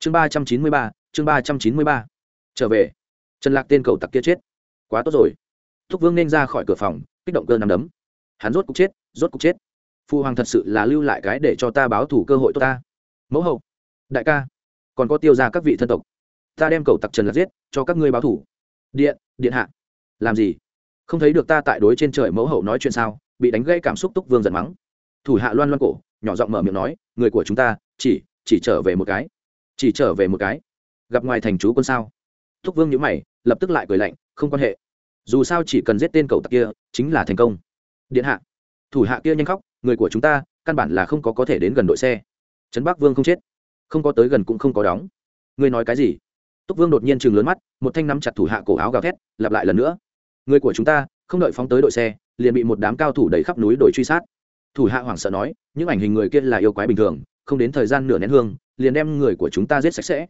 chương ba trăm chín mươi ba, chương ba trăm chín mươi ba. Trở về. Trần lạc tên cầu tặc kia chết. Quá tốt rồi. Thúc vương nên ra khỏi cửa phòng, kích động cơ nằm đấm. Hắn rốt cục chết, rốt cục chết. Phu hoàng thật sự là lưu lại cái để cho ta báo thủ cơ hội tốt ta. Mẫu hậu. Đại ca. Còn có tiêu ra các vị thân tộc. Ta đem cầu tặc trần lạc giết, cho các ngươi báo thủ điện điện hạ. Làm gì? Không thấy được ta tại đối trên trời mẫu hậu nói chuyện sao? Bị đánh gây cảm xúc túc vương giận mắng. Thủ hạ loan loan cổ, nhỏ giọng mở miệng nói, người của chúng ta, chỉ chỉ trở về một cái chỉ trở về một cái. Gặp ngoài thành chú quân sao? Thúc vương nhữ mày, lập tức lại cười lạnh, không quan hệ. Dù sao chỉ cần giết tên cầu tặc kia, chính là thành công. Điện hạ. Thủ hạ kia nhanh khóc, người của chúng ta, căn bản là không có có thể đến gần đội xe. Trấn bắc vương không chết. Không có tới gần cũng không có đóng. Ngươi nói cái gì? Túc vương đột nhiên chừng lớn mắt, một thanh nắm chặt thủ hạ cổ áo gào thét, lặp lại lần nữa. Người của chúng ta, không đợi phóng tới đội xe, liền bị một đám cao thủ đẩy khắp núi đồi truy sát. Thủ hạ hoảng sợ nói, những ảnh hình người kia là yêu quái bình thường không đến thời gian nửa nén hương, liền đem người của chúng ta giết sạch sẽ.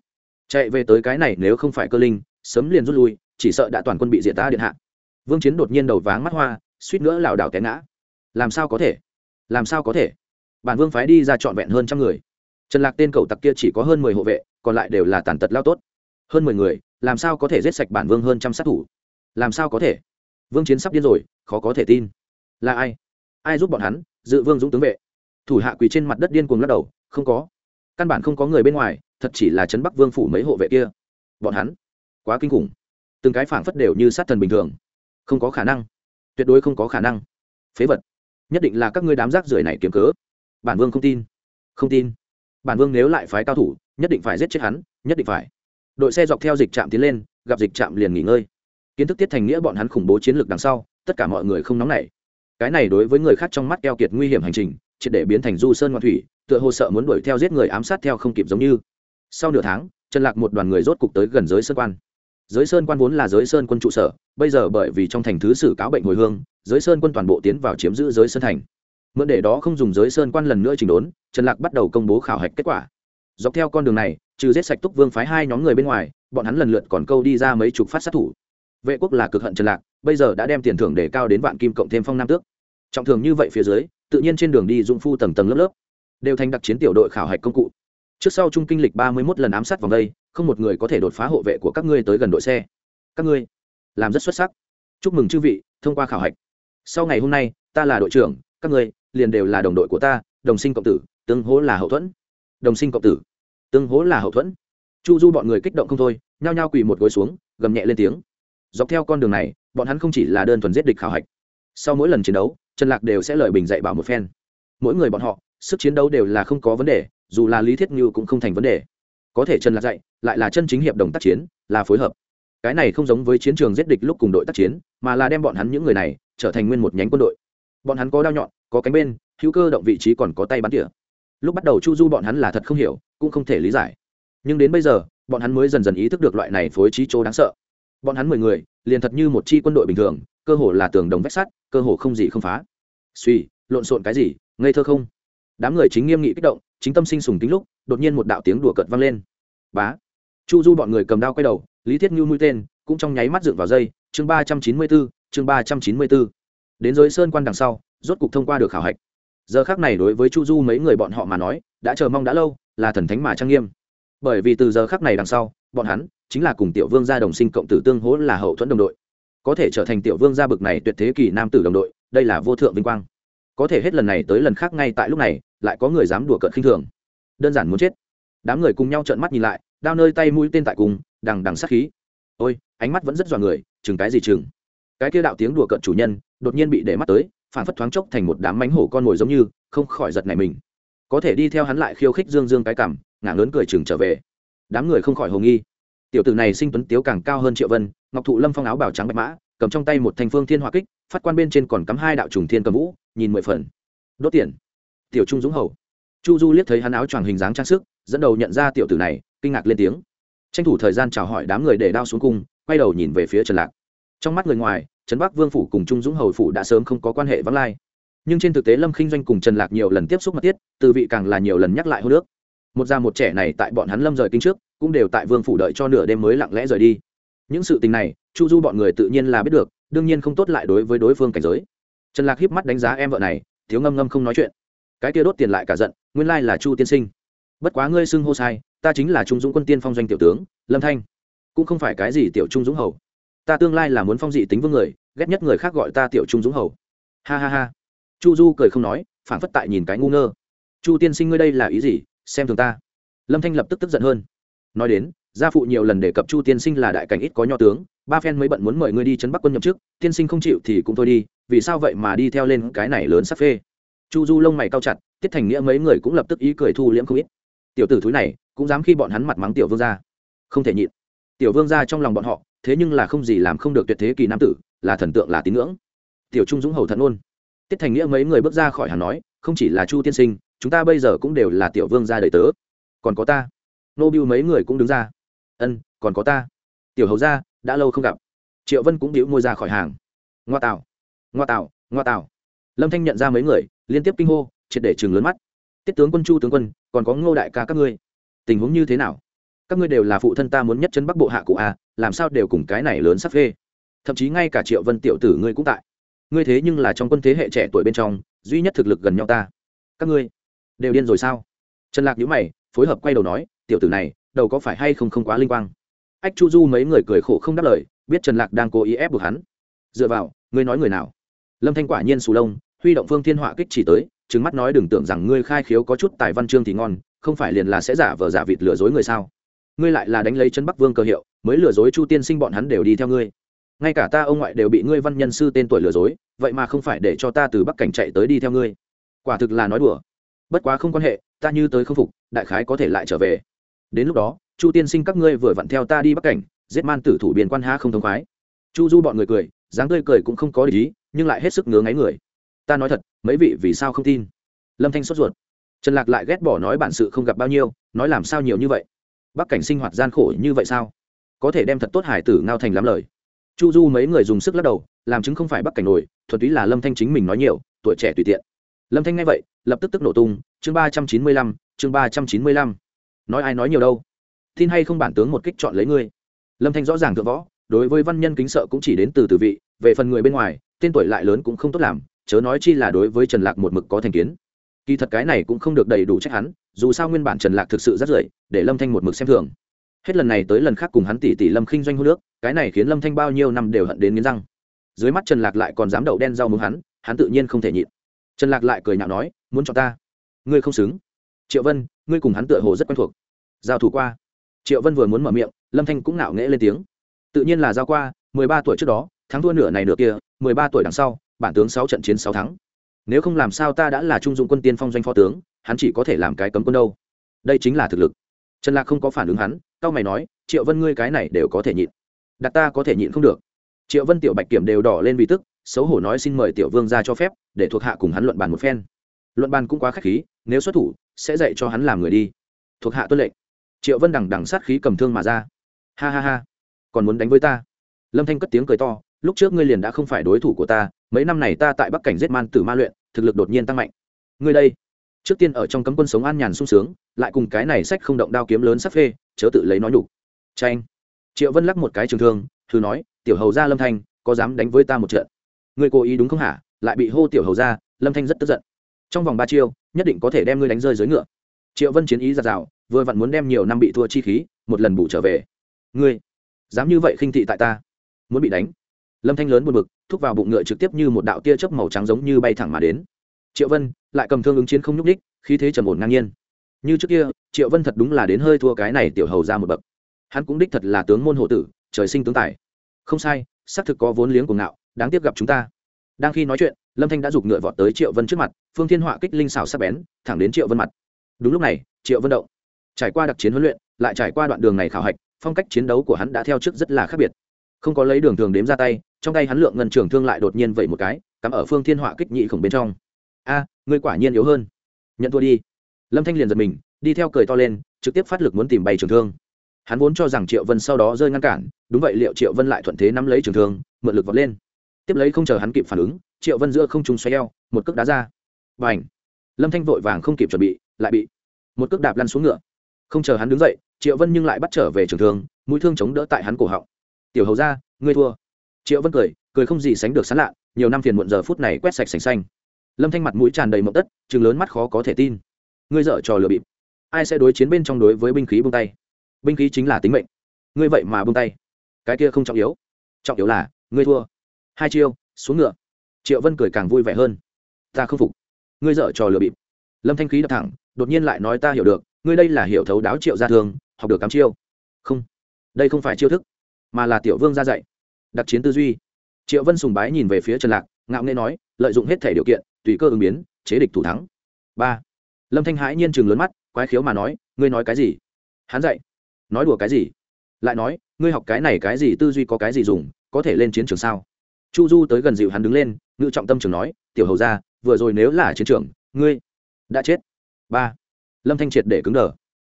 Chạy về tới cái này nếu không phải cơ linh, sớm liền rút lui, chỉ sợ đã toàn quân bị diệt ta điện hạ. Vương chiến đột nhiên đầu váng mắt hoa, suýt nữa lảo đảo té ngã. Làm sao có thể? Làm sao có thể? Bản vương phái đi ra trọn vẹn hơn trăm người. Trần lạc tên cầu tặc kia chỉ có hơn mười hộ vệ, còn lại đều là tàn tật lao tốt. Hơn mười người, làm sao có thể giết sạch bản vương hơn trăm sát thủ? Làm sao có thể? Vương chiến sắp điên rồi, khó có thể tin. Là ai? Ai giúp bọn hắn? Dự vương dũng tướng vệ. Thủ hạ quỳ trên mặt đất điên cuồng lắc đầu không có. Căn bản không có người bên ngoài, thật chỉ là trấn bắc vương phủ mấy hộ vệ kia. Bọn hắn, quá kinh khủng. Từng cái phảng phất đều như sát thần bình thường. Không có khả năng. Tuyệt đối không có khả năng. Phế vật. Nhất định là các ngươi đám rác rưởi này kiếm cớ. Bản vương không tin. Không tin. Bản vương nếu lại phái cao thủ, nhất định phải giết chết hắn, nhất định phải. Đội xe dọc theo dịch trạm tiến lên, gặp dịch trạm liền nghỉ ngơi. Kiến thức tiết thành nghĩa bọn hắn khủng bố chiến lược đằng sau, tất cả mọi người không nóng nảy. Cái này đối với người khác trong mắt keo kiệt nguy hiểm hành trình, triệt để biến thành du sơn ngoan thủy tựa hồ sợ muốn đuổi theo giết người ám sát theo không kịp giống như. Sau nửa tháng, trần lạc một đoàn người rốt cục tới gần giới sơn quan. Giới sơn quan vốn là giới sơn quân trụ sở, bây giờ bởi vì trong thành thứ sử cáo bệnh hồi hương, giới sơn quân toàn bộ tiến vào chiếm giữ giới sơn thành. Mượn để đó không dùng giới sơn quan lần nữa chỉnh đốn, trần lạc bắt đầu công bố khảo hạch kết quả. Dọc theo con đường này, trừ giết sạch túc vương phái hai nhóm người bên ngoài, bọn hắn lần lượt còn câu đi ra mấy chục phát sát thủ. Vệ quốc là cực hận trần lạc, bây giờ đã đem tiền thưởng để cao đến vạn kim cộng thêm phong nam tước. Trọng thường như vậy phía dưới, tự nhiên trên đường đi dụng phu tầng tầng lớp lớp đều thành đặc chiến tiểu đội khảo hạch công cụ. Trước sau trung kinh lịch ba mươi một lần ám sát vòng đây, không một người có thể đột phá hộ vệ của các ngươi tới gần đội xe. Các ngươi làm rất xuất sắc. Chúc mừng chư vị, thông qua khảo hạch. Sau ngày hôm nay, ta là đội trưởng, các ngươi liền đều là đồng đội của ta, đồng sinh cộng tử, tương hố là hậu thuẫn. Đồng sinh cộng tử, tương hố là hậu thuẫn. Chu du bọn người kích động không thôi, nhao nhao quỳ một gối xuống, gầm nhẹ lên tiếng. Dọc theo con đường này, bọn hắn không chỉ là đơn thuần giết địch khảo hạch. Sau mỗi lần chiến đấu, trần lạc đều sẽ lời bình dạy bảo một phen. Mỗi người bọn họ sức chiến đấu đều là không có vấn đề, dù là lý thiết như cũng không thành vấn đề. Có thể trần lạc dạy, lại là chân chính hiệp đồng tác chiến, là phối hợp. Cái này không giống với chiến trường giết địch lúc cùng đội tác chiến, mà là đem bọn hắn những người này trở thành nguyên một nhánh quân đội. Bọn hắn có đao nhọn, có cánh bên, hữu cơ động vị trí còn có tay bắn tỉa. Lúc bắt đầu chu du bọn hắn là thật không hiểu, cũng không thể lý giải. Nhưng đến bây giờ, bọn hắn mới dần dần ý thức được loại này phối trí chỗ đáng sợ. Bọn hắn mười người, liền thật như một chi quân đội bình thường, cơ hồ là tường đồng vách sắt, cơ hồ không gì không phá. Suy lộn xộn cái gì, ngây thơ không? Đám người chính nghiêm nghị kích động, chính tâm sinh sùng tính lúc, đột nhiên một đạo tiếng đùa cợt vang lên. Bá. Chu du bọn người cầm đao quay đầu, lý thiết như mũi tên, cũng trong nháy mắt dựng vào dây, chương ba trăm chín mươi bốn chương ba trăm chín mươi bốn đến giới sơn quan đằng sau, rốt cục thông qua được khảo hạch. Giờ khác này đối với chu du mấy người bọn họ mà nói, đã chờ mong đã lâu, là thần thánh mà trang nghiêm. Bởi vì từ giờ khác này đằng sau, bọn hắn chính là cùng tiểu vương gia đồng sinh cộng tử tương hỗ là hậu thuẫn đồng đội. Có thể trở thành tiểu vương gia bực này tuyệt thế kỷ nam tử đồng đội, đây là vô thượng vinh quang. Có thể hết lần này tới lần khác ngay tại lúc này lại có người dám đùa cợt khinh thường. Đơn giản muốn chết. Đám người cùng nhau trợn mắt nhìn lại, đao nơi tay mũi tên tại cùng, đằng đằng sát khí. Ôi, ánh mắt vẫn rất dọa người, chừng cái gì chừng. Cái kia đạo tiếng đùa cợt chủ nhân, đột nhiên bị để mắt tới, phản phất thoáng chốc thành một đám mánh hổ con mồi giống như, không khỏi giật này mình. Có thể đi theo hắn lại khiêu khích dương dương cái cảm, ngả lớn cười chừng trở về. Đám người không khỏi hồ nghi. Tiểu tử này sinh tuấn tiếu càng cao hơn triệu vân, ngọc thụ lâm phong áo bào trắng bạch mã, cầm trong tay một thanh phương thiên hỏa kích, phát quan bên trên còn cắm hai đạo trùng thiên cầm vũ, nhìn mười phần. Đốt tiền tiểu trung dũng hầu. Chu du liếc thấy hắn áo choàng hình dáng trang sức, dẫn đầu nhận ra tiểu tử này, kinh ngạc lên tiếng. Tranh thủ thời gian chào hỏi đám người để đao xuống cung, quay đầu nhìn về phía trần lạc. Trong mắt người ngoài trấn bắc vương phủ cùng trung dũng hầu phủ đã sớm không có quan hệ vắng lai. Nhưng trên thực tế lâm khinh doanh cùng trần lạc nhiều lần tiếp xúc mật thiết, từ vị càng là nhiều lần nhắc lại hô nước một già một trẻ này tại bọn hắn lâm rời kinh trước, cũng đều tại vương phủ đợi cho nửa đêm mới lặng lẽ rời đi. Những sự tình này, chu du bọn người tự nhiên là biết được, đương nhiên không tốt lại đối với đối phương cảnh giới. Trần lạc hiếp mắt đánh giá em vợ này, thiếu ngâm ngâm không nói chuyện cái kia đốt tiền lại cả giận, nguyên lai là chu tiên sinh. Bất quá ngươi xưng hô sai, ta chính là trung dũng quân tiên phong doanh tiểu tướng, lâm thanh. Cũng không phải cái gì tiểu trung dũng hầu. Ta tương lai là muốn phong dị tính vương người, ghét nhất người khác gọi ta tiểu trung dũng hầu. Ha ha ha. Chu du cười không nói phản phất tại nhìn cái ngu ngơ. Chu tiên sinh ngươi đây là ý gì? Xem thường ta. Lâm thanh lập tức tức giận hơn. Nói đến, gia phụ nhiều lần đề cập chu tiên sinh là đại cảnh ít có nho tướng, ba phen mới bận muốn mời ngươi đi chấn bắc quân nhậm chức, tiên sinh không chịu thì cũng thôi đi, vì sao vậy mà đi theo lên cái này lớn sắp phê? Chu du lông mày cao chặt, tiết thành nghĩa mấy người cũng lập tức ý cười thu liễm không ít. Tiểu tử thúi này, cũng dám khi bọn hắn mặt mắng tiểu vương gia. Không thể nhịn. Tiểu vương gia trong lòng bọn họ, thế nhưng là không gì làm không được tuyệt thế kỳ nam tử, là thần tượng, là tín ngưỡng. Tiểu trung dũng hầu thận ôn tiết thành nghĩa mấy người bước ra khỏi hàng nói, không chỉ là chu tiên sinh, chúng ta bây giờ cũng đều là tiểu vương gia đời tớ. Còn có ta. Nô biêu mấy người cũng đứng ra. Ân, còn có ta. Tiểu hầu gia, đã lâu không gặp. Triệu vân cũng đĩu môi ra khỏi hàng. Ngoa tạo. Ngoa tạo ngoa tạo. Lâm thanh nhận ra mấy người liên tiếp kinh hô, triệt để chừng lớn mắt. Tiết tướng quân, chu tướng quân, còn có ngô đại ca các ngươi. Tình huống như thế nào? Các ngươi đều là phụ thân ta muốn nhất chân bắc bộ hạ cụ a, làm sao đều cùng cái này lớn sắp phê? Thậm chí ngay cả triệu vân tiểu tử ngươi cũng tại. Ngươi thế nhưng là trong quân thế hệ trẻ tuổi bên trong, duy nhất thực lực gần nhau ta. Các ngươi đều điên rồi sao? Trần lạc nhíu mày, phối hợp quay đầu nói, tiểu tử này, đầu có phải hay không không quá linh quang? Ách chu du mấy người cười khổ không đáp lời, biết trần lạc đang cố ý ép buộc hắn. Dựa vào, ngươi nói người nào? Lâm thanh quả nhiên sù lông huy động phương thiên họa kích chỉ tới trứng mắt nói đừng tưởng rằng ngươi khai khiếu có chút tài văn chương thì ngon, không phải liền là sẽ giả vờ giả vịt lừa dối người sao? Ngươi lại là đánh lấy chân bắc vương cơ hiệu, mới lừa dối chu tiên sinh bọn hắn đều đi theo ngươi. Ngay cả ta ông ngoại đều bị ngươi văn nhân sư tên tuổi lừa dối, vậy mà không phải để cho ta từ bắc cảnh chạy tới đi theo ngươi. Quả thực là nói đùa. Bất quá không quan hệ, ta như tới không phục, đại khái có thể lại trở về. Đến lúc đó, chu tiên sinh các ngươi vừa vặn theo ta đi bắc cảnh, giết man tử thủ biên quan ha không thông khoái. Chu du bọn người cười, dáng tươi cười cũng không có lý nhưng lại hết sức ngứa ngáy người ta nói thật, mấy vị vì sao không tin? Lâm thanh sốt ruột. Trần lạc lại ghét bỏ nói bản sự không gặp bao nhiêu, nói làm sao nhiều như vậy? Bắc cảnh sinh hoạt gian khổ như vậy sao? Có thể đem thật tốt hải tử ngao thành lắm lời. Chu du mấy người dùng sức lắc đầu, làm chứng không phải bắc cảnh nổi thuật ý là lâm thanh chính mình nói nhiều, tuổi trẻ tùy tiện. Lâm thanh nghe vậy, lập tức tức nổ tung, chương ba trăm chín mươi lăm, chương ba trăm chín mươi lăm. Nói ai nói nhiều đâu? Tin hay không bản tướng một kích chọn lấy ngươi. Lâm thanh rõ ràng thượng võ, đối với văn nhân kính sợ cũng chỉ đến từ từ vị, về phần người bên ngoài, tên tuổi lại lớn cũng không tốt làm chớ nói chi là đối với trần lạc một mực có thành kiến. Kỳ thật cái này cũng không được đầy đủ trách hắn, dù sao nguyên bản trần lạc thực sự rất rưỡi để lâm thanh một mực xem thường. Hết lần này tới lần khác cùng hắn tỷ tỷ lâm khinh doanh hô nước, cái này khiến lâm thanh bao nhiêu năm đều hận đến nghiến răng. Dưới mắt trần lạc lại còn dám đậu đen rau muống hắn hắn tự nhiên không thể nhịn. Trần lạc lại cười nhạo nói, muốn cho ta? Ngươi không xứng. Triệu vân, ngươi cùng hắn tựa hồ rất quen thuộc. Giao thủ qua. Triệu vân vừa muốn mở miệng, lâm thanh cũng nạo nghễ lên tiếng. Tự nhiên là giao qua, mười ba tuổi trước đó, thắng thua nửa này nửa kia, mười ba tuổi đằng sau bản tướng sáu trận chiến sáu thắng. Nếu không làm sao ta đã là trung dụng quân tiên phong doanh phó tướng, hắn chỉ có thể làm cái cấm quân đâu. Đây chính là thực lực. Trần lạc không có phản ứng hắn cao mày nói, triệu vân ngươi cái này đều có thể nhịn. Đặt ta có thể nhịn không được. Triệu vân tiểu bạch kiểm đều đỏ lên vì tức, xấu hổ nói xin mời tiểu vương ra cho phép, để thuộc hạ cùng hắn luận bàn một phen. Luận bàn cũng quá k h á c h khí, nếu xuất thủ, sẽ dạy cho hắn làm người đi. Thuộc hạ tuân lệnh. Triệu vân đằng đằng sát khí cầm thương mà ra. Ha ha ha, còn muốn đánh với ta? Lâm thanh cất tiếng cười to, lúc trước ngươi liền đã không phải đối thủ của ta mấy năm này ta tại bắc cảnh giết man tử ma luyện, thực lực đột nhiên tăng mạnh. Ngươi đây. Trước tiên ở trong cấm quân sống an nhàn sung sướng, lại cùng cái này sách không động đao kiếm lớn sắp phê, chớ tự lấy nói nhục. Tranh triệu vân lắc một cái trường thương, thử nói, tiểu hầu gia lâm thanh, có dám đánh với ta một trận? Ngươi cố ý đúng không hả? Lại bị hô tiểu hầu gia, lâm thanh rất tức giận. Trong vòng ba chiêu, nhất định có thể đem ngươi đánh rơi dưới ngựa. Triệu vân chiến ý giạt rào vừa vặn muốn đem nhiều năm bị thua chi khí, một lần bù trở về. Ngươi, dám như vậy khinh thị tại ta, muốn bị đánh? Lâm thanh lớn buồn bực, thúc vào bụng ngựa trực tiếp như một đạo tia chớp màu trắng giống như bay thẳng mà đến. Triệu vân lại cầm thương ứng chiến không nhúc ních khí thế trầm ổn ngang nhiên. Như trước kia, triệu vân thật đúng là đến hơi thua cái này tiểu hầu ra một bậc. Hắn cũng đích thật là tướng môn hộ tử, trời sinh tướng tài. Không sai, xác thực có vốn liếng của ngạo, đáng tiếc gặp chúng ta. Đang khi nói chuyện, lâm thanh đã giục ngựa vọt tới triệu vân trước mặt, phương thiên họa kích linh xảo sắc bén, thẳng đến triệu vân mặt. Đúng lúc này, triệu vân động. Trải qua đặc chiến huấn luyện, lại trải qua đoạn đường này khảo hạch, phong cách chiến đấu của hắn đã theo trước rất là khác biệt không có lấy đường thường đếm ra tay, trong tay hắn lượng ngân trường thương lại đột nhiên vậy một cái, cắm ở phương thiên họa kích nhị khổng bên trong. A, ngươi quả nhiên yếu hơn. Nhận thua đi. Lâm thanh liền giật mình, đi theo cười to lên, trực tiếp phát lực muốn tìm bay trường thương. Hắn vốn cho rằng triệu vân sau đó rơi ngăn cản, đúng vậy liệu triệu vân lại thuận thế nắm lấy trường thương, mượn lực vọt lên. Tiếp lấy không chờ hắn kịp phản ứng, triệu vân giữa không trùng xoay eo, một cước đá ra. Và ảnh lâm thanh vội vàng không kịp chuẩn bị, lại bị một cước đạp lăn xuống ngựa. Không chờ hắn đứng dậy, triệu vân nhưng lại bắt trở về trường thương, mũi thương chống đỡ tại hắn cổ họng tiểu hầu ra, ngươi thua. Triệu vân cười cười không gì sánh được sán lạ nhiều năm phiền muộn giờ phút này quét sạch sành xanh. Lâm thanh mặt mũi tràn đầy mộng tất chừng lớn mắt khó có thể tin. Ngươi dở trò lừa bịp. Ai sẽ đối chiến bên trong đối với binh khí bông tay? Binh khí chính là tính mệnh. Ngươi vậy mà bông tay. Cái kia không trọng yếu. Trọng yếu là, ngươi thua. Hai chiêu, xuống ngựa. Triệu vân cười càng vui vẻ hơn. Ta không phục. Ngươi dở trò lừa bịp. Lâm thanh khí đập thẳng, đột nhiên lại nói ta hiểu được, ngươi đây là hiểu thấu đáo triệu gia thường học được cắm chiêu. Không. Đây không phải chiêu thức mà là tiểu vương ra dạy. Đặc chiến tư duy. Triệu vân sùng bái nhìn về phía trần lạc, ngạo nghê nói, lợi dụng hết thể điều kiện, tùy cơ ứng biến, chế địch thủ thắng. Ba. Lâm thanh hãi nhiên chừng lớn mắt, quái khiếu mà nói, ngươi nói cái gì? Hắn dạy. Nói đùa cái gì? Lại nói, ngươi học cái này cái gì tư duy có cái gì dùng, có thể lên chiến trường sao? Chu du tới gần dịu hắn đứng lên, ngự trọng tâm trường nói, tiểu hầu ra vừa rồi nếu là chiến trường, ngươi đã chết. Ba. Lâm thanh triệt để cứng đờ.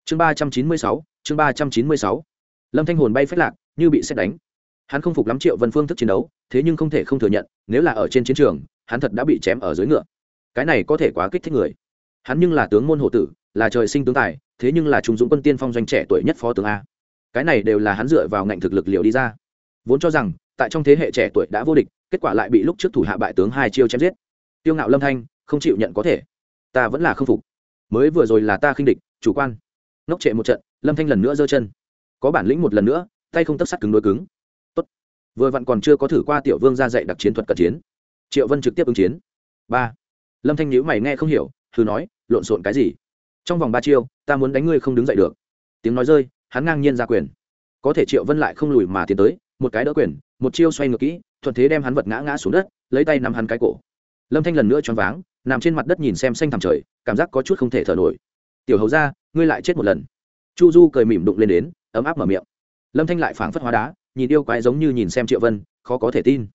Chương ba trăm chín mươi sáu, chương ba trăm chín mươi sáu. Lâm thanh hồn bay phết lạc như bị xét đánh. Hắn không phục lắm triệu vân phương thức chiến đấu, thế nhưng không thể không thừa nhận, nếu là ở trên chiến trường, hắn thật đã bị chém ở dưới ngựa. Cái này có thể quá kích thích người. Hắn nhưng là tướng môn hộ tử, là trời sinh tướng tài, thế nhưng là trung dũng quân tiên phong doanh trẻ tuổi nhất phó tướng a. Cái này đều là hắn dựa vào ngạnh thực lực liệu đi ra. Vốn cho rằng, tại trong thế hệ trẻ tuổi đã vô địch, kết quả lại bị lúc trước thủ hạ bại tướng hai chiêu chém giết. Tiêu ngạo lâm thanh, không chịu nhận có thể. Ta vẫn là không phục. Mới vừa rồi là ta khinh địch, chủ quan. Ngốc trệ một trận, lâm thanh lần nữa giơ chân. Có bản lĩnh một lần nữa tay không tấp sắt cứng đối cứng. Tốt. vừa vặn còn chưa có thử qua tiểu vương ra dạy đặc chiến thuật cận chiến. Triệu vân trực tiếp ứng chiến. Ba. Lâm thanh nhữ mày nghe không hiểu thử nói, lộn xộn cái gì? Trong vòng ba chiêu, ta muốn đánh ngươi không đứng dậy được. Tiếng nói rơi, hắn ngang nhiên ra quyền. Có thể triệu vân lại không lùi mà tiến tới, một cái đỡ quyền, một chiêu xoay ngược kỹ, thuận thế đem hắn vật ngã ngã xuống đất, lấy tay nắm hắn cái cổ. Lâm thanh lần nữa choáng váng, nằm trên mặt đất nhìn xem xanh thẳm trời, cảm giác có chút không thể thở nổi. Tiểu hầu ra ngươi lại chết một lần. Chu du cười mỉm đụng lên đến, ấm áp mở miệng lâm thanh lại phảng phất hóa đá, nhìn yêu quái giống như nhìn xem triệu vân, khó có thể tin.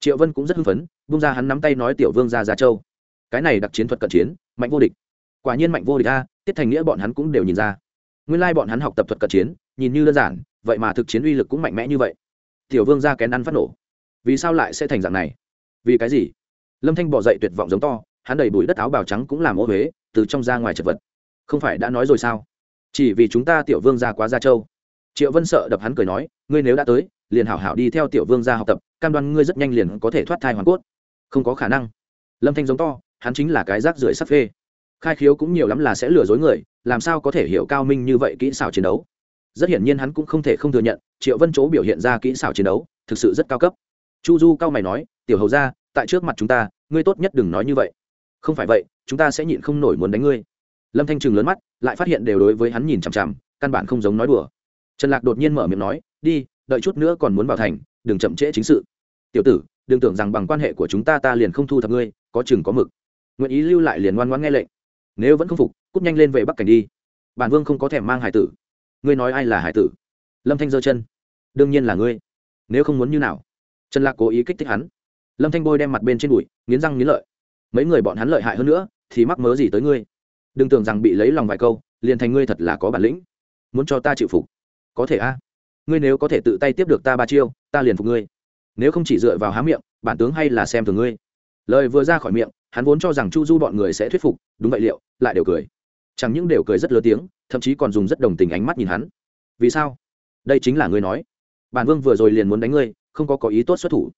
Triệu vân cũng rất hưng phấn bung ra hắn nắm tay nói tiểu vương ra ra châu. Cái này đặc chiến thuật cận chiến, mạnh vô địch. Quả nhiên mạnh vô địch a, tiết thành nghĩa bọn hắn cũng đều nhìn ra. Nguyên lai bọn hắn học tập thuật cận chiến, nhìn như đơn giản, vậy mà thực chiến uy lực cũng mạnh mẽ như vậy. Tiểu vương ra kén ăn phát nổ. Vì sao lại sẽ thành dạng này? Vì cái gì? Lâm thanh bỏ dậy tuyệt vọng giống to, hắn đầy bụi đất áo bào trắng cũng làm ô huế từ trong ra ngoài chật vật. Không phải đã nói rồi sao? Chỉ vì chúng ta tiểu vương ra quá ra châu triệu vân sợ đập hắn cười nói, ngươi nếu đã tới, liền hảo hảo đi theo tiểu vương ra học tập, cam đoan ngươi rất nhanh liền có thể thoát thai hoàn cốt. Không có khả năng. Lâm thanh giống to, hắn chính là cái rác rưởi sắp phê. Khai khiếu cũng nhiều lắm là sẽ lừa dối người, làm sao có thể hiểu cao minh như vậy kỹ xảo chiến đấu? Rất hiển nhiên hắn cũng không thể không thừa nhận, triệu vân chỗ biểu hiện ra kỹ xảo chiến đấu, thực sự rất cao cấp. Chu du cao mày nói, tiểu hầu ra tại trước mặt chúng ta, ngươi tốt nhất đừng nói như vậy. Không phải vậy, chúng ta sẽ nhịn không nổi muốn đánh ngươi. Lâm thanh trừng lớn mắt, lại phát hiện đều đối với hắn nhìn chằm chằm, căn bản không giống nói đùa trần lạc đột nhiên mở miệng nói, đi, đợi chút nữa còn muốn vào thành, đừng chậm trễ chính sự. Tiểu tử, đừng tưởng rằng bằng quan hệ của chúng ta ta liền không thu thập ngươi, có chừng có mực. Nguyện ý lưu lại liền ngoan ngoãn nghe lệnh. Nếu vẫn không phục, cút nhanh lên về bắc cảnh đi. Bản vương không có thèm mang hải tử. Ngươi nói ai là hải tử? Lâm thanh giơ chân. Đương nhiên là ngươi. Nếu không muốn như nào? Trần lạc cố ý kích thích hắn. Lâm thanh bôi đem mặt bên trên đùi nghiến răng nghiến lợi. Mấy người bọn hắn lợi hại hơn nữa, thì mắc mớ gì tới ngươi? Đừng tưởng rằng bị lấy lòng vài câu, liền thành ngươi thật là có bản lĩnh. Muốn cho ta chịu phục có thể a. Ngươi nếu có thể tự tay tiếp được ta ba chiêu, ta liền phục ngươi. Nếu không chỉ dựa vào há miệng, bản tướng hay là xem thường ngươi. Lời vừa ra khỏi miệng, hắn vốn cho rằng chu du bọn người sẽ thuyết phục, đúng vậy liệu, lại đều cười. Chẳng những đều cười rất lớn tiếng, thậm chí còn dùng rất đồng tình ánh mắt nhìn hắn. Vì sao? Đây chính là ngươi nói. Bản vương vừa rồi liền muốn đánh ngươi, không có có ý tốt xuất thủ.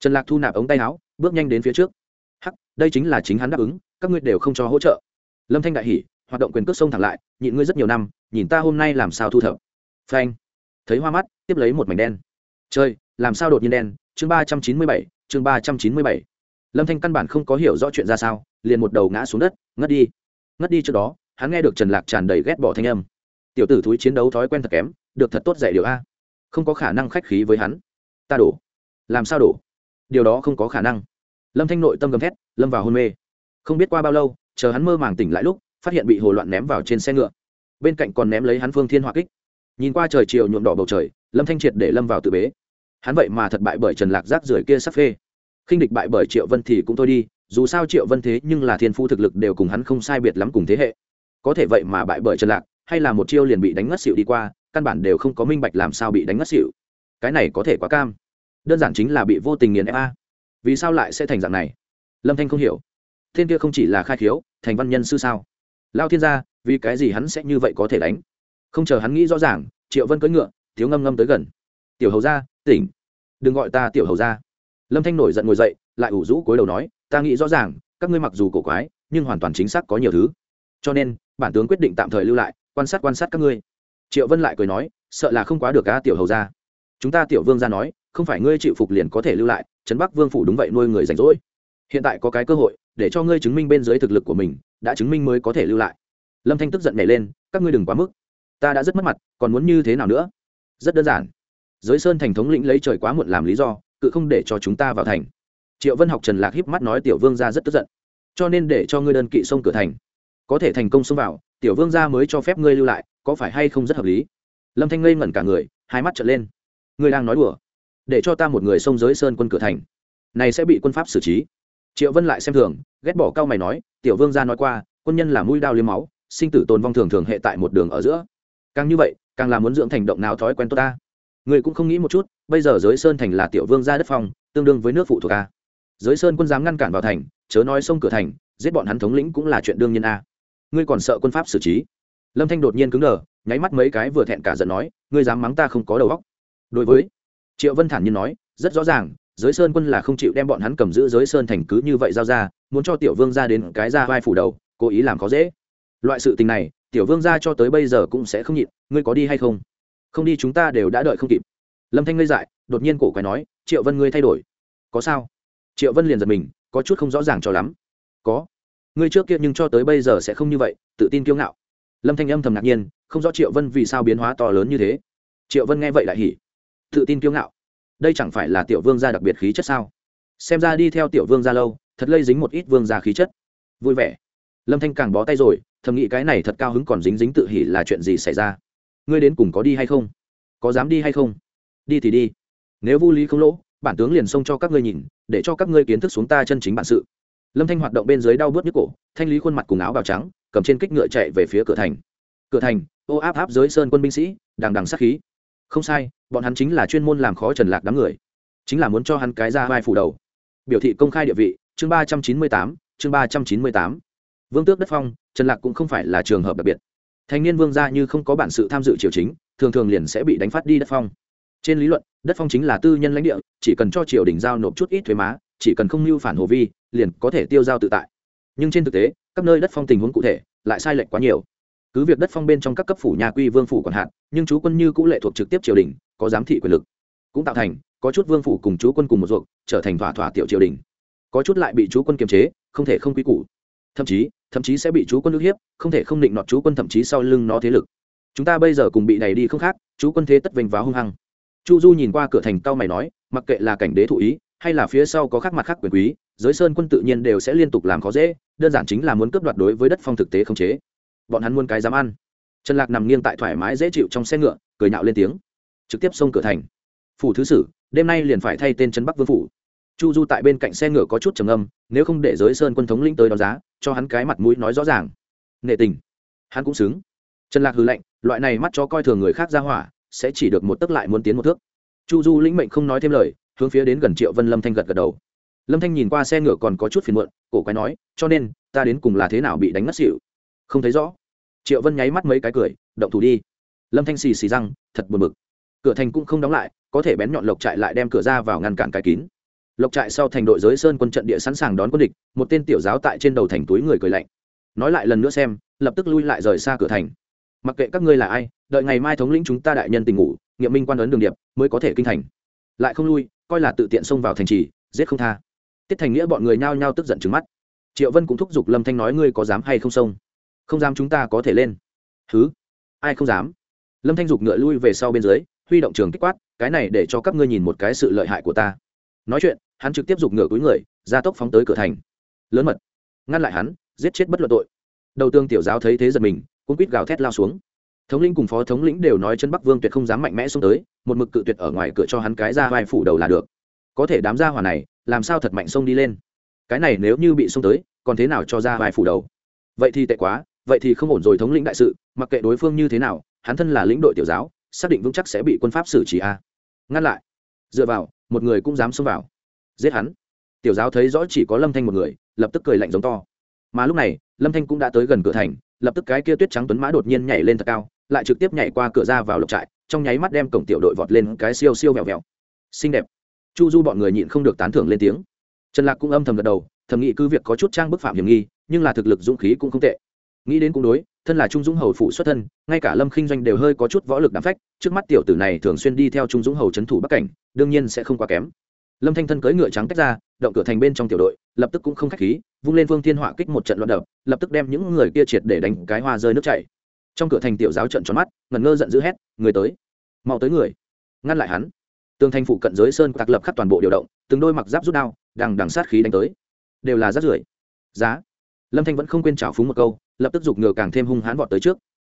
Trần lạc thu nạp ống tay áo, bước nhanh đến phía trước. Hắc, đây chính là chính hắn đáp ứng, các ngươi đều không cho hỗ trợ. Lâm thanh đại hỉ, hoạt động quyền cước sông thẳng lại, nhịn ngươi rất nhiều năm, nhìn ta hôm nay làm sao thu thập phanh. Thấy hoa mắt, tiếp lấy một mảnh đen. Chơi làm sao đột nhiên đen? Chương ba trăm chín mươi bảy, chương ba trăm chín mươi bảy. Lâm thanh căn bản không có hiểu rõ chuyện ra sao, liền một đầu ngã xuống đất, ngất đi. Ngất đi trước đó, hắn nghe được trần lạc tràn đầy ghét bỏ thanh âm. Tiểu tử thúi chiến đấu thói quen thật kém, được thật tốt dạy điều a. Không có khả năng khách khí với hắn. Ta đổ. Làm sao đổ? Điều đó không có khả năng. Lâm thanh nội tâm gầm thét, lâm vào hôn mê. Không biết qua bao lâu, chờ hắn mơ màng tỉnh lại lúc, phát hiện bị hồ loạn ném vào trên xe ngựa. Bên cạnh còn ném lấy hắn phương thiên hỏa kích nhìn qua trời chiều nhuộm đỏ bầu trời, lâm thanh triệt để lâm vào tự bế. Hắn vậy mà thật bại bởi trần lạc rác rưởi kia sắp phê. Khinh địch bại bởi triệu vân thì cũng thôi đi, dù sao triệu vân thế nhưng là thiên phu thực lực đều cùng hắn không sai biệt lắm cùng thế hệ. Có thể vậy mà bại bởi trần lạc, hay là một chiêu liền bị đánh ngất xịu đi qua, căn bản đều không có minh bạch làm sao bị đánh ngất xịu cái này có thể quá cam. Đơn giản chính là bị vô tình nghiền ép a. Vì sao lại sẽ thành dạng này? Lâm thanh không hiểu. Thiên kia không chỉ là khai khiếu, thành văn nhân sư sao? Lao thiên gia, vì cái gì hắn sẽ như vậy có thể đánh? Không chờ hắn nghĩ rõ ràng, triệu vân cưỡi ngựa thiếu ngâm ngâm tới gần. Tiểu hầu ra tỉnh. Đừng gọi ta tiểu hầu ra lâm thanh nổi giận ngồi dậy, lại ủ rũ cối đầu nói, ta nghĩ rõ ràng, các ngươi mặc dù cổ quái, nhưng hoàn toàn chính xác có nhiều thứ. Cho nên, bản tướng quyết định tạm thời lưu lại, quan sát quan sát các ngươi. Triệu vân lại cười nói, sợ là không quá được cá tiểu hầu ra chúng ta tiểu vương ra nói, không phải ngươi chịu phục liền có thể lưu lại, trấn bắc vương phủ đúng vậy nuôi người rảnh rỗi. Hiện tại có cái cơ hội, để cho ngươi chứng minh bên dưới thực lực của mình, đã chứng minh mới có thể lưu lại. Lâm thanh tức giận nhảy lên, các ngươi đừng quá mức ta đã rất mất mặt, còn muốn như thế nào nữa? Rất đơn giản. Giới sơn thành thống lĩnh lấy trời quá muộn làm lý do, cự không để cho chúng ta vào thành. Triệu vân học trần lạc híp mắt nói tiểu vương ra rất tức giận. Cho nên để cho ngươi đơn kỵ sông cửa thành. Có thể thành công xông vào, tiểu vương gia mới cho phép ngươi lưu lại, có phải hay không rất hợp lý? Lâm thanh ngây ngẩn cả người, hai mắt trở lên. Ngươi đang nói đùa. Để cho ta một người xông giới sơn quân cửa thành. Này sẽ bị quân pháp xử trí. Triệu vân lại xem thường, ghét bỏ cao mày nói, tiểu vương gia nói qua, quân nhân là mũi đao liếm máu, sinh tử tồn vong thường thường hệ tại một đường ở giữa càng như vậy, càng là muốn dưỡng thành động nào thói quen tốt ta. Người cũng không nghĩ một chút, bây giờ giới sơn thành là tiểu vương gia đất phong, tương đương với nước phụ thuộc a. Giới sơn quân dám ngăn cản vào thành, chớ nói sông cửa thành, giết bọn hắn thống lĩnh cũng là chuyện đương nhiên a. Ngươi còn sợ quân pháp xử trí? Lâm thanh đột nhiên cứng đờ, nháy mắt mấy cái vừa thẹn cả giận nói, ngươi dám mắng ta không có đầu óc. Đối với triệu vân thản nhiên nói, rất rõ ràng, giới sơn quân là không chịu đem bọn hắn cầm giữ giới sơn thành cứ như vậy giao ra, muốn cho tiểu vương ra đến cái ra vai phủ đầu, cố ý làm khó dễ. Loại sự tình này tiểu vương gia cho tới bây giờ cũng sẽ không nhịn, ngươi có đi hay không? Không đi chúng ta đều đã đợi không kịp. Lâm thanh ngây dại, đột nhiên cổ quái nói, triệu vân ngươi thay đổi. Có sao? Triệu vân liền giật mình, có chút không rõ ràng cho lắm. Có. Ngươi trước kia nhưng cho tới bây giờ sẽ không như vậy, tự tin kiêu ngạo. Lâm thanh âm thầm ngạc nhiên, không rõ triệu vân vì sao biến hóa to lớn như thế. Triệu vân nghe vậy lại hỉ. Tự tin kiêu ngạo. Đây chẳng phải là tiểu vương gia đặc biệt khí chất sao? Xem ra đi theo tiểu vương gia lâu, thật lây dính một ít vương gia khí chất. Vui vẻ. Lâm thanh càng bó tay rồi thầm nghĩ cái này thật cao hứng còn dính dính tự hỉ là chuyện gì xảy ra. Ngươi đến cùng có đi hay không? Có dám đi hay không? Đi thì đi. Nếu vô lý không lỗ, bản tướng liền xông cho các ngươi nhìn, để cho các ngươi kiến thức xuống ta chân chính bản sự. Lâm thanh hoạt động bên dưới đau bớt nhức cổ, thanh lý khuôn mặt cùng áo bào trắng, cầm trên kích ngựa chạy về phía cửa thành. Cửa thành, ô áp áp dưới sơn quân binh sĩ, đằng đằng sát khí. Không sai, bọn hắn chính là chuyên môn làm khó trần lạc đám người. Chính là muốn cho hắn cái ra vai phủ đầu. Biểu thị công khai địa vị, chương ba trăm chín mươi tám, chương ba trăm chín mươi tám vương tước đất phong, trần lạc cũng không phải là trường hợp đặc biệt. Thanh niên vương gia như không có bản sự tham dự triều chính, thường thường liền sẽ bị đánh phát đi đất phong. Trên lý luận, đất phong chính là tư nhân lãnh địa, chỉ cần cho triều đình giao nộp chút ít thuế má, chỉ cần không mưu phản hồ vi, liền có thể tiêu giao tự tại. Nhưng trên thực tế, các nơi đất phong tình huống cụ thể lại sai lệch quá nhiều. Cứ việc đất phong bên trong các cấp phủ nhà quy vương phủ còn hạn, nhưng chú quân như cũng lệ thuộc trực tiếp triều đình, có giám thị quyền lực. Cũng tạo thành, có chút vương phủ cùng chú quân cùng một ruộng trở thành thỏa thỏa tiểu triều đình. Có chút lại bị chú quân kiềm chế, không thể không quy củ thậm chí thậm chí sẽ bị chú quân ức hiếp, không thể không định nọt chú quân thậm chí sau lưng nó thế lực. Chúng ta bây giờ cùng bị đẩy đi không khác, chú quân thế tất vênh váo hung hăng. Chu du nhìn qua cửa thành cao mày nói, mặc kệ là cảnh đế thụ ý, hay là phía sau có khác mặt khác quyền quý, giới sơn quân tự nhiên đều sẽ liên tục làm khó dễ, đơn giản chính là muốn cướp đoạt đối với đất phong thực tế không chế. Bọn hắn muốn cái dám ăn. Trần lạc nằm nghiêng tại thoải mái dễ chịu trong xe ngựa, cười nhạo lên tiếng. Trực tiếp xông cửa thành. Phủ thứ sử, đêm nay liền phải thay tên trấn bắc vương phủ. Chu du tại bên cạnh xe ngựa có chút trầm âm nếu không để giới sơn quân thống lĩnh tới đón giá cho hắn cái mặt mũi nói rõ ràng. Nệ tình. Hắn cũng xứng. Trần lạc hư lệnh loại này mắt cho coi thường người khác ra hỏa, sẽ chỉ được một tấc lại muốn tiến một thước. Chu du lĩnh mệnh không nói thêm lời, hướng phía đến gần triệu vân lâm thanh gật gật đầu. Lâm thanh nhìn qua xe ngựa còn có chút phiền muộn, cổ quái nói, cho nên, ta đến cùng là thế nào bị đánh ngất xỉu? Không thấy rõ. Triệu vân nháy mắt mấy cái cười, động thủ đi. Lâm thanh xì xì răng, thật buồn bực. Cửa thành cũng không đóng lại, có thể bén nhọn lộc chạy lại đem cửa ra vào ngăn cản cái kín lộc trại sau thành đội giới sơn quân trận địa sẵn sàng đón quân địch, một tên tiểu giáo tại trên đầu thành túi người cười lạnh. Nói lại lần nữa xem, lập tức lui lại rời xa cửa thành. Mặc kệ các ngươi là ai, đợi ngày mai thống lĩnh chúng ta đại nhân tình ngủ, nghiệm minh quan ấn đường điệp, mới có thể kinh thành. Lại không lui, coi là tự tiện xông vào thành trì, giết không tha. Tiết thành nghĩa bọn người nhao nhao tức giận trứng mắt. Triệu vân cũng thúc giục lâm thanh nói, ngươi có dám hay không xông? Không dám chúng ta có thể lên. Thứ ai không dám? Lâm thanh giục ngựa lui về sau bên dưới, huy động trường kích quát, cái này để cho các ngươi nhìn một cái sự lợi hại của ta nói chuyện, hắn trực tiếp giục ngửa túi người, ra tốc phóng tới cửa thành. Lớn mật. Ngăn lại hắn, giết chết bất luận tội. Đầu tương tiểu giáo thấy thế giật mình cũng quýt gào thét lao xuống. Thống lĩnh cùng phó thống lĩnh đều nói chân bắc vương tuyệt không dám mạnh mẽ xuống tới, một mực cự tuyệt ở ngoài cửa cho hắn cái ra vai phủ đầu là được. Có thể đám gia hỏa này, làm sao thật mạnh xông đi lên? Cái này nếu như bị xông tới, còn thế nào cho ra vai phủ đầu? Vậy thì tệ quá, vậy thì không ổn rồi thống lĩnh đại sự, mặc kệ đối phương như thế nào, hắn thân là lĩnh đội tiểu giáo, xác định vững chắc sẽ bị quân pháp xử trí a. Ngăn lại. Dựa vào một người cũng dám xông vào. Giết hắn. Tiểu giáo thấy rõ chỉ có lâm thanh một người, lập tức cười lạnh giống to. Mà lúc này, lâm thanh cũng đã tới gần cửa thành, lập tức cái kia tuyết trắng tuấn mã đột nhiên nhảy lên thật cao, lại trực tiếp nhảy qua cửa ra vào lộc trại, trong nháy mắt đem cổng tiểu đội vọt lên cái siêu siêu vẹo vẹo. Xinh đẹp. Chu du bọn người nhịn không được tán thưởng lên tiếng. Trần lạc cũng âm thầm gật đầu, thầm nghĩ cứ việc có chút trang bức phạm hiểm nghi, nhưng là thực lực dũng khí cũng không tệ nghĩ đến cũng đối, thân là trung dũng hầu phụ xuất thân, ngay cả lâm khinh doanh đều hơi có chút võ lực đảm phách, trước mắt tiểu tử này thường xuyên đi theo trung dũng hầu c h ấ n thủ bắc cảnh, đương nhiên sẽ không quá kém. Lâm thanh thân cưỡi ngựa trắng tách ra, động cửa thành bên trong tiểu đội, lập tức cũng không k h á c h khí, vung lên phương thiên họa kích một trận loạn đập, lập tức đem những người kia triệt để đánh cái hoa rơi nước chảy. Trong cửa thành tiểu giáo trận tròn mắt, ngẩn ngơ giận dữ hét, người tới, mau tới người, ngăn lại hắn. Tường thành phụ cận giới sơn tạc lập khắp toàn bộ điều động, từng đôi mặc giáp rút đao, đằng đằng sát khí đánh tới. Đều là rát rưởi. Giá. Lâm thanh vẫn không quên trào phúng một câu lập tức giục ngựa càng thêm hung hãn vọt tới trước.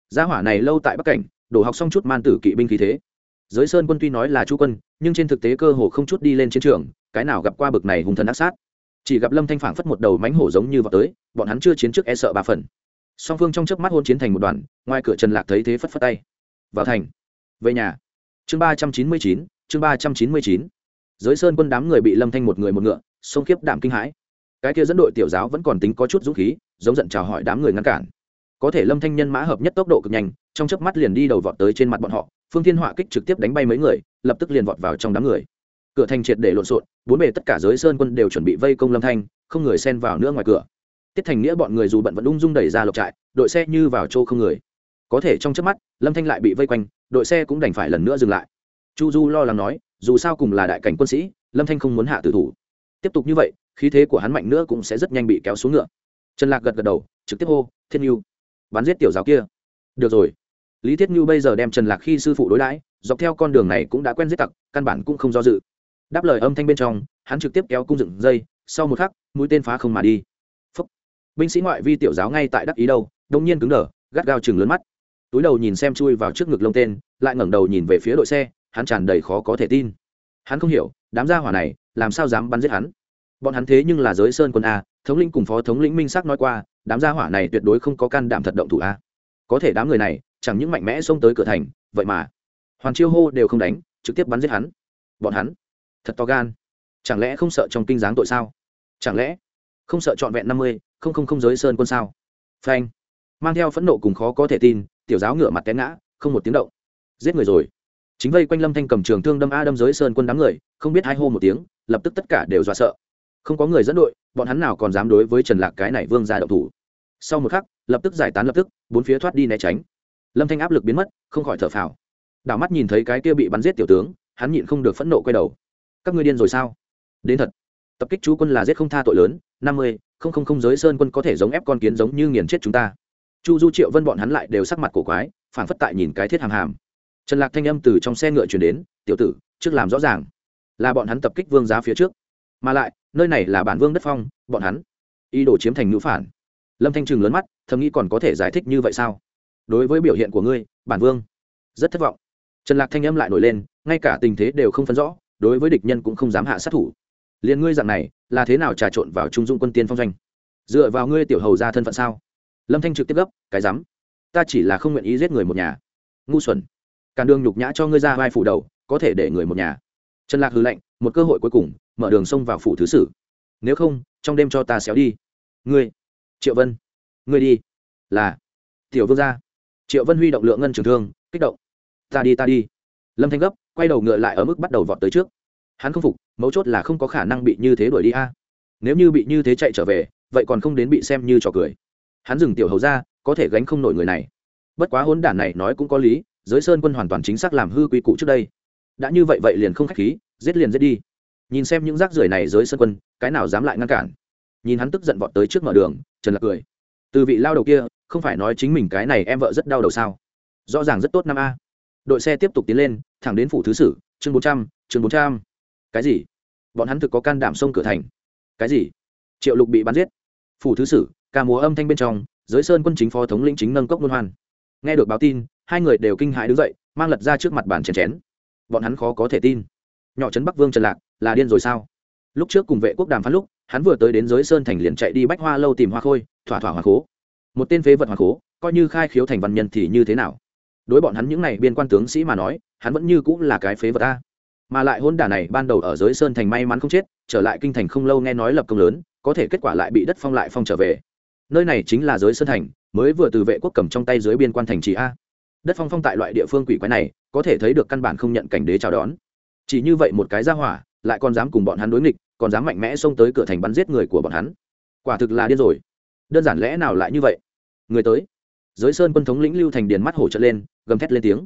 Gia hỏa này lâu tại bắc cảnh, đổ học xong chút man tử kỵ binh khí thế. Giới sơn quân tuy nói là chú quân, nhưng trên thực tế cơ hồ không chút đi lên chiến trường, cái nào gặp qua bực này hung thần ác sát. Chỉ gặp lâm thanh phảng phất một đầu mánh hổ giống như vào tới, bọn hắn chưa chiến trước e sợ ba phần. Song phương trong chớp mắt hôn chiến thành một đoàn, ngoài cửa trần lạc thấy thế phất phất tay. Vào thành. Về nhà. Chương ba trăm chín mươi chín, chương ba trăm chín mươi chín. Giới sơn quân đám người bị lâm thanh một người một ngựa xông khiếp đạm kinh hãi cái kia dẫn đội tiểu giáo vẫn còn tính có chút dũng khí, giống giận chào hỏi đám người ngăn cản. Có thể lâm thanh nhân mã hợp nhất tốc độ cực nhanh, trong chớp mắt liền đi đầu vọt tới trên mặt bọn họ, phương thiên họa kích trực tiếp đánh bay mấy người, lập tức liền vọt vào trong đám người. Cửa thành triệt để lộn xộn, bốn bề tất cả giới sơn quân đều chuẩn bị vây công lâm thanh, không người xen vào nữa ngoài cửa. Tiết thành nghĩa bọn người dù bận vẫn ung dung đẩy ra lộc trại, đội xe như vào chỗ không người. Có thể trong chớp mắt, lâm thanh lại bị vây quanh, đội xe cũng đành phải lần nữa dừng lại. Chu du lo lắng nói, dù sao cùng là đại cảnh quân sĩ, lâm thanh không muốn hạ tử thủ tiếp tục như vậy, khí thế của hắn mạnh nữa cũng sẽ rất nhanh bị kéo xuống ngựa. Trần lạc gật gật đầu, trực tiếp hô thiên nhu, bắn giết tiểu giáo kia. Được rồi. Lý thiết nhu bây giờ đem trần lạc khi sư phụ đối đãi, dọc theo con đường này cũng đã quen giết tặc, căn bản cũng không do dự. Đáp lời âm thanh bên trong, hắn trực tiếp kéo cung dựng dây, sau một khắc, mũi tên phá không mà đi. Phúc. binh sĩ ngoại vi tiểu giáo ngay tại đắc ý đâu, đông nhiên cứng đờ, gắt gao chừng lớn mắt. Túi đầu nhìn xem chui vào trước ngực lông tên, lại ngẩng đầu nhìn về phía đội xe, hắn tràn đầy khó có thể tin hắn không hiểu, đám gia hỏa này, làm sao dám bắn giết hắn? Bọn hắn thế nhưng là giới sơn quân a, thống lĩnh cùng phó thống lĩnh minh sắc nói qua, đám gia hỏa này tuyệt đối không có can đảm thật động thủ a. Có thể đám người này, chẳng những mạnh mẽ xông tới cửa thành, vậy mà hoàn chiêu hô đều không đánh, trực tiếp bắn giết hắn. Bọn hắn, thật to gan. Chẳng lẽ không sợ trong kinh giáng tội sao? Chẳng lẽ không sợ trọn vẹn năm mươi, không không không giới sơn quân sao? Phanh. Mang theo phẫn nộ cùng khó có thể tin, tiểu giáo ngựa mặt té ngã, không một tiếng động. Giết người rồi chính vây quanh lâm thanh cầm trường thương đâm a đâm giới sơn quân đám người, không biết hai hô một tiếng, lập tức tất cả đều dọa sợ. Không có người dẫn đội, bọn hắn nào còn dám đối với trần lạc cái này vương ra động thủ. Sau một khắc, lập tức giải tán lập tức, bốn phía thoát đi né tránh. Lâm thanh áp lực biến mất, không khỏi thở phào. Đảo mắt nhìn thấy cái kia bị bắn giết tiểu tướng, hắn nhịn không được phẫn nộ quay đầu. Các ngươi điên rồi sao? Đến thật. Tập kích chú quân là giết không tha tội lớn, năm mươi, không không không giới sơn quân có thể giống ép con kiến giống như nghiền chết chúng ta. Chu du triệu vân bọn hắn lại đều sắc mặt cổ quái phản phất tại nhìn cái thiết hàm hàm trần lạc thanh âm từ trong xe ngựa chuyển đến, tiểu tử, trước làm rõ ràng, là bọn hắn tập kích vương giá phía trước. Mà lại, nơi này là bản vương đất phong, bọn hắn ý đồ chiếm thành ngữ phản. Lâm thanh trừng lớn mắt, thầm nghĩ còn có thể giải thích như vậy sao? Đối với biểu hiện của ngươi, bản vương rất thất vọng. Trần lạc thanh âm lại nổi lên, ngay cả tình thế đều không phân rõ, đối với địch nhân cũng không dám hạ sát thủ. Liền ngươi dạng này, là thế nào trà trộn vào trung dung quân tiên phong doanh? Dựa vào ngươi tiểu hầu ra thân phận sao? Lâm thanh trực tiếp gấp, cái dám ta chỉ là không nguyện ý giết người một nhà. Ngu xuẩn càn đường nhục nhã cho ngươi ra vai phủ đầu, có thể để người một nhà. Trần lạc hư lệnh một cơ hội cuối cùng, mở đường xông vào phủ thứ sử. Nếu không, trong đêm cho ta xéo đi. Ngươi, triệu vân, ngươi đi. Là, tiểu vương gia. Triệu vân huy động lượng ngân trường thương, kích động. Ta đi ta đi. Lâm thanh gấp, quay đầu ngựa lại ở mức bắt đầu vọt tới trước. Hắn không phục, mấu chốt là không có khả năng bị như thế đuổi đi a. Nếu như bị như thế chạy trở về, vậy còn không đến bị xem như trò cười. Hắn dừng tiểu hầu ra, có thể gánh không nổi người này bất quá hôn đản này nói cũng có lý, giới sơn quân hoàn toàn chính xác làm hư quy cụ trước đây. Đã như vậy vậy liền không khách khí, giết liền giết đi. Nhìn xem những rác rưởi này giới sơn quân, cái nào dám lại ngăn cản? Nhìn hắn tức giận vọt tới trước mở đường, trần lạc cười. Từ vị lao đầu kia, không phải nói chính mình cái này em vợ rất đau đầu sao? Rõ ràng rất tốt năm a. Đội xe tiếp tục tiến lên, thẳng đến phủ thứ sử, chương bốn trăm, chương bốn trăm. Cái gì? Bọn hắn thực có can đảm sông cửa thành. Cái gì? Triệu lục bị bắn giết. Phủ thứ sử, ca múa âm thanh bên trong, giới sơn quân chính phó thống lĩnh chính nâng cốc luân hoan nghe được báo tin, hai người đều kinh hãi đứng dậy, mang lật ra trước mặt bàn chén chén. Bọn hắn khó có thể tin. Nhỏ trấn bắc vương trần lạc, là điên rồi sao? Lúc trước cùng vệ quốc đàm phán lúc, hắn vừa tới đến giới sơn thành liền chạy đi bách hoa lâu tìm hoa khôi, thỏa thỏa hoa khố. Một tên phế vật hoa khố, coi như khai khiếu thành văn nhân thì như thế nào? Đối bọn hắn những này biên quan tướng sĩ mà nói, hắn vẫn như cũng là cái phế vật ta mà lại hôn đả này ban đầu ở giới sơn thành may mắn không chết, trở lại kinh thành không lâu nghe nói lập công lớn, có thể kết quả lại bị đất phong lại phong trở về nơi này chính là giới sơn thành, mới vừa từ vệ quốc cầm trong tay dưới biên quan thành trì a. Đất phong phong tại loại địa phương quỷ quái này, có thể thấy được căn bản không nhận cảnh đế chào đón. Chỉ như vậy một cái ra hỏa, lại còn dám cùng bọn hắn đối nghịch, còn dám mạnh mẽ xông tới cửa thành bắn giết người của bọn hắn. Quả thực là điên rồi. Đơn giản lẽ nào lại như vậy? Người tới. Giới sơn quân thống lĩnh lưu thành điền mắt hổ trợn lên, gầm thét lên tiếng.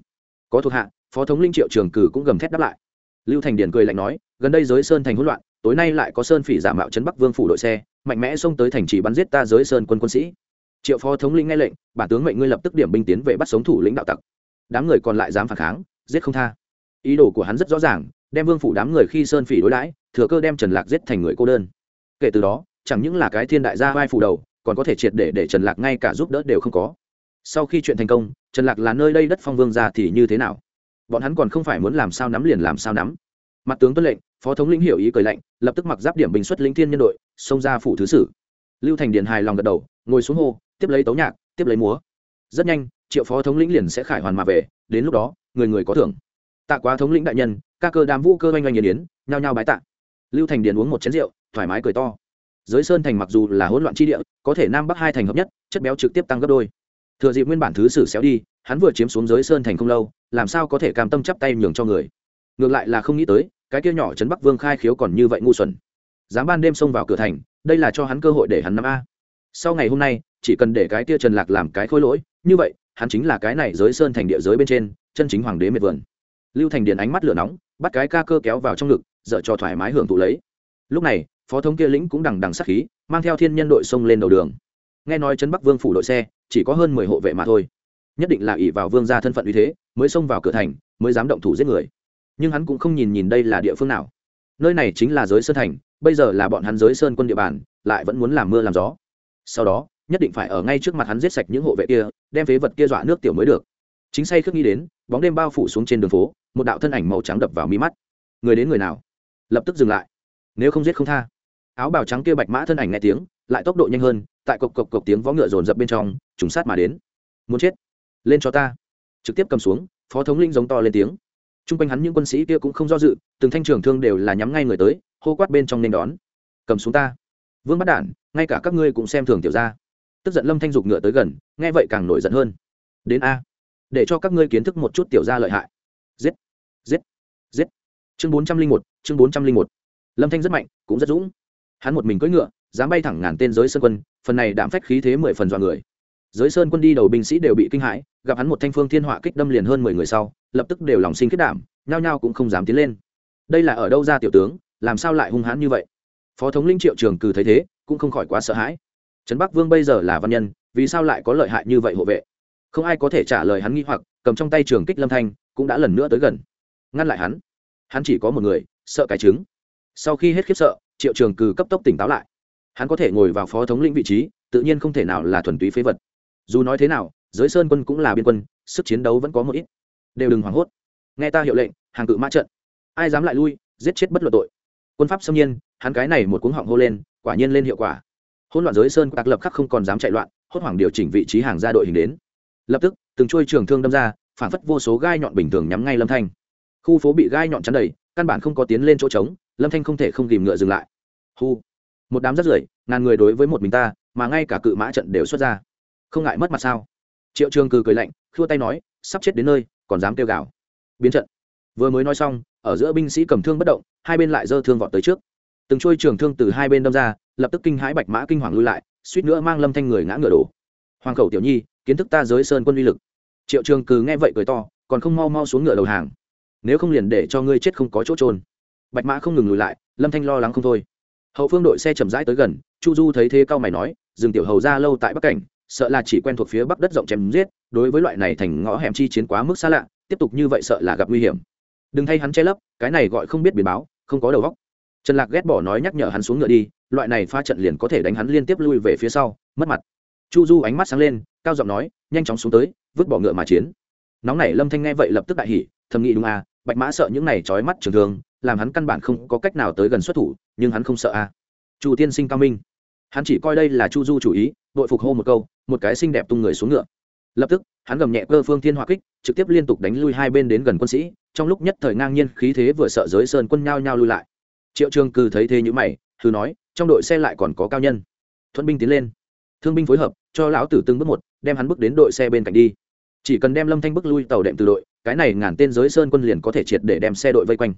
Có thuộc hạ, phó thống linh triệu trường cử cũng gầm thét đáp lại. Lưu thành điền cười lạnh nói, gần đây giới sơn thành hỗn loạn, tối nay lại có sơn phỉ giả mạo trấn bắc vương phủ đội xe mạnh mẽ xông tới thành trì bắn giết ta giới sơn quân quân sĩ. Triệu phó thống lĩnh nghe lệnh, bản tướng mệnh ngươi lập tức điểm binh tiến về bắt sống thủ lĩnh đạo tặc. Đám người còn lại dám phản kháng, giết không tha. Ý đồ của hắn rất rõ ràng, đem vương phủ đám người khi sơn phỉ đối đãi, thừa cơ đem trần lạc giết thành người cô đơn. Kể từ đó, chẳng những là cái thiên đại gia vai phủ đầu, còn có thể triệt để để trần lạc ngay cả giúp đỡ đều không có. Sau khi chuyện thành công, trần lạc là nơi đây đất phong vương ra thì như thế nào? Bọn hắn còn không phải muốn làm sao nắm liền làm sao nắm. Mặt tướng tuân lệnh phó thống lĩnh hiểu ý cười lạnh, lập tức mặc giáp điểm bình xuất lĩnh thiên nhân đội, xông ra phủ thứ sử. Lưu thành Điền hài lòng gật đầu, ngồi xuống hô, tiếp lấy tấu nhạc, tiếp lấy múa. Rất nhanh, triệu phó thống lĩnh liền sẽ khải hoàn mà về, đến lúc đó, người người có thưởng. Tạ quá thống lĩnh đại nhân các cơ đám vũ cơ oanh oanh nhiệt yến nhao nhao bái tạ. Lưu thành điền uống một chén rượu, thoải mái cười to. Giới sơn thành mặc dù là hỗn loạn chi địa, có thể nam bắc hai thành hợp nhất, chất béo trực tiếp tăng gấp đôi. Thừa dịp nguyên bản thứ sử xéo đi, hắn vừa chiếm xuống giới sơn thành không lâu, làm sao có thể cam tâm chắp tay nhường cho người? Ngược lại là không nghĩ tới cái kia nhỏ trấn bắc vương khai khiếu còn như vậy ngu xuẩn. Dám ban đêm xông vào cửa thành, đây là cho hắn cơ hội để hắn nắm a. Sau ngày hôm nay, chỉ cần để cái kia trần lạc làm cái khôi lỗi, như vậy, hắn chính là cái này giới sơn thành địa giới bên trên, chân chính hoàng đế miệt vườn. Lưu thành điện ánh mắt lửa nóng, bắt cái ca cơ kéo vào trong ngực dợ cho thoải mái hưởng thụ lấy. Lúc này, phó thống kia lĩnh cũng đằng đằng sắc khí, mang theo thiên nhân đội xông lên đầu đường. Nghe nói trấn bắc vương phủ đội xe, chỉ có hơn mười hộ vệ mà thôi. Nhất định là ỷ vào vương gia thân phận uy thế, mới xông vào cửa thành, mới dám động thủ giết người nhưng hắn cũng không nhìn nhìn đây là địa phương nào. Nơi này chính là giới sơn thành, bây giờ là bọn hắn giới sơn quân địa bàn, lại vẫn muốn làm mưa làm gió. Sau đó, nhất định phải ở ngay trước mặt hắn giết sạch những hộ vệ kia, đem phế vật kia dọa nước tiểu mới được. Chính say khước nghĩ đến, bóng đêm bao phủ xuống trên đường phố, một đạo thân ảnh màu trắng đập vào mi mắt. Người đến người nào? Lập tức dừng lại. Nếu không giết không tha. Áo bào trắng kia bạch mã thân ảnh nghe tiếng, lại tốc độ nhanh hơn, tại cộc cộc cộc tiếng vó ngựa rồn rập bên trong, trùng sát mà đến. Muốn chết. Lên cho ta. Trực tiếp cầm xuống, phó thống linh giống to lên tiếng t r u n g quanh hắn những quân sĩ kia cũng không do dự, từng thanh trường thương đều là nhắm ngay người tới, hô quát bên trong nên đón. Cầm xuống ta. Vương bắt đản, ngay cả các ngươi cũng xem thường tiểu ra tức giận lâm thanh dục ngựa tới gần, nghe vậy càng nổi giận hơn. Đến a. Để cho các ngươi kiến thức một chút tiểu ra lợi hại. Giết. Giết. Giết. Chương bốn trăm linh một, chương bốn trăm linh một. Lâm thanh rất mạnh, cũng rất dũng. Hắn một mình cưỡi ngựa, dám bay thẳng ngàn tên giới sơn quân, phần này đạm phách khí thế mười phần dọa người giới sơn quân đi đầu binh sĩ đều bị kinh hãi, gặp hắn một thanh phương thiên họa kích đâm liền hơn mười người sau, lập tức đều lòng sinh kết đảm, nhao nhao cũng không dám tiến lên. Đây là ở đâu ra tiểu tướng, làm sao lại hung hãn như vậy? Phó thống linh triệu trường cử thấy thế, cũng không khỏi quá sợ hãi. Trấn bắc vương bây giờ là văn nhân, vì sao lại có lợi hại như vậy hộ vệ? Không ai có thể trả lời hắn nghi hoặc, cầm trong tay trường kích lâm thanh, cũng đã lần nữa tới gần. Ngăn lại hắn. Hắn chỉ có một người, sợ cái trứng. Sau khi hết khiếp sợ, triệu trường cử cấp tốc tỉnh táo lại. Hắn có thể ngồi vào phó thống lĩnh vị trí, tự nhiên không thể nào là thuần túy phế vật dù nói thế nào, giới sơn quân cũng là biên quân, sức chiến đấu vẫn có một ít. Đều đừng hoảng hốt. Nghe ta hiệu lệnh, hàng cự mã trận. Ai dám lại lui, giết chết bất luận tội. Quân pháp xâm nhiên, hắn cái này một cuống họng hô lên, quả nhiên lên hiệu quả. Hỗn loạn giới sơn đặc lập khắc không còn dám chạy loạn, hốt hoảng điều chỉnh vị trí hàng ra đội hình đến. Lập tức, từng chuôi trường thương đâm ra, phản phất vô số gai nhọn bình thường nhắm ngay lâm thanh. Khu phố bị gai nhọn chắn đầy, căn bản không có tiến lên chỗ trống, lâm thanh không thể không tìm ngựa dừng lại. Hu một đám rất rưởi, ngàn người đối với một mình ta, mà ngay cả cự mã trận đều xuất ra không ngại mất mặt sao? Triệu trường cừ cười lạnh, khua tay nói, sắp chết đến nơi, còn dám kêu gào. Biến trận. Vừa mới nói xong, ở giữa binh sĩ cầm thương bất động, hai bên lại giơ thương vọt tới trước. Từng trôi trường thương từ hai bên đâm ra, lập tức kinh hãi bạch mã kinh hoàng lui lại, suýt nữa mang lâm thanh người ngã ngựa đổ. Hoàng khẩu tiểu nhi, kiến thức ta giới sơn quân uy lực. Triệu trường cừ nghe vậy cười to, còn không mau mau xuống ngựa đầu hàng. Nếu không liền để cho ngươi chết không có chỗ trôn. Bạch mã không ngừng lùi lại, lâm thanh lo lắng không thôi. Hậu phương đội xe chậm rãi tới gần, chu du thấy thế cao mày nói, dừng tiểu hầu ra lâu tại bắc cảnh sợ là chỉ quen thuộc phía bắc đất rộng chém giết, đối với loại này thành ngõ hẻm chi chiến quá mức xa lạ, tiếp tục như vậy sợ là gặp nguy hiểm. Đừng thay hắn che lấp, cái này gọi không biết biển báo, không có đầu góc trần lạc ghét bỏ nói nhắc nhở hắn xuống ngựa đi, loại này pha trận liền có thể đánh hắn liên tiếp lui về phía sau, mất mặt. Chu du ánh mắt sáng lên, cao giọng nói, nhanh chóng xuống tới, vứt bỏ ngựa mà chiến. Nóng này lâm thanh nghe vậy lập tức đại hỉ, thầm nghĩ đúng à bạch mã sợ những này trói mắt trường thường làm hắn căn bản không có cách nào tới gần xuất thủ, nhưng hắn không sợ à. Chu tiên sinh cao minh. Hắn chỉ coi đây là chu du chủ ý đội phục hô một câu, một cái xinh đẹp tung người xuống ngựa. Lập tức, hắn gầm nhẹ cơ phương thiên hỏa kích, trực tiếp liên tục đánh lui hai bên đến gần quân sĩ, trong lúc nhất thời ngang nhiên khí thế vừa sợ giới sơn quân nhao nhao lui lại. Triệu trường cừ thấy thế như mày thư nói, trong đội xe lại còn có cao nhân. Thuận binh tiến lên. Thương binh phối hợp, cho lão tử từng bước một, đem hắn bước đến đội xe bên cạnh đi. Chỉ cần đem lâm thanh bước lui tàu đệm từ đội, cái này ngàn tên giới sơn quân liền có thể triệt để đem xe đội vây quanh.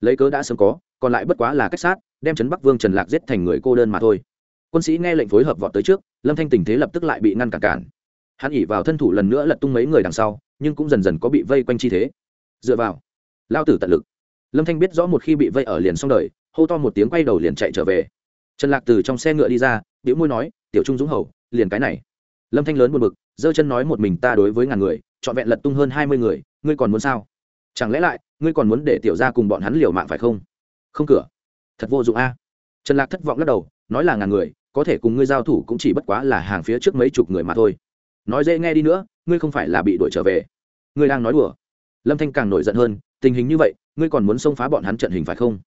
Lấy cớ đã sớm có, còn lại bất quá là cách sát, đem trấn bắc vương trần lạc giết thành người cô đơn mà thôi quân sĩ nghe lệnh phối hợp vọt tới trước, lâm thanh tình thế lập tức lại bị ngăn cản cản. Hắn ỉ vào thân thủ lần nữa lật tung mấy người đằng sau, nhưng cũng dần dần có bị vây quanh chi thế. Dựa vào, lao tử tận lực. Lâm thanh biết rõ một khi bị vây ở liền xong đời, hô to một tiếng quay đầu liền chạy trở về. Trần lạc từ trong xe ngựa đi ra biểu môi nói, tiểu trung dũng hầu, liền cái này. Lâm thanh lớn buồn bực, giơ chân nói một mình ta đối với ngàn người, trọn vẹn lật tung hơn hai mươi người, ngươi còn muốn sao? Chẳng lẽ lại, ngươi còn muốn để tiểu ra cùng bọn hắn liều mạng phải không? Không cửa. Thật vô dụng a. Trần lạc thất vọng lắc đầu, nói là ngàn người có thể cùng ngươi giao thủ cũng chỉ bất quá là hàng phía trước mấy chục người mà thôi. Nói dễ nghe đi nữa, ngươi không phải là bị đuổi trở về. Ngươi đang nói đùa. Lâm thanh càng nổi giận hơn, tình hình như vậy, ngươi còn muốn xông phá bọn hắn trận hình phải không?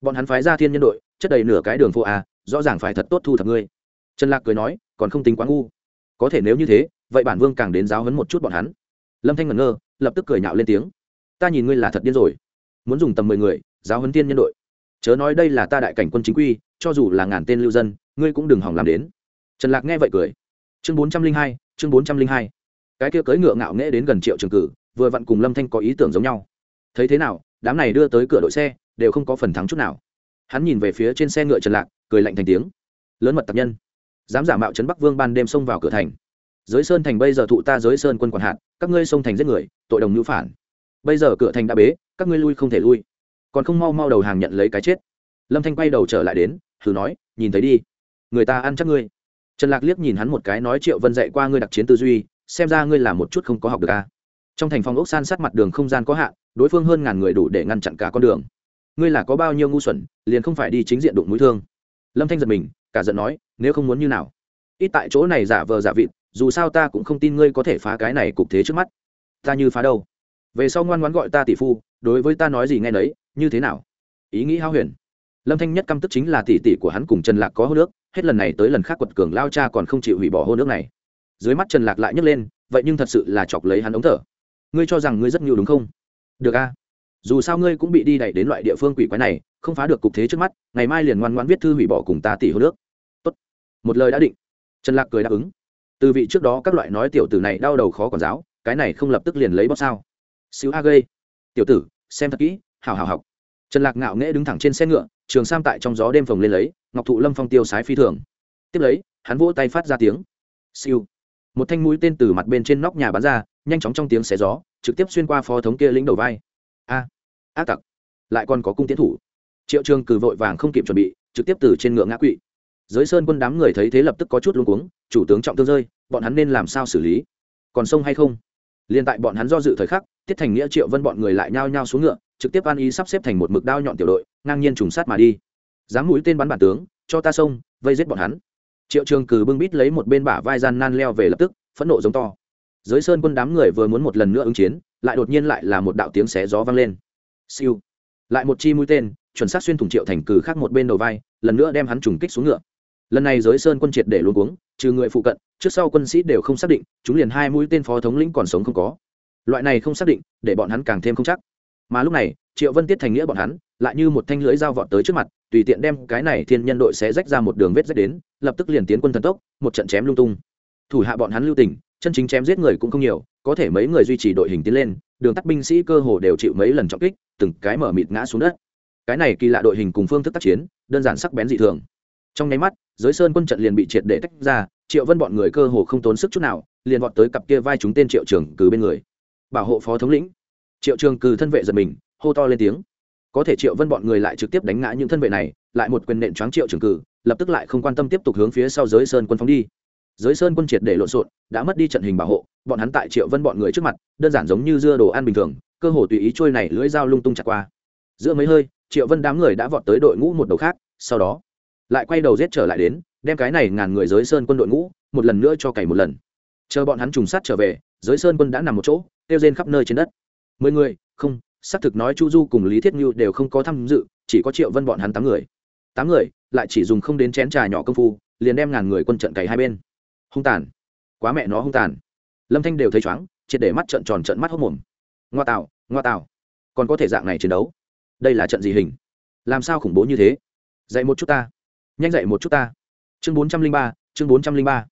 Bọn hắn phái ra thiên nhân đội, chất đầy nửa cái đường phố a, rõ ràng phải thật tốt thu thập ngươi. Trần lạc cười nói, còn không tính quá ngu. Có thể nếu như thế, vậy bản vương càng đến giáo hấn một chút bọn hắn. Lâm thanh ngẩn ngơ, lập tức cười nhạo lên tiếng. Ta nhìn ngươi là thật điên rồi. Muốn dùng tầm mười người, giáo hấn tiên nhân đội. Chớ nói đây là ta đại cảnh quân chính quy, cho dù là ngàn tên lưu dân ngươi cũng đừng hỏng làm đến. Trần lạc nghe vậy cười. Chương bốn trăm linh hai, chương bốn trăm linh hai. Cái kia cưỡi ngựa ngạo nghễ đến gần triệu trường cử, vừa vặn cùng lâm thanh có ý tưởng giống nhau. Thấy thế nào, đám này đưa tới cửa đội xe, đều không có phần thắng chút nào. Hắn nhìn về phía trên xe ngựa trần lạc, cười lạnh thành tiếng. Lớn mật tập nhân. Dám giả mạo trấn bắc vương ban đêm xông vào cửa thành. Giới sơn thành bây giờ thụ ta giới sơn quân quản hạt, các ngươi xông thành giết người, tội đồng nhũ phản. Bây giờ cửa thành đã bế, các ngươi lui không thể lui. Còn không mau mau đầu hàng nhận lấy cái chết. Lâm thanh quay đầu trở lại đến, thử nói, nhìn thấy đi người ta ăn chắc ngươi. Trần lạc liếc nhìn hắn một cái nói, triệu vân dạy qua ngươi đặc chiến tư duy, xem ra ngươi là một chút không có học được ca trong thành phòng ốc san sát mặt đường không gian có hạn, đối phương hơn ngàn người đủ để ngăn chặn cả con đường. Ngươi là có bao nhiêu ngu xuẩn, liền không phải đi chính diện đụng mũi thương. Lâm thanh giật mình, cả giận nói, nếu không muốn như nào? Ít tại chỗ này giả vờ giả vịt, dù sao ta cũng không tin ngươi có thể phá cái này cục thế trước mắt. Ta như phá đâu? Về sau ngoan ngoãn gọi ta tỷ phu, đối với ta nói gì nghe nấy, như thế nào? Ý nghĩ hao huyền lâm thanh nhất căm tức chính là tỷ tỷ của hắn cùng trần lạc có hô nước, hết lần này tới lần khác quật cường lao cha còn không chịu hủy bỏ hô nước này. Dưới mắt trần lạc lại nhấc lên, vậy nhưng thật sự là chọc lấy hắn ống thở. Ngươi cho rằng ngươi rất nhiều đúng không? Được a. Dù sao ngươi cũng bị đi đẩy đến loại địa phương quỷ quái này, không phá được cục thế trước mắt, ngày mai liền ngoan ngoan viết thư hủy bỏ cùng ta tỷ hô nước. Tốt. Một lời đã định. Trần lạc cười đáp ứng. Từ vị trước đó các loại nói tiểu tử này đau đầu khó quản giáo, cái này không lập tức liền lấy bóp sao. Xíu a gây. Tiểu tử, xem thật kỹ hào hào học. Trần lạc ngạo nghễ đứng thẳng trên xe ngựa trường sam tại trong gió đêm phồng lên lấy, ngọc thụ lâm phong tiêu sái phi thường. Tiếp lấy, hắn vỗ tay phát ra tiếng. Siêu. Một thanh mũi tên từ mặt bên trên nóc nhà bắn ra, nhanh chóng trong tiếng xé gió, trực tiếp xuyên qua phó thống kia lĩnh đầu vai. A. Ác tặc. Lại còn có cung tiến thủ. Triệu trường cử vội vàng không kịp chuẩn bị, trực tiếp từ trên ngựa ngã quỵ. Giới sơn quân đám người thấy thế lập tức có chút luống cuống, chủ tướng trọng thương rơi, bọn hắn nên làm sao xử lý? Còn sông hay không? Liên tại bọn hắn do dự thời khắc, tiết thành nghĩa, triệu vân bọn người lại nhao nhao xuống ngựa, trực tiếp an ý sắp xếp thành một mực đao nhọn tiểu đội ngang nhiên trùng sát mà đi. Dám mũi tên bắn bản tướng, cho ta xông, vây giết bọn hắn. Triệu trường cử bưng bít lấy một bên bả vai gian nan leo về lập tức, phẫn nộ giống to. Giới sơn quân đám người vừa muốn một lần nữa ứng chiến, lại đột nhiên lại là một đạo tiếng xé gió vang lên. Siêu. Lại một chi mũi tên, chuẩn xác xuyên thủng triệu thành cử khác một bên đầu vai, lần nữa đem hắn trùng kích xuống ngựa. Lần này giới sơn quân triệt để luôn cuống, trừ người phụ cận, trước sau quân sĩ đều không xác định, chúng liền hai mũi tên phó thống lĩnh còn sống không có. Loại này không xác định, để bọn hắn càng thêm không chắc. Mà lúc này, triệu vân tiết thành nghĩa bọn hắn lại như một thanh lưỡi dao vọt tới trước mặt, tùy tiện đem cái này thiên nhân đội sẽ rách ra một đường vết rách đến, lập tức liền tiến quân thần tốc, một trận chém lung tung. Thủ hạ bọn hắn lưu tình, chân chính chém giết người cũng không nhiều, có thể mấy người duy trì đội hình tiến lên, đường tắt binh sĩ cơ hồ đều chịu mấy lần trọng kích, từng cái mở mịt ngã xuống đất. Cái này kỳ lạ đội hình cùng phương thức tác chiến, đơn giản sắc bén dị thường. Trong nháy mắt, giới sơn quân trận liền bị triệt để tách ra, triệu vân bọn người cơ hồ không tốn sức chút nào, liền vọt tới cặp kia vai chúng tên triệu trường cừ bên người. Bảo hộ phó thống lĩnh. Triệu trường cừ thân vệ giật mình, hô to lên tiếng có thể triệu vân bọn người lại trực tiếp đánh ngã những thân vệ này, lại một quyền nện choáng triệu trường cử, lập tức lại không quan tâm tiếp tục hướng phía sau giới sơn quân phóng đi. Giới sơn quân triệt để lộn xộn, đã mất đi trận hình bảo hộ, bọn hắn tại triệu vân bọn người trước mặt, đơn giản giống như dưa đồ ăn bình thường, cơ hồ tùy ý trôi này lưỡi dao lung tung chặt qua. Giữa mấy hơi, triệu vân đám người đã vọt tới đội ngũ một đầu khác, sau đó lại quay đầu giết trở lại đến, đem cái này ngàn người giới sơn quân đội ngũ, một lần nữa cho cày một lần. Chờ bọn hắn trùng sát trở về, giới sơn quân đã nằm một chỗ tiêu rên khắp nơi trên đất. Mười người, không xác thực nói chu du cùng lý thiết như đều không có tham dự, chỉ có triệu vân bọn hắn tám người. Tám người, lại chỉ dùng không đến chén trà nhỏ công phu, liền đem ngàn người quân trận cày hai bên. Hung tàn. Quá mẹ nó hung tàn. Lâm thanh đều thấy chóng triệt để mắt trận tròn trận mắt hốc mồm. Ngoa tạo ngoa tạo. Còn có thể dạng này chiến đấu? Đây là trận gì hình? Làm sao khủng bố như thế? Dạy một chút ta. Nhanh dạy một chút ta. Chương bốn trăm linh ba, chương bốn trăm linh ba.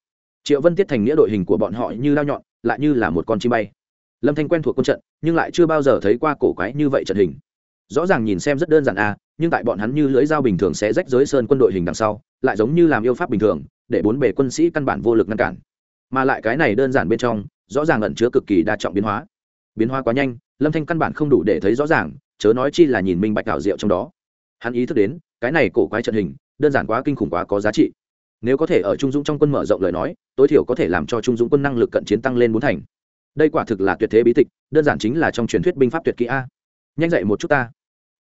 Triệu vân tiết thành nghĩa đội hình của bọn họ như lao nhọn, lại như là một con chim bay lâm thanh quen thuộc quân trận, nhưng lại chưa bao giờ thấy qua cổ quái như vậy trận hình. Rõ ràng nhìn xem rất đơn giản à nhưng tại bọn hắn như lưỡi dao bình thường sẽ rách giới sơn quân đội hình đằng sau, lại giống như làm yêu pháp bình thường, để bốn bề quân sĩ căn bản vô lực ngăn cản. Mà lại cái này đơn giản bên trong, rõ ràng ẩn chứa cực kỳ đa trọng biến hóa. Biến hóa quá nhanh, lâm thanh căn bản không đủ để thấy rõ ràng, chớ nói chi là nhìn minh bạch ảo diệu trong đó. Hắn ý thức đến, cái này cổ quái trận hình, đơn giản quá kinh khủng quá có giá trị. Nếu có thể ở trung dũng trong quân mở rộng lời nói, tối thiểu có thể làm cho trung dũng quân năng lực cận chiến tăng lên bốn thành đây quả thực là tuyệt thế bí tịch, đơn giản chính là trong truyền thuyết binh pháp tuyệt kỹ a. Nhanh dạy một chút ta.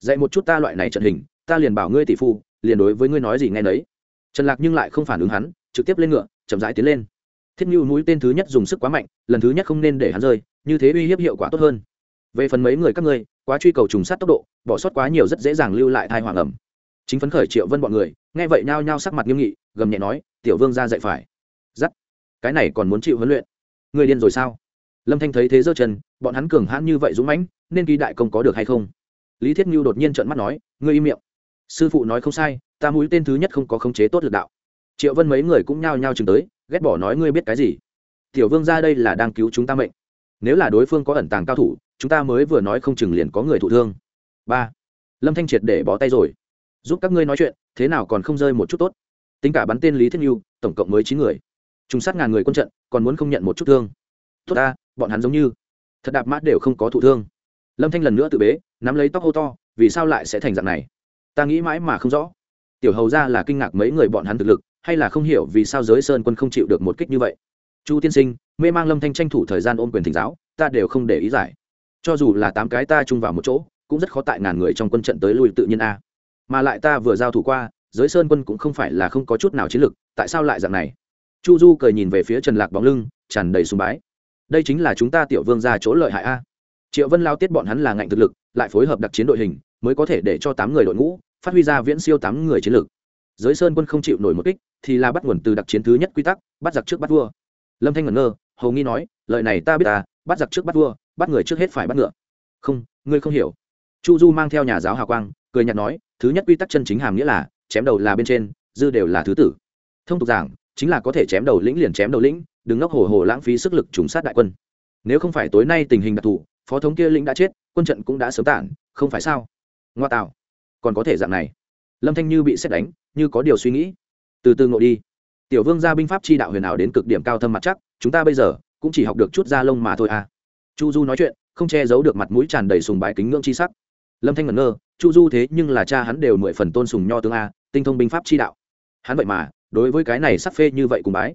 Dạy một chút ta loại này trận hình, ta liền bảo ngươi tỷ phu, liền đối với ngươi nói gì nghe đấy trần lạc nhưng lại không phản ứng hắn, trực tiếp lên ngựa, chậm rãi tiến lên. Thiết nhu núi tên thứ nhất dùng sức quá mạnh, lần thứ nhất không nên để hắn rơi, như thế uy hiếp hiệu quả tốt hơn. Về phần mấy người các ngươi, quá truy cầu trùng sát tốc độ, bỏ sót quá nhiều rất dễ dàng lưu lại thai hoàng ẩm. Chính phấn khởi triệu vân bọn người, nghe vậy nhao nhao sắc mặt nghiêm nghị, gầm nhẹ nói, tiểu vương ra dạy phải. Giắt. Cái này còn muốn chịu huấn luyện. Người điên rồi sao? Lâm thanh thấy thế giơ chân, bọn hắn cường hãn như vậy dũng mãnh, nên ghi đại công có được hay không? Lý thiết Ngưu đột nhiên trợn mắt nói, ngươi im miệng. Sư phụ nói không sai, ta mũi tên thứ nhất không có khống chế tốt lực đạo. Triệu vân mấy người cũng nhao nhao chừng tới, ghét bỏ nói ngươi biết cái gì? Tiểu vương ra đây là đang cứu chúng ta mệnh. Nếu là đối phương có ẩn tàng cao thủ, chúng ta mới vừa nói không chừng liền có người thụ thương. Ba. Lâm thanh triệt để bó tay rồi. Giúp các ngươi nói chuyện, thế nào còn không rơi một chút tốt? Tính cả bắn tên lý thiết nhu, tổng cộng mới chín người. Trùng sát ngàn người quân trận, còn muốn không nhận một chút thương. Tốt ta bọn hắn giống như thật đạp mát đều không có thụ thương. Lâm thanh lần nữa tự bế, nắm lấy tóc hô to, vì sao lại sẽ thành dạng này? Ta nghĩ mãi mà không rõ. Tiểu hầu ra là kinh ngạc mấy người bọn hắn thực lực, hay là không hiểu vì sao giới sơn quân không chịu được một kích như vậy? Chu tiên sinh, mê mang lâm thanh tranh thủ thời gian ôm quyền thỉnh giáo, ta đều không để ý giải. Cho dù là tám cái ta chung vào một chỗ, cũng rất khó tại ngàn người trong quân trận tới lui tự nhiên a. Mà lại ta vừa giao thủ qua, giới sơn quân cũng không phải là không có chút nào chiến lực, tại sao lại dạng này? Chu du cười nhìn về phía trần lạc bóng lưng, tràn đầy sùng bái đây chính là chúng ta tiểu vương ra chỗ lợi hại a. Triệu vân lao tiết bọn hắn là ngạnh thực lực, lại phối hợp đặc chiến đội hình, mới có thể để cho tám người đội ngũ phát huy ra viễn siêu tám người chiến lực. Giới sơn quân không chịu nổi một kích, thì là bắt nguồn từ đặc chiến thứ nhất quy tắc, bắt giặc trước bắt vua. Lâm thanh ngẩn ngơ, hầu nghi nói lợi này ta biết ta, bắt giặc trước bắt vua, bắt người trước hết phải bắt ngựa. Không, ngươi không hiểu. Chu du mang theo nhà giáo hào quang, cười nhạt nói, thứ nhất quy tắc chân chính hàm nghĩa là, chém đầu là bên trên, dư đều là thứ tử. Thông tục giảng chính là có thể chém đầu lĩnh liền chém đầu lĩnh, đừng ngốc hồ hồ lãng phí sức lực trùng sát đại quân. Nếu không phải tối nay tình hình đặc thù, phó thống kia lĩnh đã chết, quân trận cũng đã sớm tản, không phải sao? Ngoa tạo. Còn có thể dạng này. Lâm thanh như bị xét đánh, như có điều suy nghĩ. Từ từ ngộ đi. Tiểu vương gia binh pháp chi đạo huyền ảo đến cực điểm cao thâm mặt chắc, chúng ta bây giờ cũng chỉ học được chút da lông mà thôi à. Chu du nói chuyện, không che giấu được mặt mũi tràn đầy sùng bái kính ngưỡng chi sắc. Lâm thanh ngẩn ngơ, chu du thế nhưng là cha hắn đều mười phần tôn sùng nho tướng a, tinh thông binh pháp chi đạo. Hắn vậy mà đối với cái này sắc phê như vậy cùng bái.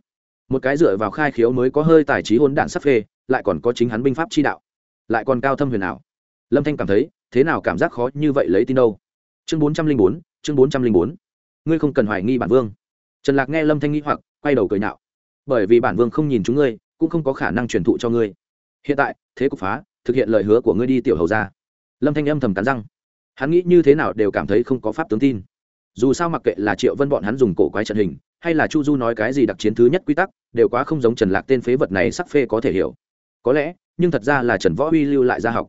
Một cái dựa vào khai khiếu mới có hơi tài trí hôn đản sắc phê, lại còn có chính hắn binh pháp chi đạo. Lại còn cao thâm huyền ảo. Lâm thanh cảm thấy, thế nào cảm giác khó như vậy lấy tin đâu? Chương bốn trăm linh bốn, chương bốn trăm linh bốn. Ngươi không cần hoài nghi bản vương. Trần lạc nghe lâm thanh nghĩ hoặc, quay đầu cười nhạo. Bởi vì bản vương không nhìn chúng ngươi, cũng không có khả năng truyền thụ cho ngươi. Hiện tại, thế cục phá, thực hiện lời hứa của ngươi đi tiểu hầu ra lâm thanh âm thầm cắn răng. Hắn nghĩ như thế nào đều cảm thấy không có pháp tướng tin dù sao mặc kệ là triệu vân bọn hắn dùng cổ quái trận hình, hay là chu du nói cái gì đặc chiến thứ nhất quy tắc, đều quá không giống trần lạc tên phế vật này sắc phê có thể hiểu. Có lẽ, nhưng thật ra là trần võ uy lưu lại ra học.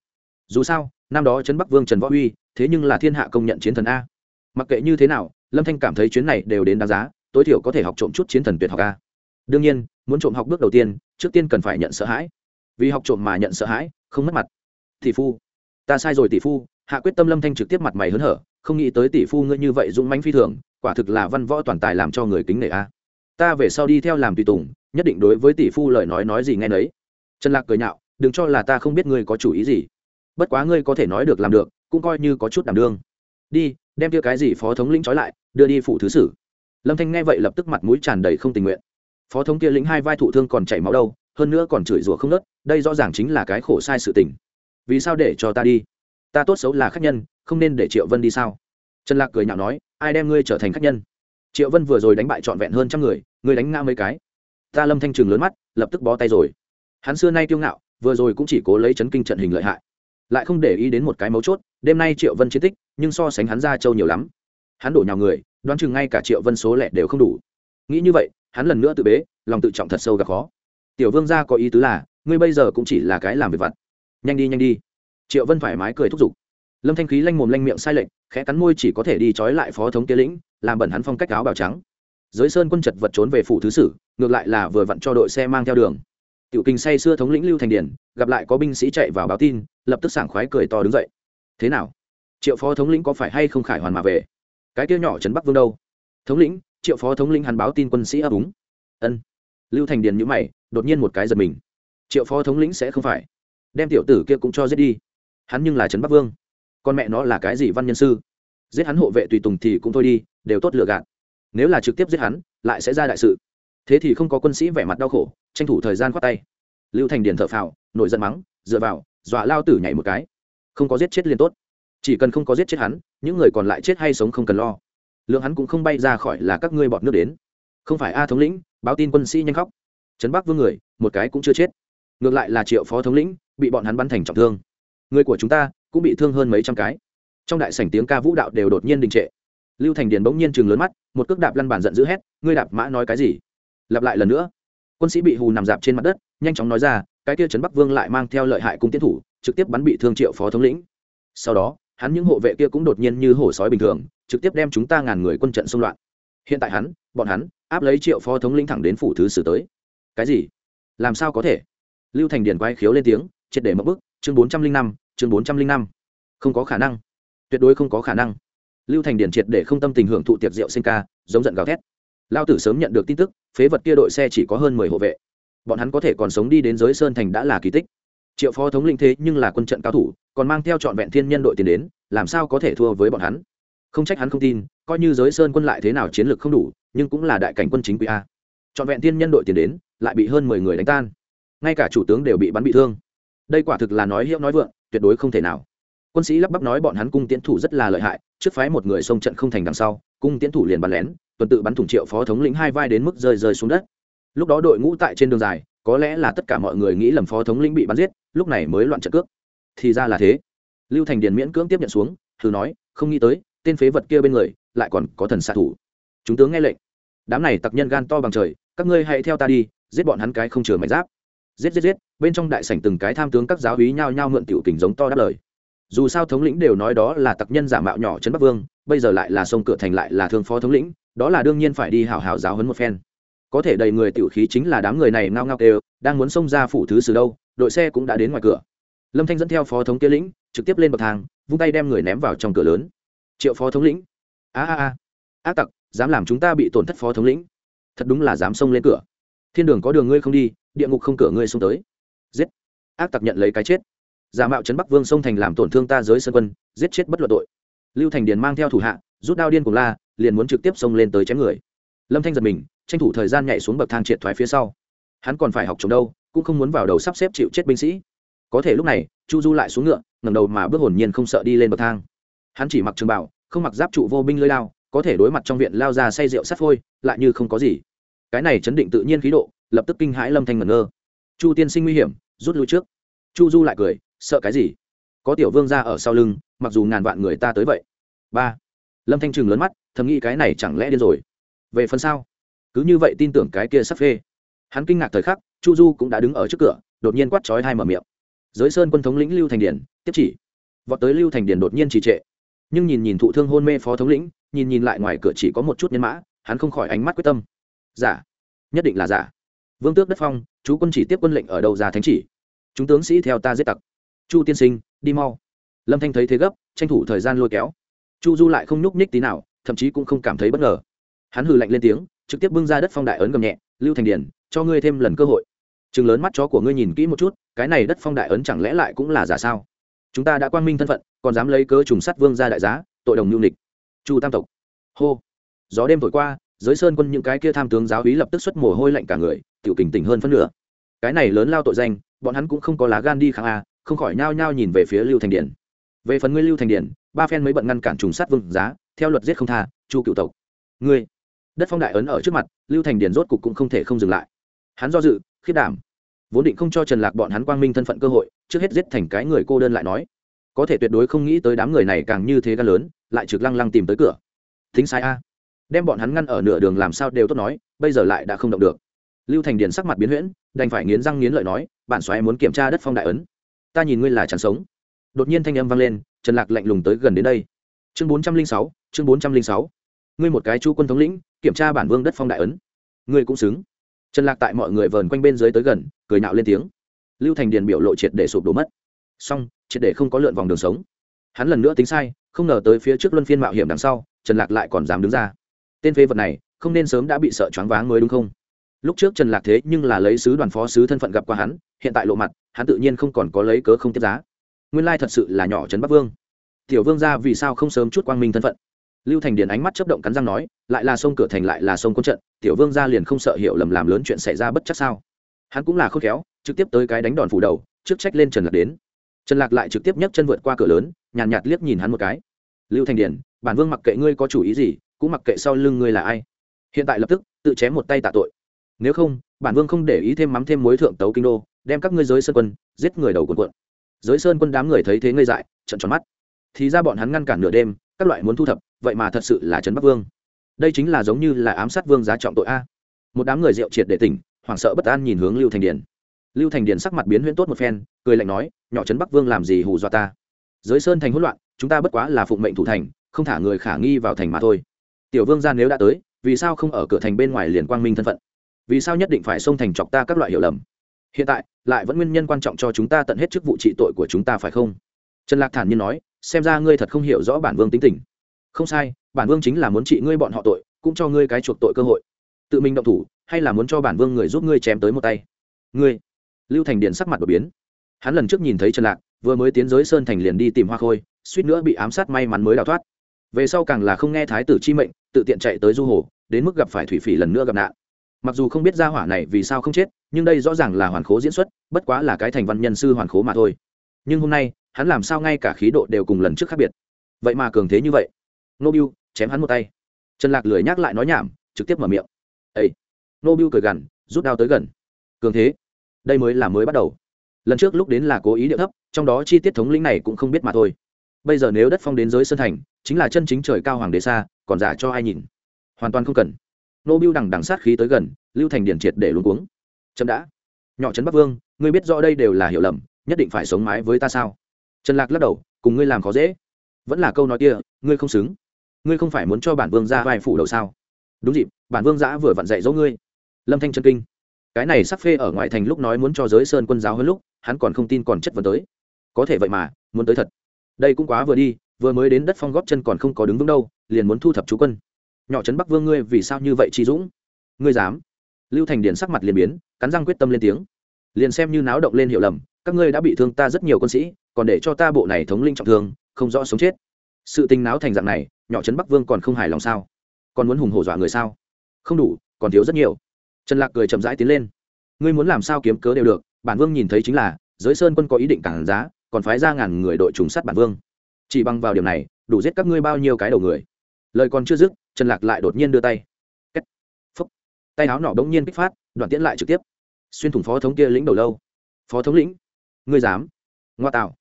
Dù sao, năm đó trấn bắc vương trần võ uy thế nhưng là thiên hạ công nhận chiến thần a. Mặc kệ như thế nào, lâm thanh cảm thấy chuyến này đều đến đáng giá, tối thiểu có thể học trộm chút chiến thần tuyệt học a. Đương nhiên, muốn trộm học bước đầu tiên, trước tiên cần phải nhận sợ hãi. Vì học trộm mà nhận sợ hãi, không mất mặt. Tỷ phu. Ta sai rồi tỷ phu, hạ quyết tâm lâm thanh trực tiếp mặt mày hớn hở không nghĩ tới tỷ phu ngươi như vậy dũng mãnh phi thường, quả thực là văn võ toàn tài làm cho người kính nể a. Ta về sau đi theo làm tùy tùng, nhất định đối với tỷ phu lời nói nói gì nghe nấy. Trần lạc cười nhạo, đừng cho là ta không biết ngươi có chủ ý gì. Bất quá ngươi có thể nói được làm được, cũng coi như có chút đảm đương. Đi, đem kia cái gì phó thống lĩnh trói lại, đưa đi phủ thứ sử. Lâm thanh nghe vậy lập tức mặt mũi tràn đầy không tình nguyện. Phó thống kia lĩnh hai vai thụ thương còn chảy máu đâu, hơn nữa còn chửi rủa không nớt, đây rõ ràng chính là cái khổ sai sự tình. Vì sao để cho ta đi? Ta tốt xấu là khách nhân không nên để triệu vân đi sao? Trần lạc cười nhạo nói, ai đem ngươi trở thành khách nhân? Triệu vân vừa rồi đánh bại trọn vẹn hơn trăm người, ngươi đánh ngã mấy cái. Ta lâm thanh trường lớn mắt, lập tức bó tay rồi. Hắn xưa nay kiêu ngạo, vừa rồi cũng chỉ cố lấy chấn kinh trận hình lợi hại. Lại không để ý đến một cái mấu chốt, đêm nay triệu vân chiến tích, nhưng so sánh hắn ra châu nhiều lắm. Hắn đổ nhào người, đoán chừng ngay cả triệu vân số lẻ đều không đủ. Nghĩ như vậy, hắn lần nữa tự bế, lòng tự trọng thật sâu gặp khó. Tiểu vương gia có ý tứ là, ngươi bây giờ cũng chỉ là cái làm việc vặt. Nhanh đi nhanh đi. Triệu vân thoải mái cười thúc giục lâm thanh khí lanh mồm lanh miệng sai lệch, khẽ cắn môi chỉ có thể đi trói lại phó thống kia lĩnh, làm bẩn hắn phong cách áo bào trắng. Giới sơn quân chật vật trốn về phủ thứ sử, ngược lại là vừa vặn cho đội xe mang theo đường. Tiểu kinh say xưa thống lĩnh lưu thành điển, gặp lại có binh sĩ chạy vào báo tin, lập tức sảng khoái cười to đứng dậy. Thế nào? Triệu phó thống lĩnh có phải hay không khải hoàn mà về? Cái kia nhỏ trấn bắc vương đâu? Thống lĩnh, triệu phó thống lĩnh hắn báo tin quân sĩ ấp úng. Ân. Lưu thành điền nhữ mày, đột nhiên một cái giật mình. Triệu phó thống lĩnh sẽ không phải. Đem tiểu tử kia cũng cho giết đi. Hắn nhưng là trấn bắc vương con mẹ nó là cái gì văn nhân sư? Giết hắn hộ vệ tùy tùng thì cũng thôi đi, đều tốt lựa gạt. Nếu là trực tiếp giết hắn, lại sẽ ra đại sự. Thế thì không có quân sĩ vẻ mặt đau khổ, tranh thủ thời gian khoát tay. Lưu thành điền thở phào, nổi giận mắng, dựa vào, dọa lao tử nhảy một cái. Không có giết chết liền tốt. Chỉ cần không có giết chết hắn, những người còn lại chết hay sống không cần lo. Lượng hắn cũng không bay ra khỏi là các ngươi bọt nước đến. Không phải a thống lĩnh, báo tin quân sĩ nhanh khóc. Trấn bắc vương người, một cái cũng chưa chết. Ngược lại là triệu phó thống lĩnh, bị bọn hắn bắn thành trọng thương. Người của chúng ta cũng bị thương hơn mấy trăm cái. Trong đại sảnh tiếng ca vũ đạo đều đột nhiên đình trệ. Lưu thành điền bỗng nhiên chừng lớn mắt, một cước đạp lăn bàn giận dữ hét, ngươi đạp mã nói cái gì? Lặp lại lần nữa. Quân sĩ bị hù nằm dạp trên mặt đất, nhanh chóng nói ra, cái kia trấn bắc vương lại mang theo lợi hại cung tiến thủ, trực tiếp bắn bị thương triệu phó thống lĩnh. Sau đó, hắn những hộ vệ kia cũng đột nhiên như hổ sói bình thường, trực tiếp đem chúng ta ngàn người quân trận xung loạn. Hiện tại hắn, bọn hắn, áp lấy triệu phó thống lĩnh thẳng đến phủ thứ sử tới. Cái gì? Làm sao có thể? Lưu thành điền quay khiếu lên tiếng, triệt để mất bức, chương bốn trăm linh năm chương bốn trăm linh năm. Không có khả năng. Tuyệt đối không có khả năng. Lưu thành điển triệt để không tâm tình hưởng thụ tiệc rượu sinh ca, giống giận gào thét. Lao tử sớm nhận được tin tức, phế vật kia đội xe chỉ có hơn mười hộ vệ. Bọn hắn có thể còn sống đi đến giới sơn thành đã là kỳ tích. Triệu phó thống lĩnh thế nhưng là quân trận cao thủ, còn mang theo trọn vẹn thiên nhân đội tiền đến, làm sao có thể thua với bọn hắn? Không trách hắn không tin, coi như giới sơn quân lại thế nào chiến lược không đủ, nhưng cũng là đại cảnh quân chính quý a. Trọn vẹn thiên nhân đội tiền đến, lại bị hơn mười người đánh tan. Ngay cả chủ tướng đều bị bắn bị thương. Đây quả thực là nói hiệu nói vượng tuyệt đối không thể nào. Quân sĩ lắp bắp nói bọn hắn cung tiến thủ rất là lợi hại, trước phái một người xông trận không thành đằng sau, cung tiến thủ liền bắn lén, tuần tự bắn thủng triệu phó thống lĩnh hai vai đến mức rơi rơi xuống đất. Lúc đó đội ngũ tại trên đường dài, có lẽ là tất cả mọi người nghĩ lầm phó thống lĩnh bị bắn giết, lúc này mới loạn trận cướp. thì ra là thế. Lưu thành điền miễn cưỡng tiếp nhận xuống, thử nói, không nghĩ tới, tên phế vật kia bên người lại còn có thần xạ thủ. Chúng tướng nghe lệnh. Đám này tặc nhân gan to bằng trời, các ngươi hãy theo ta đi, giết bọn hắn cái không chừa mảnh giáp giết giết giết, bên trong đại sảnh từng cái tham tướng các giáo hí nhao nhao mượn tiểu kình giống to đáp lời. Dù sao thống lĩnh đều nói đó là tặc nhân giả mạo nhỏ trấn bắc vương, bây giờ lại là sông cửa thành lại là thương phó thống lĩnh, đó là đương nhiên phải đi hào hào giáo hấn một phen. Có thể đầy người tiểu khí chính là đám người này ngao ngao kêu, đang muốn xông ra phủ thứ sử đâu, đội xe cũng đã đến ngoài cửa. Lâm thanh dẫn theo phó thống kia lĩnh, trực tiếp lên bậc thang, vung tay đem người ném vào trong cửa lớn. Triệu phó thống lĩnh. A a a. Ác tặc, dám làm chúng ta bị tổn thất phó thống lĩnh. Thật đúng là dám xông lên cửa thiên đường có đường ngươi không đi, địa ngục không cửa ngươi xông tới. Giết. Ác tặc nhận lấy cái chết. Giả mạo trấn bắc vương sông thành làm tổn thương ta giới sân quân, giết chết bất luận tội. Lưu thành điền mang theo thủ hạ, rút đao điên cùng la, liền muốn trực tiếp xông lên tới chém người. Lâm thanh giật mình, tranh thủ thời gian nhảy xuống bậc thang triệt thoái phía sau. Hắn còn phải học chống đâu, cũng không muốn vào đầu sắp xếp chịu chết binh sĩ. Có thể lúc này, chu du lại xuống ngựa, ngẩng đầu mà bước hồn nhiên không sợ đi lên bậc thang. Hắn chỉ mặc trường bảo không mặc giáp trụ vô binh lơi lao có thể đối mặt trong viện lao ra say rượu sắt phôi, lại như không có gì cái này chấn định tự nhiên khí độ, lập tức kinh hãi lâm thanh ngẩn ngơ. Chu tiên sinh nguy hiểm, rút lui trước. Chu du lại cười, sợ cái gì? Có tiểu vương ra ở sau lưng, mặc dù ngàn vạn người ta tới vậy. Ba. Lâm thanh trừng lớn mắt, thầm nghĩ cái này chẳng lẽ điên rồi? Về phần sau cứ như vậy tin tưởng cái kia sắp phê. Hắn kinh ngạc thời khắc, chu du cũng đã đứng ở trước cửa, đột nhiên quát chói hai mở miệng. Giới sơn quân thống lĩnh lưu thành điển, tiếp chỉ. Vọt tới lưu thành điển đột nhiên trì trệ. Nhưng nhìn nhìn thụ thương hôn mê phó thống lĩnh, nhìn nhìn lại ngoài cửa chỉ có một chút nhân mã, hắn không khỏi ánh mắt quyết tâm giả. Nhất định là giả. Vương tước đất phong, chú quân chỉ tiếp quân lệnh ở đầu già thánh chỉ? Chúng tướng sĩ theo ta giết tặc. Chu tiên sinh, đi mau. Lâm thanh thấy thế gấp, tranh thủ thời gian lôi kéo. Chu du lại không nhúc nhích tí nào, thậm chí cũng không cảm thấy bất ngờ. Hắn hừ lạnh lên tiếng, trực tiếp bưng ra đất phong đại ấn gầm nhẹ, lưu thành điển, cho ngươi thêm lần cơ hội. Chừng lớn mắt chó của ngươi nhìn kỹ một chút, cái này đất phong đại ấn chẳng lẽ lại cũng là giả sao? Chúng ta đã quang minh thân phận, còn dám lấy cớ trùng sắt vương ra đại giá, tội đồng nhu nịch chu tam tộc. Hô. Gió đêm thổi qua giới sơn quân những cái kia tham tướng giáo úy lập tức xuất mồ hôi lạnh cả người, tiểu kình tỉnh hơn phân nửa. Cái này lớn lao tội danh, bọn hắn cũng không có lá gan đi kháng a, không khỏi nhao nhao nhìn về phía lưu thành điển. Về phần ngươi lưu thành điển, ba phen mới bận ngăn cản trùng sát vương giá, theo luật giết không tha, chu cựu tộc. Ngươi, đất phong đại ấn ở trước mặt, lưu thành điển rốt cục cũng không thể không dừng lại. Hắn do dự khiết đảm. Vốn định không cho trần lạc bọn hắn quang minh thân phận cơ hội, trước hết giết thành cái người cô đơn lại nói. Có thể tuyệt đối không nghĩ tới đám người này càng như thế gan lớn, lại trực lăng lăng tìm tới cửa. Thính sai a đem bọn hắn ngăn ở nửa đường làm sao đều tốt nói, bây giờ lại đã không động được. Lưu thành điền sắc mặt biến huyễn, đành phải nghiến răng nghiến lợi nói, bản xoáy muốn kiểm tra đất phong đại ấn. Ta nhìn ngươi là chẳng sống. Đột nhiên thanh âm vang lên, trần lạc lạnh lùng tới gần đến đây. Chương bốn trăm linh sáu, chương bốn trăm linh sáu. Ngươi một cái chu quân thống lĩnh, kiểm tra bản vương đất phong đại ấn. Ngươi cũng xứng. Trần lạc tại mọi người vờn quanh bên dưới tới gần, cười nạo lên tiếng. Lưu thành điền biểu lộ triệt để sụp đổ mất. Xong, triệt để không có lượn vòng đường sống. Hắn lần nữa tính sai, không ngờ tới phía trước luân phiên mạo hiểm đằng sau, trần lạc lại còn dám đứng ra tên phế vật này không nên sớm đã bị sợ choáng váng mới đúng không? Lúc trước trần lạc thế nhưng là lấy sứ đoàn phó sứ thân phận gặp qua hắn hiện tại lộ mặt hắn tự nhiên không còn có lấy cớ không tiếp giá. Nguyên lai thật sự là nhỏ trấn bắc vương. Tiểu vương ra vì sao không sớm chút quang minh thân phận? Lưu thành điền ánh mắt chấp động cắn răng nói lại là sông cửa thành lại là sông quân trận tiểu vương ra liền không sợ hiểu lầm làm lớn chuyện xảy ra bất chắc sao? Hắn cũng là khôn khéo trực tiếp tới cái đánh đòn phủ đầu trước trách lên trần lạc đến. Trần lạc lại trực tiếp nhấc chân vượt qua cửa lớn nhàn nhạt, nhạt liếc nhìn hắn một cái. Lưu thành điền bản vương mặc kệ ngươi có chủ ý gì cũng mặc kệ sau lưng ngươi là ai. Hiện tại lập tức, tự chém một tay tạ tội. Nếu không, bản vương không để ý thêm mắm thêm mối thượng tấu kinh đô, đem các ngươi giới sơn quân, giết người đầu quần quận giới sơn quân đám người thấy thế ngây dại trận tròn mắt. Thì ra bọn hắn ngăn cản nửa đêm, các loại muốn thu thập, vậy mà thật sự là trấn bắc vương. Đây chính là giống như là ám sát vương giá trọng tội a. Một đám người rượu triệt để tỉnh, hoảng sợ bất an nhìn hướng lưu thành điền. Lưu thành điền sắc mặt biến huyễn tốt một phen, cười lạnh nói, nhỏ trấn bắc vương làm gì hù dọa ta? Giới sơn thành hỗn loạn, chúng ta bất quá là phụng mệnh thủ thành, không thả người khả nghi vào thành mà thôi tiểu vương gia nếu đã tới, vì sao không ở cửa thành bên ngoài liền quang minh thân phận? Vì sao nhất định phải xông thành chọc ta các loại hiểu lầm? Hiện tại, lại vẫn nguyên nhân quan trọng cho chúng ta tận hết chức vụ trị tội của chúng ta phải không? Trần lạc thản nhiên nói, xem ra ngươi thật không hiểu rõ bản vương tính tình. Không sai, bản vương chính là muốn trị ngươi bọn họ tội, cũng cho ngươi cái chuộc tội cơ hội. Tự mình động thủ, hay là muốn cho bản vương người giúp ngươi chém tới một tay? Ngươi. Lưu thành điện sắc mặt đột biến. Hắn lần trước nhìn thấy trần lạc, vừa mới tiến giới sơn thành liền đi tìm hoa khôi, suýt nữa bị ám sát may mắn mới đào thoát. Về sau càng là không nghe thái tử chi mệnh tự tiện chạy tới du hồ, đến mức gặp phải thủy phỉ lần nữa gặp nạn. Mặc dù không biết ra hỏa này vì sao không chết, nhưng đây rõ ràng là hoàn khố diễn xuất, bất quá là cái thành văn nhân sư hoàn khố mà thôi. Nhưng hôm nay, hắn làm sao ngay cả khí độ đều cùng lần trước khác biệt. Vậy mà cường thế như vậy. Nô biu chém hắn một tay. Trần lạc lười nhắc lại nói nhảm, trực tiếp mở miệng. Ây nô biu cười gằn, rút đao tới gần. Cường thế. Đây mới là mới bắt đầu. Lần trước lúc đến là cố ý điệu thấp, trong đó chi tiết thống lĩnh này cũng không biết mà thôi. Bây giờ nếu đất phong đến giới sơn thành, chính là chân chính trời cao hoàng đế xa còn giả cho ai nhìn? Hoàn toàn không cần. Nô biêu đằng đằng sát khí tới gần, lưu thành điển triệt để luôn cuống. Chậm đã. Nhỏ trấn bắc vương, ngươi biết rõ đây đều là hiểu lầm, nhất định phải sống mái với ta sao? Trần lạc lắc đầu, cùng ngươi làm khó dễ. Vẫn là câu nói kia, ngươi không xứng. Ngươi không phải muốn cho bản vương ra vai phủ đầu sao? Đúng dịp, bản vương giã vừa vặn dạy dỗ ngươi. Lâm thanh chân kinh. Cái này sắc phê ở ngoại thành lúc nói muốn cho giới sơn quân giáo hơn lúc, hắn còn không tin còn chất vấn tới. Có thể vậy mà, muốn tới thật. Đây cũng quá vừa đi, vừa mới đến đất phong góp chân còn không có đứng vững đâu liền muốn thu thập chú quân. Nhỏ trấn bắc vương ngươi vì sao như vậy chi dũng? Ngươi dám? Lưu thành điền sắc mặt liền biến, cắn răng quyết tâm lên tiếng. Liền xem như náo động lên hiểu lầm, các ngươi đã bị thương ta rất nhiều quân sĩ, còn để cho ta bộ này thống linh trọng thương, không rõ sống chết. Sự tình náo thành dạng này, nhỏ trấn bắc vương còn không hài lòng sao? Còn muốn hùng hổ dọa người sao? Không đủ, còn thiếu rất nhiều. Trần lạc cười chậm rãi tiến lên. Ngươi muốn làm sao kiếm cớ đều được, bản vương nhìn thấy chính là, giới sơn quân có ý định cản giá, còn phái ra ngàn người đội trùng sát bản vương. Chỉ bằng vào điều này, đủ giết các ngươi bao nhiêu cái đầu người lời còn chưa dứt, trần lạc lại đột nhiên đưa tay. Kết. Phúc. tay áo nỏ g nhiên kích phát, đoạn tiễn lại trực tiếp. Xuyên thủng phó thống kia lĩnh đầu lâu. Phó thống lĩnh, ngươi dám? Ngoa tạo.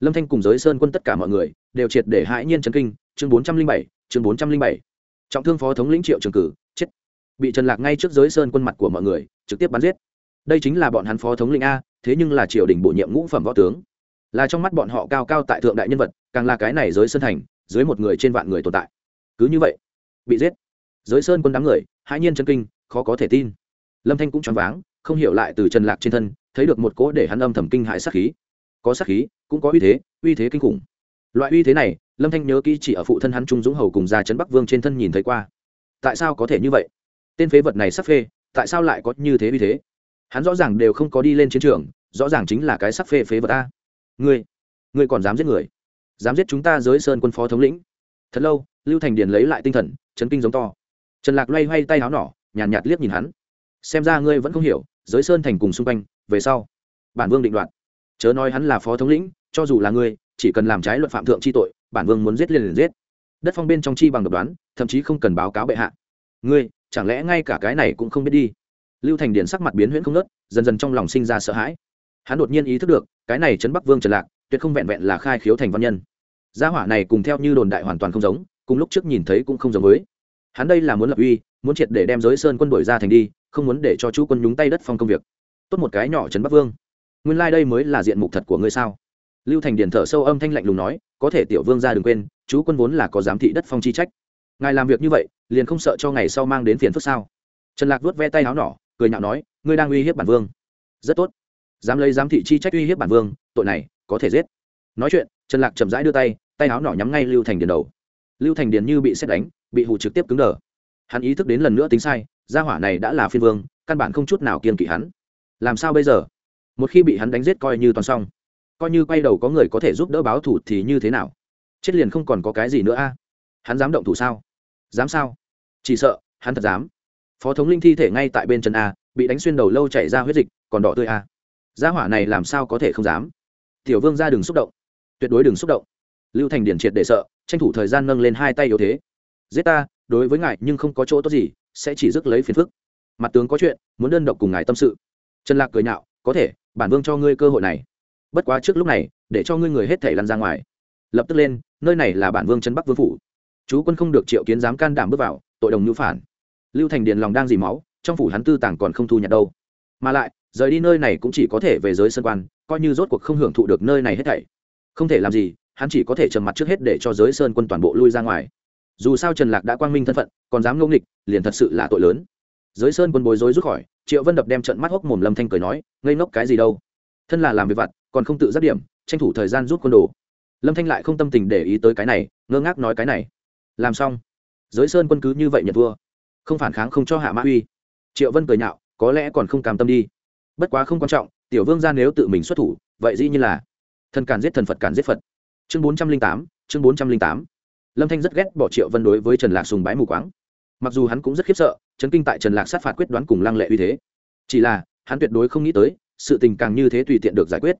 Lâm thanh cùng giới sơn quân tất cả mọi người đều triệt để hãi nhiên chấn kinh, chương bốn trăm linh bảy, chương bốn trăm linh bảy. Trọng thương phó thống lĩnh triệu trường cử, chết. Bị trần lạc ngay trước giới sơn quân mặt của mọi người trực tiếp bắn giết. Đây chính là bọn hắn phó thống lĩnh a, thế nhưng là triều đình bổ nhiệm ngũ phẩm võ tướng. Là trong mắt bọn họ cao cao tại thượng đại nhân vật, càng là cái này giới sơn thành, dưới một người trên vạn người tồn tại cứ như vậy. Bị giết. Giới sơn quân đám người, hãi nhiên chân kinh, khó có thể tin. Lâm thanh cũng choáng váng, không hiểu lại từ trần lạc trên thân, thấy được một cỗ để hắn âm thầm kinh hại sát khí. Có sát khí, cũng có uy thế uy thế kinh khủng. Loại uy thế này, lâm thanh nhớ kỹ chỉ ở phụ thân hắn trung dũng hầu cùng gia trấn bắc vương trên thân nhìn thấy qua. Tại sao có thể như vậy? Tên phế vật này sắc phê, tại sao lại có như thế uy thế? Hắn rõ ràng đều không có đi lên chiến trường, rõ ràng chính là cái sắc phê phế vật ta ngươi ngươi còn dám giết người? Dám giết chúng ta giới sơn quân phó thống lĩnh? Thật lâu lưu thành điền lấy lại tinh thần chấn kinh giống to. Trần lạc loay hoay tay áo nỏ nhàn nhạt, nhạt liếc nhìn hắn. Xem ra ngươi vẫn không hiểu giới sơn thành cùng xung quanh về sau bản vương định đoạt. Chớ nói hắn là phó thống lĩnh cho dù là ngươi chỉ cần làm trái luật phạm thượng chi tội bản vương muốn giết liền liền giết. Đất phong bên trong chi bằng độc đoán thậm chí không cần báo cáo bệ hạ. Ngươi chẳng lẽ ngay cả cái này cũng không biết đi? Lưu thành điền sắc mặt biến huyễn không nớt dần dần trong lòng sinh ra sợ hãi. Hắn đột nhiên ý thức được cái này trấn bắc vương trần lạc tuyệt không vẹn vẹn là khai khiếu thành văn nhân. Gia hỏa này cùng theo như đồn đại hoàn toàn không giống cùng lúc trước nhìn thấy cũng không giống với. Hắn đây là muốn lập uy, muốn triệt để đem giới sơn quân đội ra thành đi, không muốn để cho chú quân nhúng tay đất phong công việc. Tốt một cái nhỏ trấn bắc vương. Nguyên lai、like、đây mới là diện mục thật của ngươi sao? Lưu thành điền thở sâu âm thanh lạnh lùng nói, có thể tiểu vương ra đừng quên, chú quân vốn là có giám thị đất phong chi trách. Ngài làm việc như vậy, liền không sợ cho ngày sau mang đến phiền phức sao? Trần lạc vuốt ve tay áo nỏ, cười nhạo nói, ngươi đang uy hiếp bản vương. Rất tốt. Dám lấy giám thị chi trách uy hiếp bản vương, tội này có thể giết. Nói chuyện, trần lạc chậm rãi đưa tay tay áo nỏ nhắm ngay lưu thành điền đầu lưu thành điền như bị xét đánh, bị hụ trực tiếp cứng đờ. Hắn ý thức đến lần nữa tính sai, gia hỏa này đã là phiên vương, căn bản không chút nào kiên kỵ hắn. Làm sao bây giờ? Một khi bị hắn đánh giết coi như toàn xong, coi như quay đầu có người có thể giúp đỡ báo thủ thì như thế nào? Chết liền không còn có cái gì nữa a. Hắn dám động thủ sao? Dám sao? Chỉ sợ, hắn thật dám. Phó thống linh thi thể ngay tại bên chân a, bị đánh xuyên đầu lâu chảy ra huyết dịch, còn đỏ tươi a. Gia hỏa này làm sao có thể không dám? Tiểu vương ra đừng xúc động. Tuyệt đối đừng xúc động. Lưu thành điển triệt để sợ tranh thủ thời gian nâng lên hai tay yếu thế. Giết ta, đối với ngài nhưng không có chỗ tốt gì, sẽ chỉ rước lấy phiền phức. Mặt tướng có chuyện, muốn đơn độc cùng ngài tâm sự. Trần lạc cười nhạo, có thể, bản vương cho ngươi cơ hội này. Bất quá trước lúc này, để cho ngươi người hết thể lăn ra ngoài. Lập tức lên, nơi này là bản vương trấn bắc vương phủ. Chú quân không được triệu kiến dám can đảm bước vào, tội đồng nhũ phản. Lưu thành điền lòng đang dì máu, trong phủ hắn tư tàng còn không thu nhặt đâu. Mà lại, rời đi nơi này cũng chỉ có thể về giới sân quan, coi như rốt cuộc không hưởng thụ được nơi này hết thảy. Không thể làm gì hắn chỉ có thể trầm mặt trước hết để cho giới sơn quân toàn bộ lui ra ngoài. Dù sao trần lạc đã quang minh thân phận, còn dám ngẫu nghịch, liền thật sự là tội lớn. Giới sơn quân bối rối rút khỏi, triệu vân đập đem trận mắt hốc mồm lâm thanh cười nói, ngây ngốc cái gì đâu? Thân là làm việc vặt, còn không tự giác điểm, tranh thủ thời gian rút quân đồ. Lâm thanh lại không tâm tình để ý tới cái này, ngơ ngác nói cái này. Làm xong. Giới sơn quân cứ như vậy nhận thua. Không phản kháng không cho hạ mã uy. Triệu vân cười nhạo, có lẽ còn không cam tâm đi. Bất quá không quan trọng, tiểu vương ra nếu tự mình xuất thủ, vậy dĩ như là thần càn giết thần phật càn giết phật chương bốn trăm linh tám, chương bốn trăm linh tám. Lâm thanh rất ghét bỏ triệu vân đối với trần lạc sùng bái mù quáng. Mặc dù hắn cũng rất khiếp sợ, chấn kinh tại trần lạc sát phạt quyết đoán cùng lăng lệ uy thế. Chỉ là, hắn tuyệt đối không nghĩ tới, sự tình càng như thế tùy tiện được giải quyết.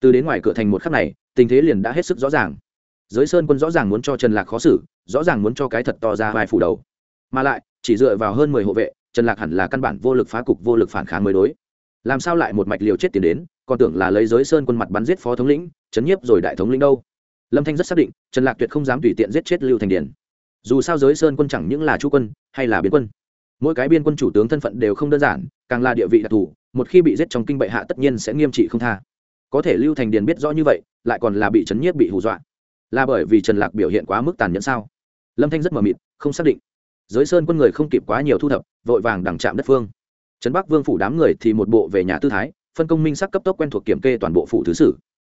Từ đến ngoài cửa thành một khắc này, tình thế liền đã hết sức rõ ràng. Giới sơn quân rõ ràng muốn cho trần lạc khó xử, rõ ràng muốn cho cái thật to ra vai phủ đầu. Mà lại, chỉ dựa vào hơn mười hộ vệ, trần lạc hẳn là căn bản vô lực phá cục, vô lực phản kháng mới đối. Làm sao lại một mạch liều chết tiền đến, còn tưởng là lấy giới sơn quân mặt bắn giết phó thống lĩnh, chấn nhiếp rồi đại thống lĩnh đâu? Lâm thanh rất xác định, trần lạc tuyệt không dám tùy tiện giết chết lưu thành Điền. dù sao giới sơn quân chẳng những là chu quân, hay là biên quân. Mỗi cái biên quân chủ tướng thân phận đều không đơn giản, càng là địa vị đặc thù, một khi bị giết trong kinh bệ hạ tất nhiên sẽ nghiêm trị không tha. Có thể lưu thành điền biết rõ như vậy, lại còn là bị chấn nhiếp, bị hù dọa. Là bởi vì trần lạc biểu hiện quá mức tàn nhẫn sao? Lâm thanh rất mờ mịt, không xác định. Giới sơn quân người không kịp quá nhiều thu thập, vội vàng đằng chạm đất phương. Trấn bắc vương phủ đám người thì một bộ về nhà tư thái, phân công minh sắc cấp tốc quen thuộc kiểm kê toàn bộ phủ thứ sử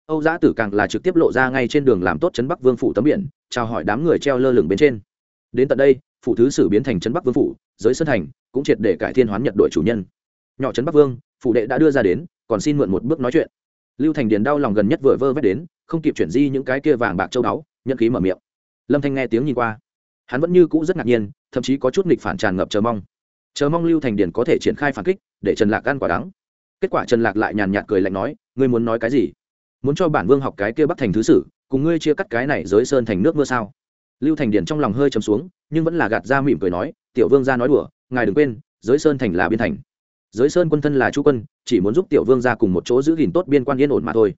âu giã tử càng là trực tiếp lộ ra ngay trên đường làm tốt trấn bắc vương phủ tấm biển, chào hỏi đám người treo lơ lửng bên trên. Đến tận đây, phủ thứ sử biến thành trấn bắc vương phủ, giới sơn thành cũng triệt để cải thiên hoán nhật đội chủ nhân. Nhỏ trấn bắc vương, phủ đệ đã đưa ra đến, còn xin mượn một bước nói chuyện. Lưu thành điền đau lòng gần nhất vừa vơ vét đến, không kịp chuyển di những cái kia vàng bạc châu báu nhận khí mở miệng. Lâm thanh nghe tiếng nhìn qua. Hắn vẫn như cũ rất ngạc nhiên, thậm chí có chút nghịch phản tràn ngập chờ mong. Chờ mong lưu thành điền có thể triển khai phản kích, để trần lạc ăn quả đắng. Kết quả trần lạc lại nhàn nhạt cười lạnh nói, ngươi muốn nói cái gì? Muốn cho bản vương học cái kia bắt thành thứ sử, cùng ngươi chia cắt cái này giới sơn thành nước mưa sao? Lưu thành điền trong lòng hơi chấm xuống, nhưng vẫn là gạt ra mỉm cười nói, tiểu vương ra nói đùa, ngài đừng quên, giới sơn thành là biên thành. Giới sơn quân thân là chú quân, chỉ muốn giúp tiểu vương ra cùng một chỗ giữ gìn tốt biên quan yên ổn mà thôi.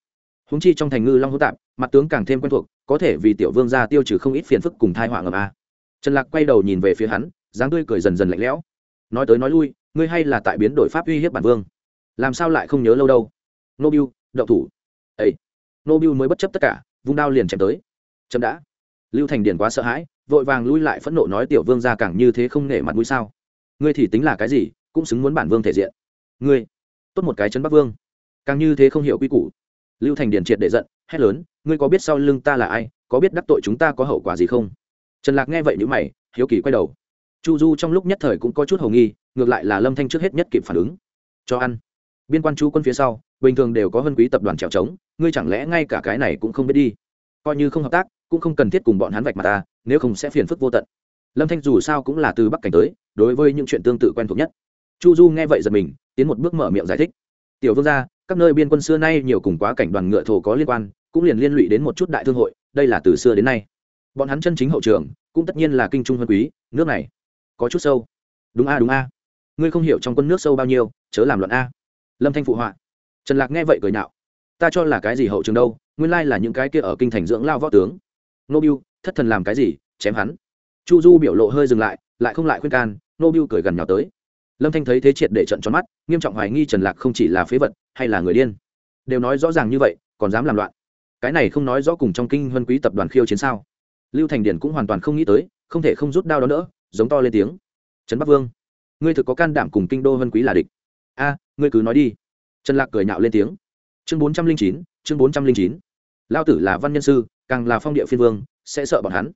Húng chi trong thành ngư long hữu tạp, mặt tướng càng thêm quen thuộc, có thể vì tiểu vương ra tiêu trừ không ít phiền phức cùng thai họa ngầm a. Trần lạc quay đầu nhìn về phía hắn, dáng tươi cười dần dần lạnh lẽo. Nói tới nói lui, ngươi hay là tại biến đổi pháp uy hiếp bản vương. Làm sao lại không nhớ lâu đâu? Nô biu đậu thủ nô biu mới bất chấp tất cả, vung đao liền chém tới. Chậm đã. Lưu thành điền quá sợ hãi, vội vàng lui lại phẫn nộ nói tiểu vương ra càng như thế không nể mặt mũi sao. Ngươi thì tính là cái gì, cũng xứng muốn bản vương thể diện. Ngươi, tốt một cái chân bắc vương. Càng như thế không hiểu quy củ. Lưu thành điền triệt để giận, hét lớn, ngươi có biết sau lưng ta là ai, có biết đắc tội chúng ta có hậu quả gì không? Trần lạc nghe vậy nhữ mày, hiếu kỳ quay đầu. Chu du trong lúc nhất thời cũng có chút hầu nghi, ngược lại là lâm thanh trước hết nhất kịp phản ứng. Cho ăn. Biên quan chú quân phía sau, bình thường đều có hân quý tập đoàn trèo trống ngươi chẳng lẽ ngay cả cái này cũng không biết đi? Coi như không hợp tác, cũng không cần thiết cùng bọn hắn vạch mặt ta, nếu không sẽ phiền phức vô tận. Lâm thanh dù sao cũng là từ bắc cảnh tới, đối với những chuyện tương tự quen thuộc nhất. Chu du nghe vậy giật mình, tiến một bước mở miệng giải thích. Tiểu vương gia, các nơi biên quân xưa nay nhiều cùng quá cảnh đoàn ngựa thổ có liên quan, cũng liền liên lụy đến một chút đại thương hội, đây là từ xưa đến nay. Bọn hắn chân chính hậu trường, cũng tất nhiên là kinh trung huân quý, nước này có chút sâu. Đúng a đúng a. Ngươi không hiểu trong quân nước sâu bao nhiêu, chớ làm luận a. Lâm thanh phụ họa. Trần lạc nghe vậy cười nhạo ta cho là cái gì hậu trường đâu, nguyên lai là những cái kia ở kinh thành dưỡng lao võ tướng. Nô biu thất thần làm cái gì, chém hắn. Chu du biểu lộ hơi dừng lại lại không lại khuyên can nô biu cười gần nhào tới. Lâm thanh thấy thế triệt để trận tròn mắt, nghiêm trọng hoài nghi trần lạc không chỉ là phế vật, hay là người điên. Đều nói rõ ràng như vậy, còn dám làm loạn. Cái này không nói rõ cùng trong kinh huân quý tập đoàn khiêu chiến sao. Lưu thành điển cũng hoàn toàn không nghĩ tới, không thể không rút đao đó nữa giống to lên tiếng. Trấn bắc vương, ngươi thực có can đảm cùng kinh đô huân quý là địch. A, ngươi cứ nói đi. Trần lạc cười nhạo lên tiếng chương bốn trăm linh chín, chương bốn trăm linh chín. Lao tử là văn nhân sư, càng là phong địa phiên vương, sẽ sợ bọn hắn.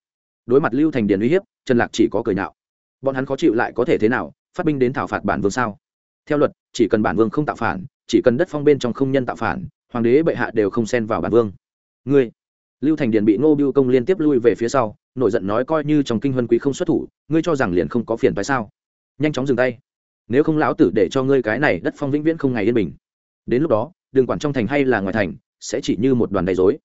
Đối mặt lưu thành điền uy hiếp, trần lạc chỉ có cười nhạo. Bọn hắn khó chịu lại có thể thế nào, phát binh đến thảo phạt bản vương sao? Theo luật, chỉ cần bản vương không tạo phản, chỉ cần đất phong bên trong không nhân tạo phản, hoàng đế bệ hạ đều không xen vào bản vương. Ngươi, lưu thành điền bị ngô biêu công liên tiếp lui về phía sau, nổi giận nói coi như trong kinh huân quý không xuất thủ, ngươi cho rằng liền không có phiền phải sao? Nhanh chóng dừng tay. Nếu không lão tử để cho ngươi cái này đất phong vĩnh viễn không ngày yên bình. Đến lúc đó đừng quản trong thành hay là ngoài thành, sẽ chỉ như một đoàn đầy dối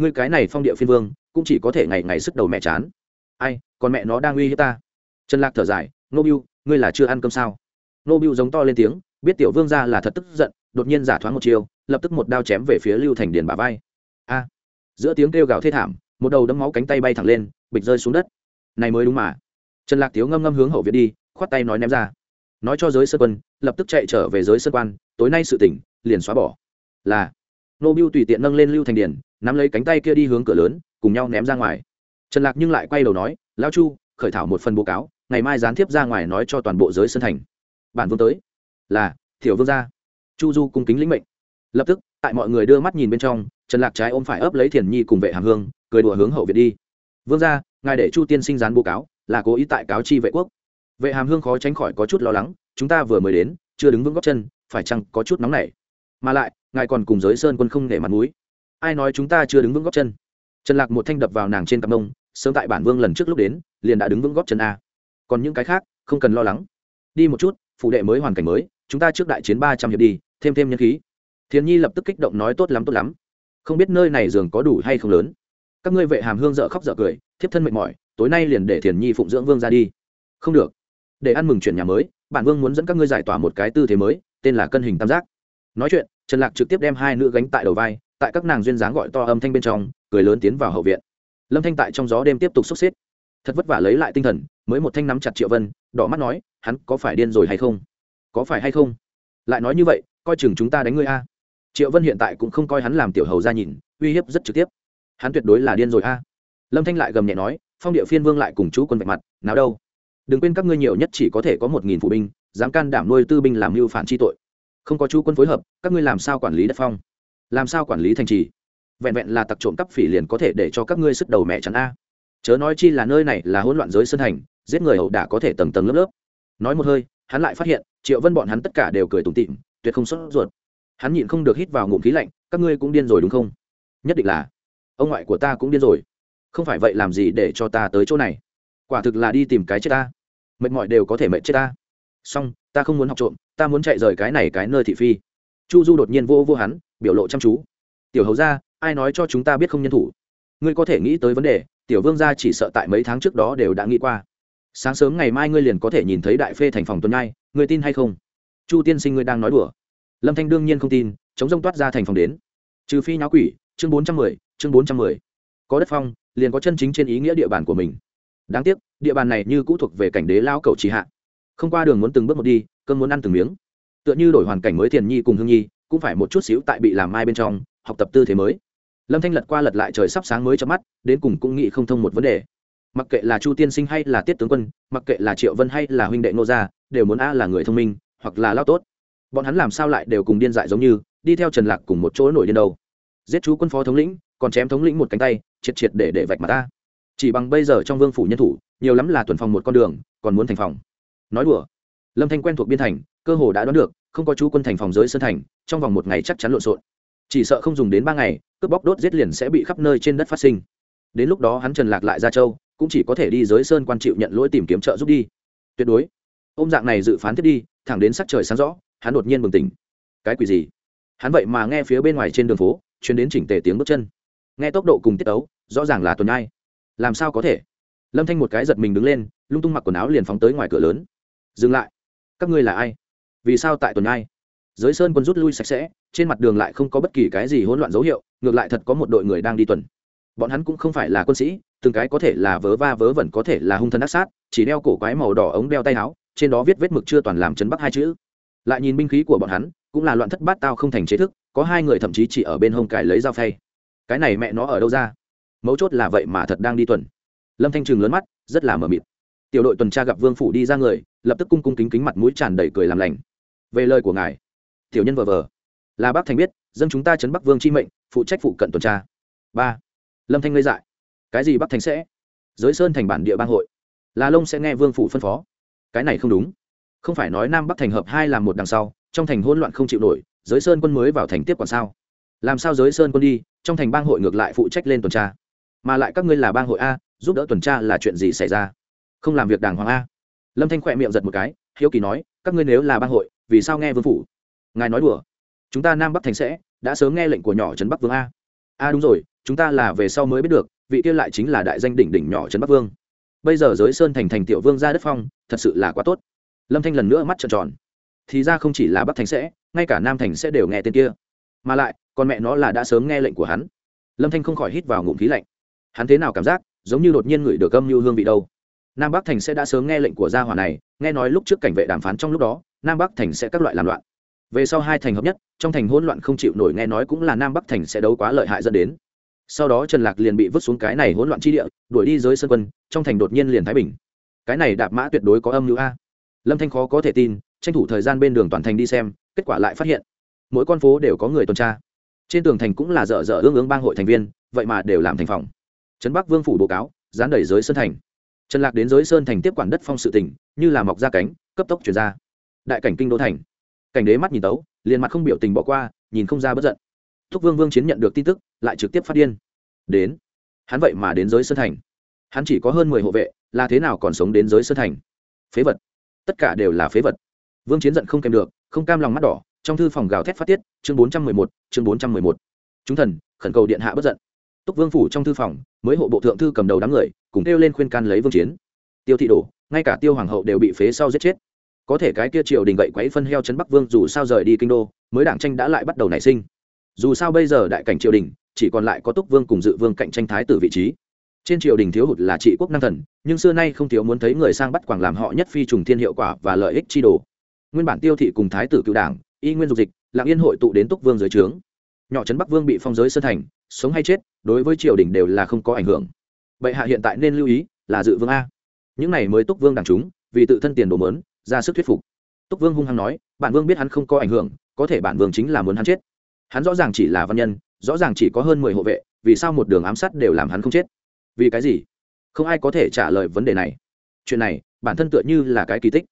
ngươi cái này phong địa phiên vương, cũng chỉ có thể ngày ngày sức đầu mẹ chán. Ai, còn mẹ nó đang uy hiếp ta. Trần lạc thở dài nô biu ngươi là chưa ăn cơm sao? Nô biu giống to lên tiếng, biết tiểu vương ra là thật tức giận, đột nhiên giả thoáng một chiều lập tức một đao chém về phía lưu thành điền bà vai. A! Giữa tiếng kêu gào thê thảm, một đầu đấm máu cánh tay bay thẳng lên, bịch rơi xuống đất. Này mới đúng mà. Trần lạc tiếu ngâm ngâm hướng hậu viện đi, khoát tay nói ném ra. Nói cho giới sơ quân, lập tức chạy trở về giới sơ quan, tối nay sự tỉnh, liền xóa bỏ là nô biêu tùy tiện nâng lên lưu thành điền nắm lấy cánh tay kia đi hướng cửa lớn, cùng nhau ném ra ngoài. Trần lạc nhưng lại quay đầu nói, lão chu, khởi thảo một phần báo cáo, ngày mai gián tiếp ra ngoài nói cho toàn bộ giới sân thành. Bản vương tới. Là thiểu vương gia. Chu du cung kính lĩnh mệnh. Lập tức, tại mọi người đưa mắt nhìn bên trong, trần lạc trái ôm phải ấp lấy thiền nhi cùng vệ hàm hương, cười đùa hướng hậu viện đi. Vương gia, ngài để chu tiên sinh gián báo cáo, là cố ý tại cáo chi vệ quốc. Vệ hàm hương khó tránh khỏi có chút lo lắng, chúng ta vừa mới đến, chưa đứng vững góc chân, phải chăng có chút nóng nảy? Mà lại ngài còn cùng giới sơn quân không để mặt mũi. Ai nói chúng ta chưa đứng vững góc chân? Trần lạc một thanh đập vào nàng trên cặp mông sớm tại bản vương lần trước lúc đến, liền đã đứng vững góp chân a. Còn những cái khác, không cần lo lắng. Đi một chút phụ đệ mới hoàn cảnh mới, chúng ta trước đại chiến ba trăm hiệp đi, thêm thêm nhân khí. Thiền nhi lập tức kích động nói tốt lắm tốt lắm. Không biết nơi này giường có đủ hay không lớn. Các ngươi vệ hàm hương dợ khóc dợ cười, thiếp thân mệt mỏi, tối nay liền để thiền nhi phụng dưỡng vương ra đi. Không được. Để ăn mừng chuyển nhà mới, bản vương muốn dẫn các ngươi giải tỏa một cái tư thế mới, tên là cân hình tam giác. Nói chuyện trần lạc trực tiếp đem hai nữ gánh tại đầu vai, tại các nàng duyên dáng gọi to âm thanh bên trong, cười lớn tiến vào hậu viện. Lâm thanh tại trong gió đêm tiếp tục sốc xếp. Thật vất vả lấy lại tinh thần, mới một thanh nắm chặt triệu vân, đỏ mắt nói, hắn có phải điên rồi hay không? Có phải hay không? Lại nói như vậy, coi chừng chúng ta đánh ngươi a. Triệu vân hiện tại cũng không coi hắn làm tiểu hầu ra nhìn, uy hiếp rất trực tiếp. Hắn tuyệt đối là điên rồi a. Lâm thanh lại gầm nhẹ nói, phong địa phiên vương lại cùng chú quân vạch mặt, nào đâu. Đừng quên các ngươi nhiều nhất chỉ có thể có một nghìn phụ binh, dám can đảm nuôi tư binh làm mưu phản chi tội không có chú quân phối hợp các ngươi làm sao quản lý đất phong? Làm sao quản lý thành trì? Vẹn vẹn là tặc trộm cắp phỉ liền có thể để cho các ngươi sức đầu mẹ chắn a. Chớ nói chi là nơi này là hỗn loạn giới sân hành, giết người ẩu đả có thể tầng tầng lớp lớp. Nói một hơi hắn lại phát hiện triệu vân bọn hắn tất cả đều cười tủm tịm tuyệt không sốt ruột. Hắn nhịn không được hít vào ngụm khí lạnh các ngươi cũng điên rồi đúng không? Nhất định là. Ông ngoại của ta cũng điên rồi. Không phải vậy làm gì để cho ta tới chỗ này? Quả thực là đi tìm cái chết ta. Mệt mỏi đều có thể mệt chết ta song ta không muốn học trộm, ta muốn chạy rời cái này cái nơi thị phi. Chu du đột nhiên vô vô hắn, biểu lộ chăm chú. Tiểu hầu ra ai nói cho chúng ta biết không nhân thủ? Ngươi có thể nghĩ tới vấn đề, tiểu vương gia chỉ sợ tại mấy tháng trước đó đều đã nghĩ qua. Sáng sớm ngày mai ngươi liền có thể nhìn thấy đại phê thành phòng tuần nhai, ngươi tin hay không? Chu tiên sinh ngươi đang nói đùa. Lâm thanh đương nhiên không tin, chống rông toát ra thành phòng đến. Trừ phi nháo quỷ, chương bốn trăm mười, chương bốn trăm mười. Có đất phong, liền có chân chính trên ý nghĩa địa bàn của mình. Đáng tiếc, địa bàn này như cũ thuộc về cảnh đế lao cầu trì hạ không qua đường muốn từng bước một đi cơn muốn ăn từng miếng. Tựa như đổi hoàn cảnh mới thiền nhi cùng hương nhi, cũng phải một chút xíu tại bị làm mai bên trong, học tập tư thế mới. Lâm thanh lật qua lật lại trời sắp sáng mới cho mắt, đến cùng cũng nghĩ không thông một vấn đề. Mặc kệ là chu tiên sinh hay là tiết tướng quân, mặc kệ là triệu vân hay là huynh đệ nô gia, đều muốn a là người thông minh, hoặc là lao tốt. Bọn hắn làm sao lại đều cùng điên dại giống như, đi theo trần lạc cùng một chỗ nổi điên đầu giết chú quân phó thống lĩnh, còn chém thống lĩnh một cánh tay, triệt triệt để để vạch mặt ta chỉ bằng bây giờ trong vương phủ nhân thủ, nhiều lắm là tuần phòng một con đường, còn muốn thành phòng nói đùa. Lâm thanh quen thuộc biên thành, cơ hồ đã đoán được, không có chú quân thành phòng giới sơn thành, trong vòng một ngày chắc chắn lộn xộn. Chỉ sợ không dùng đến ba ngày, cướp bóc đốt giết liền sẽ bị khắp nơi trên đất phát sinh. Đến lúc đó hắn trần lạc lại ra châu, cũng chỉ có thể đi giới sơn quan chịu nhận lỗi tìm kiếm trợ giúp đi. Tuyệt đối. Ôm dạng này dự phán thiết đi, thẳng đến sắc trời sáng rõ, hắn đột nhiên bừng tỉnh. Cái quỷ gì? Hắn vậy mà nghe phía bên ngoài trên đường phố chuyến đến chỉnh tề tiếng bước chân. Nghe tốc độ cùng tiết tấu, rõ ràng là tuần ai. Làm sao có thể? Lâm thanh một cái giật mình đứng lên, lung tung mặc quần áo liền phóng tới ngoài cửa lớn dừng lại. Các ngươi là ai? Vì sao tại tuần ai? Giới sơn quân rút lui sạch sẽ, trên mặt đường lại không có bất kỳ cái gì hỗn loạn dấu hiệu, ngược lại thật có một đội người đang đi tuần. Bọn hắn cũng không phải là quân sĩ, từng cái có thể là vớ va vớ vẩn, có thể là hung thân ác sát, chỉ đeo cổ quái màu đỏ ống đeo tay áo, trên đó viết vết mực chưa toàn làm chấn bắc hai chữ. Lại nhìn binh khí của bọn hắn, cũng là loạn thất bát tao không thành chế thức, có hai người thậm chí chỉ ở bên hông cài lấy dao phay. Cái này mẹ nó ở đâu ra? Mấu chốt là vậy mà thật đang đi tuần. Lâm thanh Trừng lớn mắt, rất là mờ mịt tiểu đội tuần tra gặp vương phủ đi ra người, lập tức cung cung kính kính mặt mũi tràn đầy cười làm lành. Về lời của ngài, tiểu nhân vờ vờ. Là bác thành biết, dân chúng ta chấn bắc vương chi mệnh, phụ trách phụ cận tuần tra. Ba, lâm thanh ngây dại. Cái gì bắc thành sẽ? Giới sơn thành bản địa bang hội. Là lông sẽ nghe vương phủ phân phó. Cái này không đúng. Không phải nói nam bắc thành hợp hai làm một đằng sau, trong thành hỗn loạn không chịu nổi, giới sơn quân mới vào thành tiếp còn sao? Làm sao giới sơn quân đi, trong thành bang hội ngược lại phụ trách lên tuần tra? Mà lại các ngươi là bang hội a, giúp đỡ tuần tra là chuyện gì xảy ra? Không làm việc đàng hoàng a. Lâm thanh khỏe miệng giật một cái, hiếu kỳ nói, các ngươi nếu là bang hội, vì sao nghe vương phủ? Ngài nói đùa. Chúng ta nam bắc thành sẽ, đã sớm nghe lệnh của nhỏ trấn bắc vương a. A, đúng rồi, chúng ta là về sau mới biết được, vị kia lại chính là đại danh đỉnh đỉnh nhỏ trấn bắc vương. Bây giờ giới sơn thành thành tiểu vương ra đất phong, thật sự là quá tốt. Lâm thanh lần nữa mắt trợn tròn. Thì ra không chỉ là bắc thành sẽ, ngay cả nam thành sẽ đều nghe tên kia. Mà lại, con mẹ nó là đã sớm nghe lệnh của hắn. Lâm thanh không khỏi hít vào ngụm khí lạnh. Hắn thế nào cảm giác, giống như đột nhiên ngửi được âm như hương vị đâu nam bắc thành sẽ đã sớm nghe lệnh của gia hỏa này, nghe nói lúc trước cảnh vệ đàm phán trong lúc đó, nam bắc thành sẽ các loại làm loạn. Về sau hai thành hợp nhất, trong thành hỗn loạn không chịu nổi nghe nói cũng là nam bắc thành sẽ đấu quá lợi hại dẫn đến. Sau đó trần lạc liền bị vứt xuống cái này hỗn loạn chi địa, đuổi đi giới sân quân, trong thành đột nhiên liền thái bình. Cái này đạp mã tuyệt đối có âm mưu a. Lâm thanh khó có thể tin, tranh thủ thời gian bên đường toàn thành đi xem, kết quả lại phát hiện, mỗi con phố đều có người tuần tra. Trên tường thành cũng là dở dở ương ương bang hội thành viên, vậy mà đều làm thành phòng. Trấn bắc vương phủ bố cáo, dán đẩy giới sân thành trần lạc đến giới sơn thành tiếp quản đất phong sự tỉnh, như là mọc ra cánh, cấp tốc chuyển ra. Đại cảnh kinh đô thành. Cảnh đế mắt nhìn tấu, liền mặt không biểu tình bỏ qua, nhìn không ra bất giận. Thúc vương vương chiến nhận được tin tức, lại trực tiếp phát điên. Đến. Hắn vậy mà đến giới sơn thành. Hắn chỉ có hơn mười hộ vệ, là thế nào còn sống đến giới sơn thành? Phế vật. Tất cả đều là phế vật. Vương chiến giận không kèm được, không cam lòng mắt đỏ, trong thư phòng gào thét phát tiết, chương bốn trăm mười một, chương bốn trăm mười một. Chúng thần, khẩn cầu điện hạ bất giận túc vương phủ trong thư phòng, mới hộ bộ thượng thư cầm đầu đám người, cùng kêu lên khuyên can lấy vương chiến. Tiêu thị đổ, ngay cả tiêu hoàng hậu đều bị phế sau giết chết. Có thể cái kia triều đình gậy quấy phân heo chấn bắc vương dù sao rời đi kinh đô, mới đảng tranh đã lại bắt đầu nảy sinh. Dù sao bây giờ đại cảnh triều đình, chỉ còn lại có túc vương cùng dự vương cạnh tranh thái tử vị trí. Trên triều đình thiếu hụt là trị quốc năng thần, nhưng xưa nay không thiếu muốn thấy người sang bắt quảng làm họ nhất phi trùng thiên hiệu quả và lợi ích chi đồ. Nguyên bản tiêu thị cùng thái tử cựu đảng, y nguyên dục dịch lạng yên hội tụ đến túc vương dưới trướng. Nhỏ trấn bắc vương bị phong giới sơn thành sống hay chết, đối với triều đình đều là không có ảnh hưởng. Bệ hạ hiện tại nên lưu ý là dự vương a. Những này mới túc vương đảng chúng, vì tự thân tiền đồ mớn, ra sức thuyết phục. Túc vương hung hăng nói, bản vương biết hắn không có ảnh hưởng, có thể bản vương chính là muốn hắn chết. Hắn rõ ràng chỉ là văn nhân, rõ ràng chỉ có hơn mười hộ vệ, vì sao một đường ám sát đều làm hắn không chết? Vì cái gì? Không ai có thể trả lời vấn đề này. Chuyện này, bản thân tựa như là cái kỳ tích.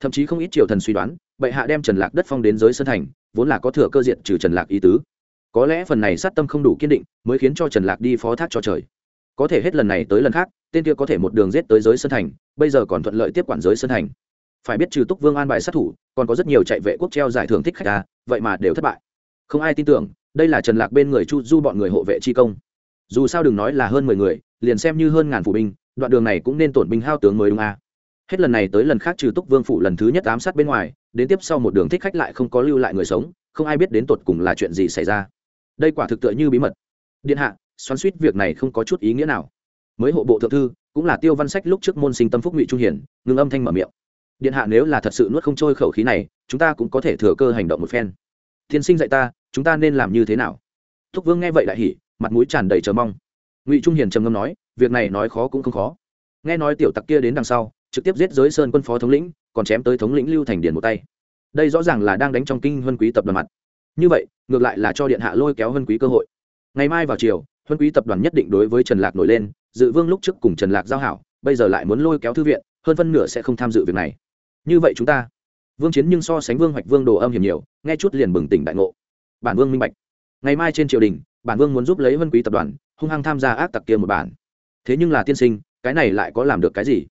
Thậm chí không ít triều thần suy đoán, bệ hạ đem trần lạc đất phong đến giới sơn thành, vốn là có thừa cơ diện trừ trần lạc ý tứ có lẽ phần này sát tâm không đủ kiên định, mới khiến cho trần lạc đi phó thác cho trời. Có thể hết lần này tới lần khác, tên kia có thể một đường giết tới giới sơn thành, bây giờ còn thuận lợi tiếp quản giới sơn thành. Phải biết trừ túc vương an bài sát thủ, còn có rất nhiều chạy vệ quốc treo giải thưởng thích khách ta vậy mà đều thất bại. Không ai tin tưởng, đây là trần lạc bên người chu du bọn người hộ vệ chi công. Dù sao đừng nói là hơn mười người, liền xem như hơn ngàn phủ binh, đoạn đường này cũng nên tổn binh hao tướng mới đúng a hết lần này tới lần khác trừ túc vương phủ lần thứ nhất ám sát bên ngoài, đến tiếp sau một đường thích khách lại không có lưu lại người sống, không ai biết đến tột cùng là chuyện gì xảy ra đây quả thực tựa như bí mật. Điện hạ, xoắn suýt việc này không có chút ý nghĩa nào. Mới hộ bộ thượng thư, cũng là tiêu văn sách lúc trước môn sinh tâm phúc ngụy trung hiển ngừng âm thanh mở miệng. Điện hạ nếu là thật sự nuốt không trôi khẩu khí này, chúng ta cũng có thể thừa cơ hành động một phen. Thiên sinh dạy ta, chúng ta nên làm như thế nào? Thúc vương nghe vậy lại hỉ, mặt mũi tràn đầy chờ mong. Ngụy trung hiền trầm ngâm nói, việc này nói khó cũng không khó. Nghe nói tiểu tặc kia đến đằng sau, trực tiếp giết giới sơn quân phó thống lĩnh, còn chém tới thống lĩnh lưu thành điền một tay. Đây rõ ràng là đang đánh trong kinh huân quý tập đoàn mặt. Như vậy ngược lại là cho điện hạ lôi kéo Hân quý cơ hội. Ngày mai vào chiều Hân quý tập đoàn nhất định đối với trần lạc nổi lên, dự vương lúc trước cùng trần lạc giao hảo, bây giờ lại muốn lôi kéo thư viện, hơn phân nửa sẽ không tham dự việc này. Như vậy chúng ta, vương chiến nhưng so sánh vương hoạch vương đồ âm hiểm nhiều, nghe chút liền bừng tỉnh đại ngộ. Bản vương minh bạch. Ngày mai trên triều đình, bản vương muốn giúp lấy vân quý tập đoàn, hung hăng tham gia ác tặc kia một bản. Thế nhưng là tiên sinh, cái này lại có làm được cái gì?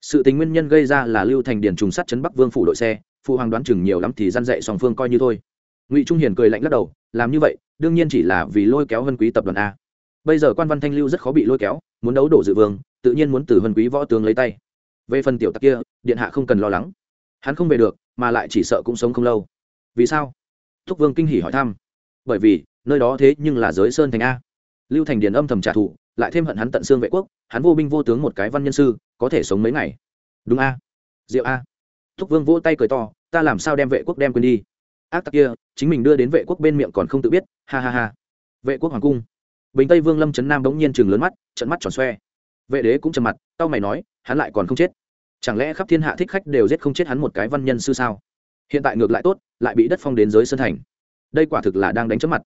Sự tình nguyên nhân gây ra là lưu thành điền trùng sát chấn bắc vương phủ đội xe, phụ hoàng đoán chừng nhiều lắm thì gian dạy song phương coi như thôi ngụy trung hiền cười lạnh lắc đầu, làm như vậy, đương nhiên chỉ là vì lôi kéo vân quý tập đoàn a. Bây giờ quan văn thanh lưu rất khó bị lôi kéo, muốn đấu đổ dự vương, tự nhiên muốn từ vân quý võ tướng lấy tay. Về phần tiểu tặc kia, điện hạ không cần lo lắng. Hắn không về được, mà lại chỉ sợ cũng sống không lâu. Vì sao? Thúc vương kinh hỉ hỏi thăm. Bởi vì, nơi đó thế nhưng là giới sơn thành a. Lưu thành điền âm thầm trả thù, lại thêm hận hắn tận xương vệ quốc, hắn vô binh vô tướng một cái văn nhân sư, có thể sống mấy ngày. Đúng a. Diệu a. Thúc vương vỗ tay cười to, ta làm sao đem vệ quốc đem quên đi? Ác tặc kia, chính mình đưa đến vệ quốc bên miệng còn không tự biết, ha ha ha. Vệ quốc hoàng cung. Bình tây vương lâm trấn nam bỗng nhiên chừng lớn mắt trận mắt tròn xoe. Vệ đế cũng trầm mặt tao mày nói, hắn lại còn không chết. Chẳng lẽ khắp thiên hạ thích khách đều giết không chết hắn một cái văn nhân sư sao? Hiện tại ngược lại tốt, lại bị đất phong đến giới sơn thành. Đây quả thực là đang đánh chớp mặt.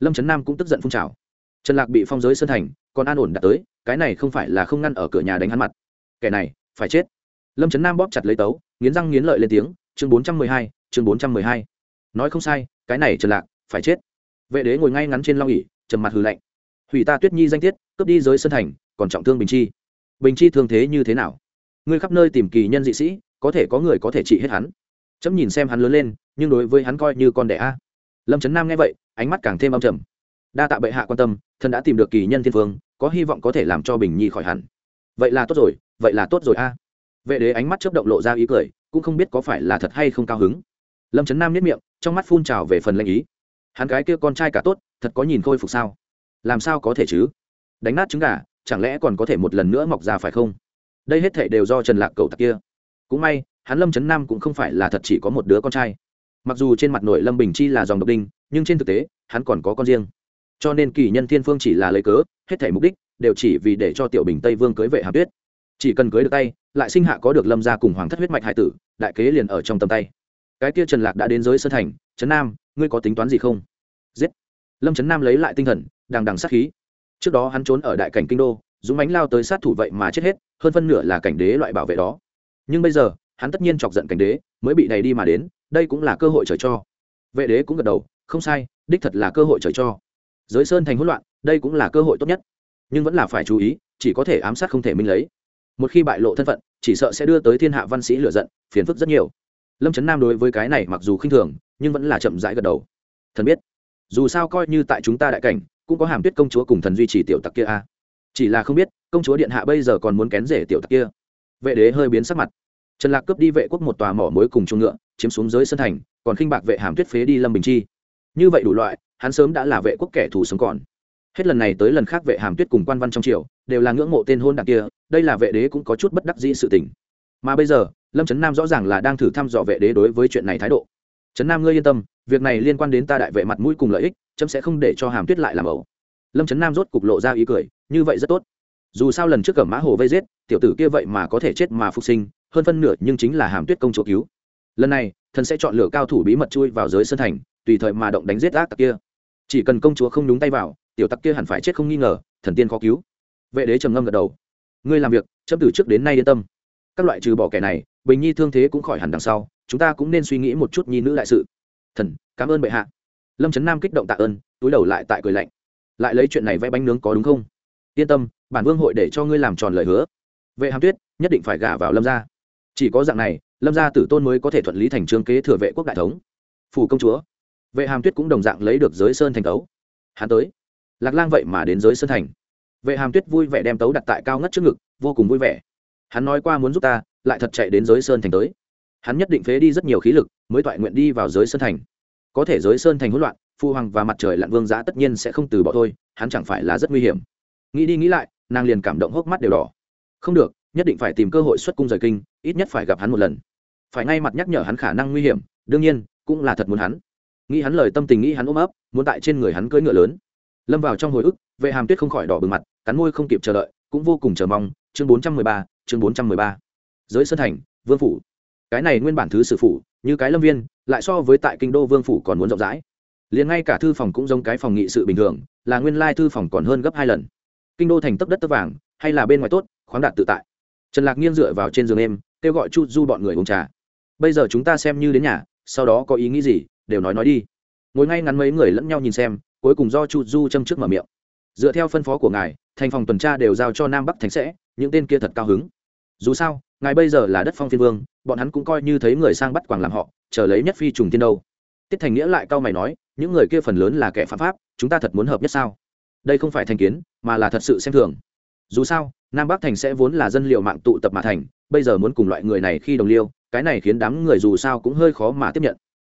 Lâm trấn nam cũng tức giận phun trào. Trần lạc bị phong giới sơn thành, còn an ổn đã tới, cái này không phải là không ngăn ở cửa nhà đánh hắn mặt. Kẻ này, phải chết. Lâm trấn nam bóp chặt lấy tấu, nghiến răng nghiến lợi lên tiếng, chương bốn trăm mười hai, chương bốn trăm mười hai nói không sai, cái này trần lạc, phải chết. Vệ đế ngồi ngay ngắn trên long ỉ trầm mặt hừ lạnh. Hủy ta tuyết nhi danh tiết, cướp đi giới sân thành, còn trọng thương bình chi. Bình chi thương thế như thế nào? Ngươi khắp nơi tìm kỳ nhân dị sĩ, có thể có người có thể trị hết hắn. Chấm nhìn xem hắn lớn lên, nhưng đối với hắn coi như con đẻ a. Lâm trấn nam nghe vậy, ánh mắt càng thêm âm trầm. Đa tạ bệ hạ quan tâm, thần đã tìm được kỳ nhân thiên phương có hy vọng có thể làm cho bình nhi khỏi hẳn. Vậy là tốt rồi, vậy là tốt rồi a. Vệ đế ánh mắt chớp động lộ ra ý cười, cũng không biết có phải là thật hay không cao hứng. Lâm trấn nam nhất miệng trong mắt phun trào về phần lanh ý. Hắn cái kia con trai cả tốt, thật có nhìn khôi phục sao? Làm sao có thể chứ? Đánh nát trứng gà, chẳng lẽ còn có thể một lần nữa mọc ra phải không? Đây hết thể đều do trần lạc cầu tặc kia. Cũng may, hắn lâm trấn nam cũng không phải là thật chỉ có một đứa con trai. Mặc dù trên mặt nội lâm bình chi là dòng độc đinh, nhưng trên thực tế, hắn còn có con riêng. Cho nên kỳ nhân thiên phương chỉ là lấy cớ, hết thể mục đích đều chỉ vì để cho tiểu bình tây vương cưới vệ hàm tuyết. Chỉ cần cưới được tay, lại sinh hạ có được lâm gia cùng hoàng thất huyết mạch hải tử, đại kế liền ở trong tầm tay cái kia trần lạc đã đến giới sơn thành, trấn nam, ngươi có tính toán gì không? Giết. Lâm trấn nam lấy lại tinh thần, đằng đằng sát khí. Trước đó hắn trốn ở đại cảnh kinh đô, dũng mánh lao tới sát thủ vậy mà chết hết, hơn phân nửa là cảnh đế loại bảo vệ đó. Nhưng bây giờ, hắn tất nhiên chọc giận cảnh đế, mới bị đầy đi mà đến, đây cũng là cơ hội trời cho. Vệ đế cũng gật đầu, không sai, đích thật là cơ hội trời cho. Giới sơn thành hỗn loạn, đây cũng là cơ hội tốt nhất. Nhưng vẫn là phải chú ý, chỉ có thể ám sát không thể minh lấy. Một khi bại lộ thân phận, chỉ sợ sẽ đưa tới thiên hạ văn sĩ lựa giận, phiền phức rất nhiều lâm trấn nam đối với cái này mặc dù khinh thường nhưng vẫn là chậm rãi gật đầu thần biết dù sao coi như tại chúng ta đại cảnh cũng có hàm tuyết công chúa cùng thần duy trì tiểu tặc kia a chỉ là không biết công chúa điện hạ bây giờ còn muốn kén rể tiểu tặc kia vệ đế hơi biến sắc mặt trần lạc cướp đi vệ quốc một tòa mỏ mối cùng chung ngựa chiếm xuống dưới sân thành còn khinh bạc vệ hàm tuyết phế đi lâm bình chi như vậy đủ loại hắn sớm đã là vệ quốc kẻ thù sống còn hết lần này tới lần khác vệ hàm tuyết cùng quan văn trong triều đều là ngưỡng mộ tên hôn đặc kia đây là vệ đế cũng có chút bất đắc dĩ sự tình mà bây giờ lâm trấn nam rõ ràng là đang thử thăm dò vệ đế đối với chuyện này thái độ. Trấn nam, ngươi yên tâm, việc này liên quan đến ta đại vệ mặt mũi cùng lợi ích, chấm sẽ không để cho hàm tuyết lại làm ẩu. Lâm trấn nam rốt cục lộ ra ý cười, như vậy rất tốt. Dù sao lần trước cẩm mã hồ vây giết, tiểu tử kia vậy mà có thể chết mà phục sinh, hơn phân nửa nhưng chính là hàm tuyết công chúa cứu. Lần này, thần sẽ chọn lựa cao thủ bí mật chui vào giới sân thành, tùy thời mà động đánh giết ác tặc kia. Chỉ cần công chúa không đúng tay vào, tiểu tặc kia hẳn phải chết không nghi ngờ, thần tiên khó cứu. Vệ đế trầm ngâm gật đầu. Ngươi làm việc, chấm từ trước đến nay yên tâm. Các loại trừ bỏ kẻ này bình nhi thương thế cũng khỏi hẳn đằng sau, chúng ta cũng nên suy nghĩ một chút nhi nữ đại sự. Thần, cảm ơn bệ hạ. Lâm trấn nam kích động tạ ơn, túi đầu lại tại cười lạnh. Lại lấy chuyện này vẽ bánh nướng có đúng không? Yên tâm, bản vương hội để cho ngươi làm tròn lời hứa. Vệ hàm tuyết, nhất định phải gả vào lâm gia. Chỉ có dạng này, lâm gia tử tôn mới có thể thuận lý thành trương kế thừa vệ quốc đại thống. Phủ công chúa. Vệ hàm tuyết cũng đồng dạng lấy được giới sơn thành tấu. Hắn tới. Lạc lang vậy mà đến giới sơn thành. Vệ hàm tuyết vui vẻ đem tấu đặt tại cao ngất trước ngực, vô cùng vui vẻ. Hắn nói qua muốn giúp ta lại thật chạy đến giới sơn thành tới. Hắn nhất định phế đi rất nhiều khí lực, mới toại nguyện đi vào giới sơn thành. Có thể giới sơn thành hỗn loạn, phu hoàng và mặt trời lặn vương giã tất nhiên sẽ không từ bỏ thôi, hắn chẳng phải là rất nguy hiểm. Nghĩ đi nghĩ lại, nàng liền cảm động hốc mắt đều đỏ. Không được, nhất định phải tìm cơ hội xuất cung rời kinh, ít nhất phải gặp hắn một lần. Phải ngay mặt nhắc nhở hắn khả năng nguy hiểm, đương nhiên, cũng là thật muốn hắn. Nghĩ hắn lời tâm tình nghĩ hắn ôm ấp, muốn tại trên người hắn cưỡi ngựa lớn. Lâm vào trong hồi ức, vệ hàm tuyết không khỏi đỏ bừng mặt, cắn môi không kịp chờ đợi, cũng vô cùng chờ mong. Chương bốn trăm mười ba, chương bốn trăm mười ba giới sơn thành, vương phủ. Cái này nguyên bản thứ sử phủ, như cái lâm viên, lại so với tại kinh đô vương phủ còn muốn rộng rãi. Liền ngay cả thư phòng cũng giống cái phòng nghị sự bình thường, là nguyên lai thư phòng còn hơn gấp hai lần. Kinh đô thành tấp đất tấp vàng, hay là bên ngoài tốt, khoáng đạt tự tại. Trần lạc nghiêng dựa vào trên giường em, kêu gọi chu du bọn người uống trà. Bây giờ chúng ta xem như đến nhà, sau đó có ý nghĩ gì, đều nói nói đi. Ngồi ngay ngắn mấy người lẫn nhau nhìn xem, cuối cùng do chu du châm trước mở miệng. Dựa theo phân phó của ngài, thành phòng tuần tra đều giao cho nam bắc thành sẽ, những tên kia thật cao hứng. Dù sao ngài bây giờ là đất phong phiên vương, bọn hắn cũng coi như thấy người sang bắt quàng làm họ, chờ lấy nhất phi trùng tiên đâu. Tiết thành nghĩa lại cao mày nói, những người kia phần lớn là kẻ phạm pháp, chúng ta thật muốn hợp nhất sao? Đây không phải thành kiến, mà là thật sự xem thường. Dù sao, nam bắc thành sẽ vốn là dân liệu mạng tụ tập mà thành, bây giờ muốn cùng loại người này khi đồng liêu, cái này khiến đám người dù sao cũng hơi khó mà tiếp nhận.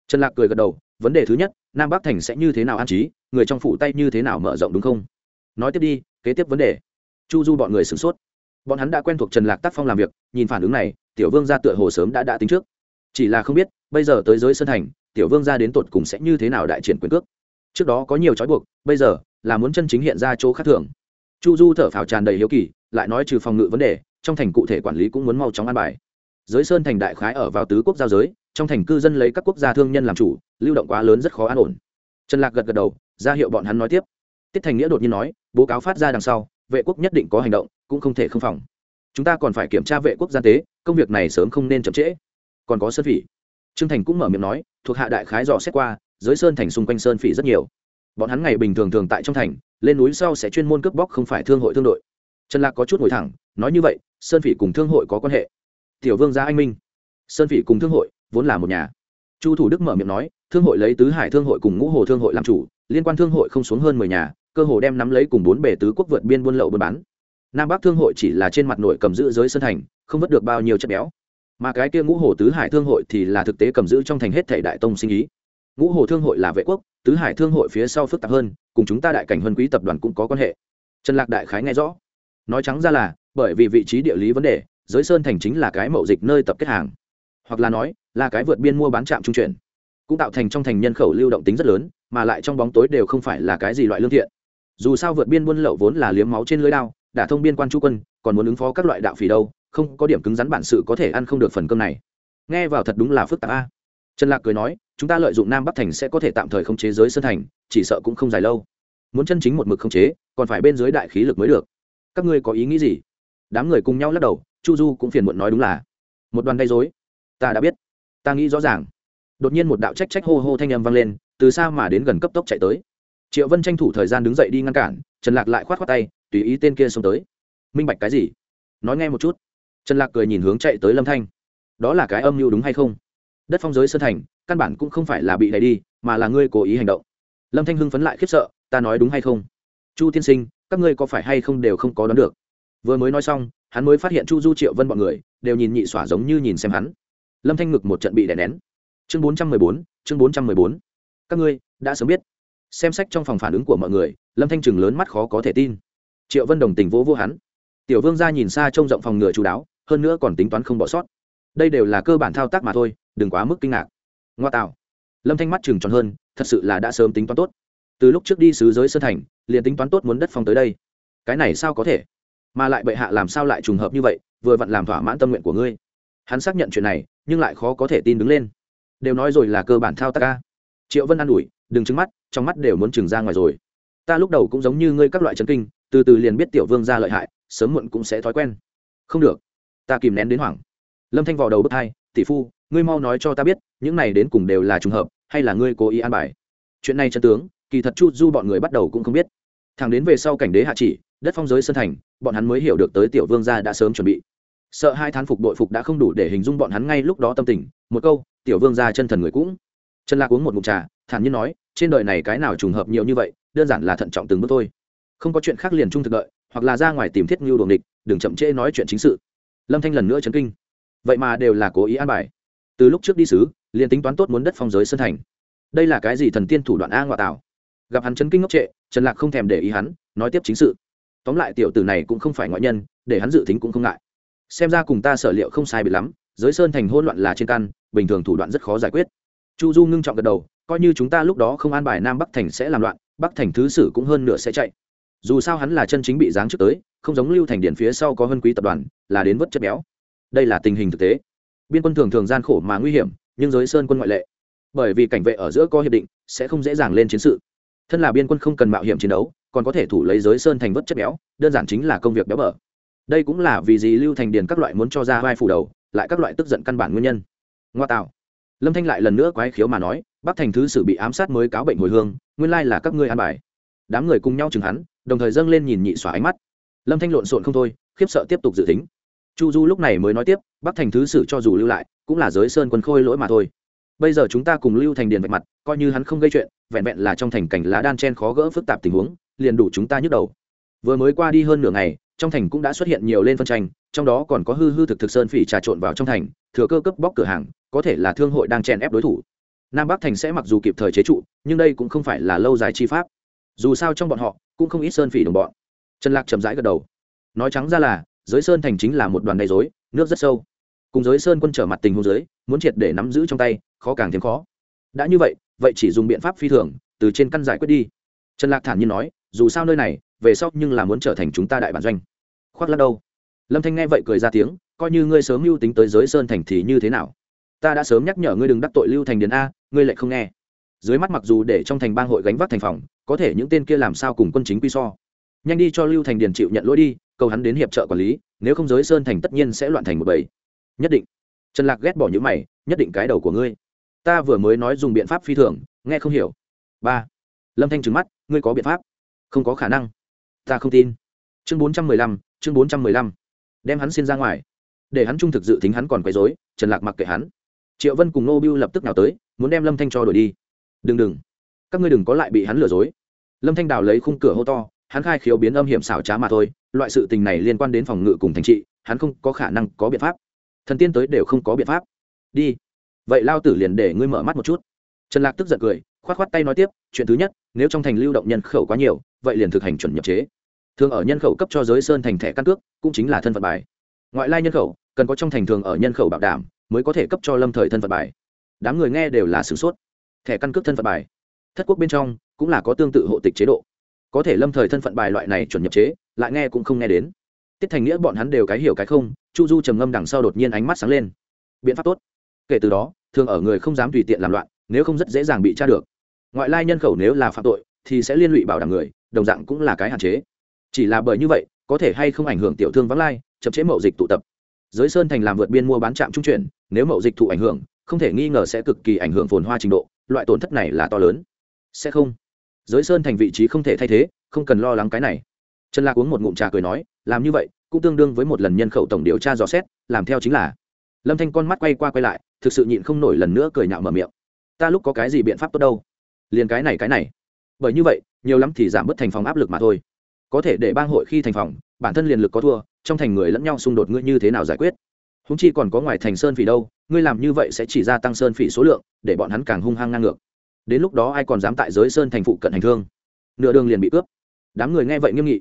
Trần lạc cười gật đầu, vấn đề thứ nhất, nam bắc thành sẽ như thế nào an trí, người trong phủ tay như thế nào mở rộng đúng không? Nói tiếp đi, kế tiếp vấn đề. Chu du bọn người sửng sốt bọn hắn đã quen thuộc trần lạc tác phong làm việc, nhìn phản ứng này, tiểu vương gia tựa hồ sớm đã đã tính trước. Chỉ là không biết, bây giờ tới giới sơn thành, tiểu vương gia đến tột cùng sẽ như thế nào đại triển quyền cước. Trước đó có nhiều trói buộc, bây giờ là muốn chân chính hiện ra chỗ khác thường. Chu du thở phào tràn đầy hiếu kỳ, lại nói trừ phòng ngự vấn đề, trong thành cụ thể quản lý cũng muốn mau chóng an bài. Giới sơn thành đại khái ở vào tứ quốc giao giới, trong thành cư dân lấy các quốc gia thương nhân làm chủ, lưu động quá lớn rất khó an ổn. Trần lạc gật gật đầu, ra hiệu bọn hắn nói tiếp. Tiết thành nghĩa đột nhiên nói, bố cáo phát ra đằng sau, vệ quốc nhất định có hành động cũng không thể không phòng. Chúng ta còn phải kiểm tra vệ quốc gian tế, công việc này sớm không nên chậm trễ. Còn có sơn phỉ. Trương thành cũng mở miệng nói, thuộc hạ đại khái dò xét qua, giới sơn thành xung quanh sơn phỉ rất nhiều. Bọn hắn ngày bình thường thường tại trong thành, lên núi sau sẽ chuyên môn cướp bóc không phải thương hội thương đội. Trần lạc có chút ngồi thẳng, nói như vậy, sơn phỉ cùng thương hội có quan hệ. Tiểu vương gia anh minh. Sơn phỉ cùng thương hội, vốn là một nhà. Chu thủ đức mở miệng nói, thương hội lấy tứ hải thương hội cùng ngũ hồ thương hội làm chủ, liên quan thương hội không xuống hơn mười nhà, cơ hồ đem nắm lấy cùng bốn bể tứ quốc vượt biên buôn lậu buôn bán nam bắc thương hội chỉ là trên mặt nội cầm giữ giới sơn thành, không vớt được bao nhiêu chất béo. Mà cái kia ngũ hồ tứ hải thương hội thì là thực tế cầm giữ trong thành hết thể đại tông sinh ý. Ngũ hồ thương hội là vệ quốc, tứ hải thương hội phía sau phức tạp hơn, cùng chúng ta đại cảnh huân quý tập đoàn cũng có quan hệ. Trần lạc đại khái nghe rõ. Nói trắng ra là, bởi vì vị trí địa lý vấn đề, giới sơn thành chính là cái mậu dịch nơi tập kết hàng. Hoặc là nói, là cái vượt biên mua bán trạm trung chuyển. Cũng tạo thành trong thành nhân khẩu lưu động tính rất lớn, mà lại trong bóng tối đều không phải là cái gì loại lương thiện. Dù sao vượt biên buôn lậu vốn là liếm máu trên lưới đao đả thông biên quan chu quân, còn muốn ứng phó các loại đạo phỉ đâu, không có điểm cứng rắn bản sự có thể ăn không được phần cơm này. Nghe vào thật đúng là phức tạp a. Trần lạc cười nói, chúng ta lợi dụng nam bắc thành sẽ có thể tạm thời khống chế giới sơn thành, chỉ sợ cũng không dài lâu. Muốn chân chính một mực khống chế, còn phải bên dưới đại khí lực mới được. Các ngươi có ý nghĩ gì? Đám người cùng nhau lắc đầu, chu du cũng phiền muộn nói đúng là, một đoàn gây dối ta đã biết. Ta nghĩ rõ ràng. Đột nhiên một đạo trách trách hô hô thanh âm vang lên, từ xa mà đến gần cấp tốc chạy tới. Triệu vân tranh thủ thời gian đứng dậy đi ngăn cản, trần lạc lại khoát khoát tay tùy ý tên kia xông tới. Minh bạch cái gì? Nói nghe một chút. Trần lạc cười nhìn hướng chạy tới lâm thanh. Đó là cái âm mưu đúng hay không? Đất phong giới sơn thành, căn bản cũng không phải là bị đẩy đi, mà là ngươi cố ý hành động. Lâm thanh hưng phấn lại khiếp sợ, ta nói đúng hay không? Chu tiên sinh, các ngươi có phải hay không đều không có đoán được? Vừa mới nói xong, hắn mới phát hiện chu du triệu vân b ọ n người, đều nhìn nhị xỏa giống như nhìn xem hắn. Lâm thanh ngực một trận bị đè nén. Chương bốn trăm mười bốn, chương bốn trăm mười bốn. Các ngươi, đã sớm biết. Xem sách trong phòng phản ứng của mọi người, lâm thanh chừng lớn mắt khó có thể tin triệu vân đồng tình vỗ vô hắn. Tiểu vương ra nhìn xa trông rộng phòng ngừa chú đáo, hơn nữa còn tính toán không bỏ sót. Đây đều là cơ bản thao tác mà thôi, đừng quá mức kinh ngạc. Ngoa tạo. Lâm thanh mắt chừng tròn hơn, thật sự là đã sớm tính toán tốt. Từ lúc trước đi xứ giới sơn thành, liền tính toán tốt muốn đất phong tới đây. Cái này sao có thể? Mà lại bệ hạ làm sao lại trùng hợp như vậy, vừa vặn làm thỏa mãn tâm nguyện của ngươi. Hắn xác nhận chuyện này, nhưng lại khó có thể tin đứng lên. Đều nói rồi là cơ bản thao tác ca triệu vân an ủi, đừng trứng mắt, trong mắt đều muốn trừng ra ngoài rồi. Ta lúc đầu cũng giống như ngươi các loại chấn kinh từ từ liền biết tiểu vương ra lợi hại, sớm muộn cũng sẽ thói quen. Không được, ta kìm nén đến hoảng. Lâm thanh vào đầu bước hai tỷ phu, ngươi mau nói cho ta biết, những này đến cùng đều là trùng hợp, hay là ngươi cố ý an bài? Chuyện này chân tướng, kỳ thật chu du bọn người bắt đầu cũng không biết. Thằng đến về sau cảnh đế hạ chỉ, đất phong giới sơn thành, bọn hắn mới hiểu được tới tiểu vương gia đã sớm chuẩn bị. Sợ hai thán phục đội phục đã không đủ để hình dung bọn hắn ngay lúc đó tâm tình, một câu, tiểu vương gia chân thần người cũng. Trần lạc uống một mụn trà, thản nhiên nói, trên đời này cái nào trùng hợp nhiều như vậy, đơn giản là thận trọng từng bước thôi không có chuyện khác liền trung thực đợi, hoặc là ra ngoài tìm thiết ngưu đồn địch đừng chậm trễ nói chuyện chính sự. Lâm thanh lần nữa chấn kinh. Vậy mà đều là cố ý an bài. Từ lúc trước đi sứ liền tính toán tốt muốn đất phong giới sơn thành. Đây là cái gì thần tiên thủ đoạn a ngoại tảo? Gặp hắn chấn kinh ngốc trệ, trần lạc không thèm để ý hắn, nói tiếp chính sự. Tóm lại tiểu tử này cũng không phải ngoại nhân, để hắn dự tính cũng không ngại. Xem ra cùng ta sở liệu không sai bị lắm, giới sơn thành hỗn loạn là trên căn, bình thường thủ đoạn rất khó giải quyết. Chu du ngưng trọng gật đầu, coi như chúng ta lúc đó không an bài nam bắc thành sẽ làm loạn, bắc thành thứ sử cũng hơn nửa sẽ chạy dù sao hắn là chân chính bị giáng trước tới, không giống lưu thành điện phía sau có hân quý tập đoàn, là đến vớt chất béo. Đây là tình hình thực tế. Biên quân thường thường gian khổ mà nguy hiểm, nhưng giới sơn quân ngoại lệ. Bởi vì cảnh vệ ở giữa có hiệp định, sẽ không dễ dàng lên chiến sự. Thân là biên quân không cần mạo hiểm chiến đấu, còn có thể thủ lấy giới sơn thành vớt chất béo, đơn giản chính là công việc béo bở. Đây cũng là vì gì lưu thành điền các loại muốn cho ra vai phủ đầu, lại các loại tức giận căn bản nguyên nhân. Ngoa tạo. Lâm thanh lại lần nữa quái khiếu mà nói, bắc thành thứ sử bị ám sát mới cáo bệnh hồi hương, nguyên lai là các ngươi an bài đám người cùng nhau chừng hắn, đồng thời dâng lên nhìn nhị xóa ánh mắt. Lâm thanh lộn xộn không thôi, khiếp sợ tiếp tục dự tính. Chu du lúc này mới nói tiếp, bắc thành thứ sử cho dù lưu lại, cũng là giới sơn quân khôi lỗi mà thôi. Bây giờ chúng ta cùng lưu thành điền vạch mặt, coi như hắn không gây chuyện, vẹn vẹn là trong thành cảnh lá đan chen khó gỡ phức tạp tình huống, liền đủ chúng ta nhức đầu. Vừa mới qua đi hơn nửa ngày, trong thành cũng đã xuất hiện nhiều lên phân tranh, trong đó còn có hư hư thực thực sơn phỉ trà trộn vào trong thành, thừa cơ cấp bóc cửa hàng, có thể là thương hội đang chèn ép đối thủ. Nam bắc thành sẽ mặc dù kịp thời chế trụ, nhưng đây cũng không phải là lâu dài chi pháp dù sao trong bọn họ cũng không ít sơn phỉ đồng bọn. Trần lạc chậm rãi gật đầu. Nói trắng ra là, giới sơn thành chính là một đoàn đầy dối nước rất sâu. Cùng giới sơn quân trở mặt tình hôn giới muốn triệt để nắm giữ trong tay, khó càng thêm khó. Đã như vậy vậy chỉ dùng biện pháp phi thường, từ trên căn giải quyết đi. Trần lạc thản nhiên nói, dù sao nơi này, về sau nhưng là muốn trở thành chúng ta đại bản doanh. Khoác lắc đâu? Lâm thanh nghe vậy cười ra tiếng, coi như ngươi sớm mưu tính tới giới sơn thành thì như thế nào? Ta đã sớm nhắc nhở ngươi đừng đắc tội lưu thành điền a, ngươi lại không nghe dưới mắt mặc dù để trong thành bang hội gánh vác thành phòng, có thể những tên kia làm sao cùng quân chính quy so. Nhanh đi cho lưu thành điền chịu nhận lỗi đi, cầu hắn đến hiệp trợ quản lý, nếu không giới sơn thành tất nhiên sẽ loạn thành một bầy. Nhất định. Trần lạc ghét bỏ những mày, nhất định cái đầu của ngươi. Ta vừa mới nói dùng biện pháp phi thường, nghe không hiểu. Ba. Lâm thanh trừng mắt, ngươi có biện pháp? Không có khả năng. Ta không tin. Chương bốn trăm mười lăm, chương bốn trăm mười lăm. Đem hắn xin ra ngoài. Để hắn trung thực dự tính hắn còn quấy dối trần lạc mặc kệ hắn. Triệu vân cùng nô bưu lập tức nào tới, muốn đem lâm thanh cho đổi đi đừng đừng. Các ngươi đừng có lại bị hắn lừa dối. Lâm thanh đào lấy khung cửa hô to, hắn khai khiếu biến âm hiểm xảo trá mà thôi, loại sự tình này liên quan đến phòng ngự cùng thành trị, hắn không có khả năng có biện pháp. Thần tiên tới đều không có biện pháp. Đi. Vậy lao tử liền để ngươi mở mắt một chút. Trần lạc tức giận cười k h o á t k h o á t tay nói tiếp, chuyện thứ nhất, nếu trong thành lưu động nhân khẩu quá nhiều, vậy liền thực hành chuẩn nhập chế. Thường ở nhân khẩu cấp cho giới sơn thành thẻ căn cước, cũng chính là thân phận bài. Ngoại lai nhân khẩu, cần có trong thành thường ở nhân khẩu bảo đảm, mới có thể cấp cho lâm thời thân phận bài. Đám người nghe đều là sửng sốt thẻ căn cước thân phận bài. Thất quốc bên trong cũng là có tương tự hộ tịch chế độ. Có thể lâm thời thân phận bài loại này chuẩn nhập chế, lại nghe cũng không nghe đến. Tiết thành nghĩa bọn hắn đều cái hiểu cái không, chu du trầm ngâm đằng sau đột nhiên ánh mắt sáng lên. Biện pháp tốt. Kể từ đó, thường ở người không dám tùy tiện làm loạn, nếu không rất dễ dàng bị tra được. Ngoại lai nhân khẩu nếu là phạm tội, thì sẽ liên lụy bảo đảm người, đồng dạng cũng là cái hạn chế. Chỉ là bởi như vậy, có thể hay không ảnh hưởng tiểu thương vắng lai, chậm chế mậu dịch tụ tập. Giới sơn thành làm vượt biên mua bán trạm trung chuyển, nếu mậu dịch thụ ảnh hưởng, không thể nghi ngờ sẽ cực kỳ ảnh hưởng phồn hoa trình độ loại tổn thất này là to lớn. Sẽ không. Giới sơn thành vị trí không thể thay thế, không cần lo lắng cái này. Trần lạc uống một ngụm trà cười nói, làm như vậy, cũng tương đương với một lần nhân khẩu tổng điều tra dò xét, làm theo chính là. Lâm thanh con mắt quay qua quay lại, thực sự nhịn không nổi lần nữa cười nhạo mở miệng. Ta lúc có cái gì biện pháp tốt đâu? Liền cái này cái này. Bởi như vậy, nhiều lắm thì giảm bớt thành phòng áp lực mà thôi. Có thể để bang hội khi thành phòng, bản thân liền lực có thua, trong thành người lẫn nhau xung đột ngươi như thế nào giải quyết? Húng chi còn có ngoài thành sơn phỉ đâu, ngươi làm như vậy sẽ chỉ gia tăng sơn phỉ số lượng, để bọn hắn càng hung hăng ngang ngược. Đến lúc đó ai còn dám tại giới sơn thành phụ cận hành thương? Nửa đường liền bị cướp. Đám người nghe vậy nghiêm nghị.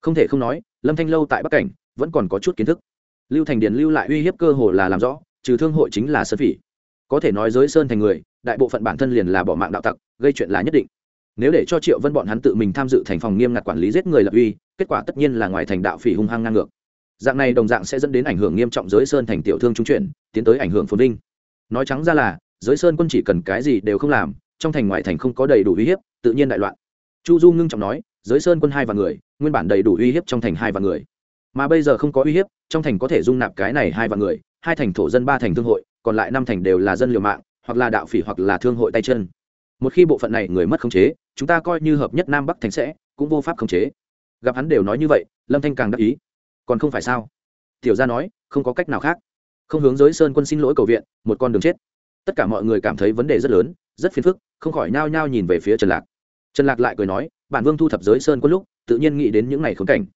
Không thể không nói, lâm thanh lâu tại bắc cảnh vẫn còn có chút kiến thức. Lưu thành điền lưu lại uy hiếp cơ hồ là làm rõ, trừ thương hội chính là sơn phỉ. Có thể nói giới sơn thành người, đại bộ phận bản thân liền là bỏ mạng đạo tặc, gây chuyện là nhất định. Nếu để cho triệu vân bọn hắn tự mình tham dự thành phòng nghiêm ngặt quản lý giết người lập uy, kết quả tất nhiên là ngoài thành đạo phỉ hung hăng ngang ngược dạng này đồng dạng sẽ dẫn đến ảnh hưởng nghiêm trọng giới sơn thành tiểu thương trung chuyển, tiến tới ảnh hưởng phồn vinh. Nói trắng ra là, giới sơn quân chỉ cần cái gì đều không làm, trong thành ngoại thành không có đầy đủ uy hiếp, tự nhiên đại loạn. Chu du ngưng trọng nói, giới sơn quân hai và người, nguyên bản đầy đủ uy hiếp trong thành hai và người. Mà bây giờ không có uy hiếp, trong thành có thể dung nạp cái này hai và người, hai thành thổ dân, ba thành thương hội, còn lại năm thành đều là dân liều mạng, hoặc là đạo phỉ hoặc là thương hội tay chân. Một khi bộ phận này người mất khống chế, chúng ta coi như hợp nhất nam bắc thành sẽ, cũng vô pháp khống chế. Gặp hắn đều nói như vậy, lâm thanh càng đắc ý còn không phải sao? Tiểu gia nói, không có cách nào khác. Không hướng giới sơn quân xin lỗi cầu viện, một con đường chết. Tất cả mọi người cảm thấy vấn đề rất lớn, rất phiền phức, không khỏi nhao nhao nhìn về phía trần lạc. Trần lạc lại cười nói, bản vương thu thập giới sơn quân lúc, tự nhiên nghĩ đến những ngày khốn cảnh.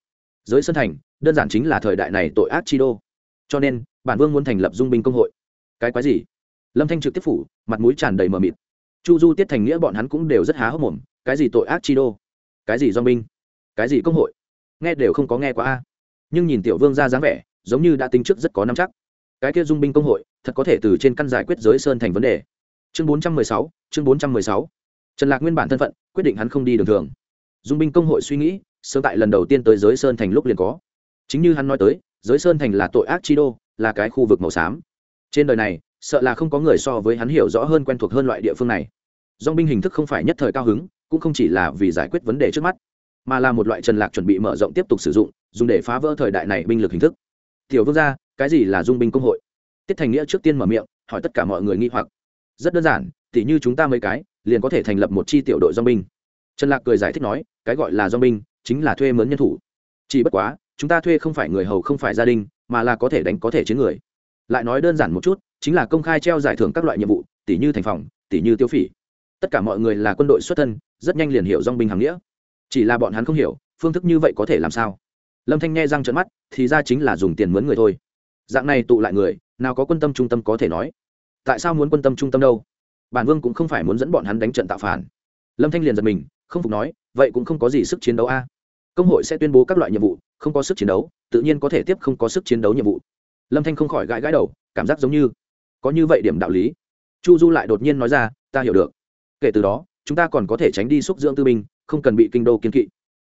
Giới sơn thành, đơn giản chính là thời đại này tội ác chi đô. Cho nên, bản vương muốn thành lập dung binh công hội. Cái quái gì? Lâm thanh trực tiếp phủ, mặt mũi tràn đầy mờ mịt. Chu du tiết thành nghĩa bọn hắn cũng đều rất há hốc mồm, cái gì tội ác chi đô? Cái gì do binh? Cái gì công hội? Nghe đều không có nghe qua a nhưng nhìn tiểu vương ra dáng vẻ, giống như đã tính trước rất có năm chắc. Cái kia dung binh công hội, thật có thể từ trên căn giải quyết giới sơn thành vấn đề. Chương bốn trăm mười sáu, chương bốn trăm mười sáu. Trần lạc nguyên bản thân phận, quyết định hắn không đi đường thường. Dung binh công hội suy nghĩ, sớm tại lần đầu tiên tới giới sơn thành lúc liền có. Chính như hắn nói tới, giới sơn thành là tội ác chi đô, là cái khu vực màu xám. Trên đời này, sợ là không có người so với hắn hiểu rõ hơn quen thuộc hơn loại địa phương này. Dong binh hình thức không phải nhất thời cao hứng, cũng không chỉ là vì giải quyết vấn đề trước mắt mà là một loại trần lạc chuẩn bị mở rộng tiếp tục sử dụng, dùng để phá vỡ thời đại này binh lực hình thức. Tiểu vương gia, cái gì là dung binh công hội? Tiết thành nghĩa trước tiên mở miệng, hỏi tất cả mọi người nghi hoặc. Rất đơn giản, tỉ như chúng ta mấy cái, liền có thể thành lập một chi tiểu đội dong binh. Trần lạc cười giải thích nói, cái gọi là dong binh, chính là thuê mướn nhân thủ. Chỉ bất quá, chúng ta thuê không phải người hầu không phải gia đình, mà là có thể đánh có thể chiến người. Lại nói đơn giản một chút, chính là công khai treo giải thưởng các loại nhiệm vụ tỷ như thành phòng tỷ như tiêu phỉ. Tất cả mọi người là quân đội xuất thân, rất nhanh liền hiểu dong binh hàng nghĩa chỉ là bọn hắn không hiểu, phương thức như vậy có thể làm sao? Lâm thanh nghe răng trận mắt, thì ra chính là dùng tiền mướn người thôi. Dạng này tụ lại người, nào có quân tâm trung tâm có thể nói? Tại sao muốn quân tâm trung tâm đâu? Bản vương cũng không phải muốn dẫn bọn hắn đánh trận tạo phản. Lâm thanh liền giật mình, không phục nói, vậy cũng không có gì sức chiến đấu a. Công hội sẽ tuyên bố các loại nhiệm vụ, không có sức chiến đấu, tự nhiên có thể tiếp không có sức chiến đấu nhiệm vụ. Lâm thanh không khỏi gãi gãi đầu, cảm giác giống như có như vậy điểm đạo lý. Chu du lại đột nhiên nói ra, ta hiểu được. Kể từ đó, chúng ta còn có thể tránh đi xúc dưỡng tư binh không cần bị kinh đô kiên kỵ.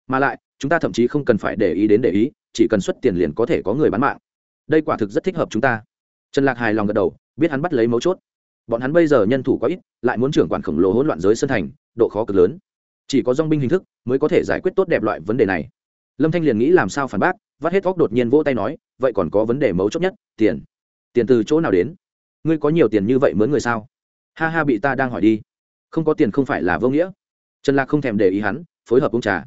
Mà lại, chúng ta thậm chí không cần phải để ý đến để ý, chỉ cần xuất tiền liền có thể có người bán mạng. Đây quả thực rất thích hợp chúng ta. Trần lạc hài lòng gật đầu, biết hắn bắt lấy mấu chốt. Bọn hắn bây giờ nhân thủ quá ít, lại muốn trưởng quản khổng lồ hỗn loạn giới sân thành, độ khó cực lớn. Chỉ có dong binh hình thức mới có thể giải quyết tốt đẹp loại vấn đề này. Lâm thanh liền nghĩ làm sao phản bác, vắt hết óc đột nhiên vỗ tay nói, vậy còn có vấn đề mấu chốt nhất, tiền. Tiền từ chỗ nào đến? Ngươi có nhiều tiền như vậy mướn người sao? Ha ha bị ta đang hỏi đi. Không có tiền không phải là vô nghĩa trần lạc không thèm để ý hắn, phối hợp uống trà.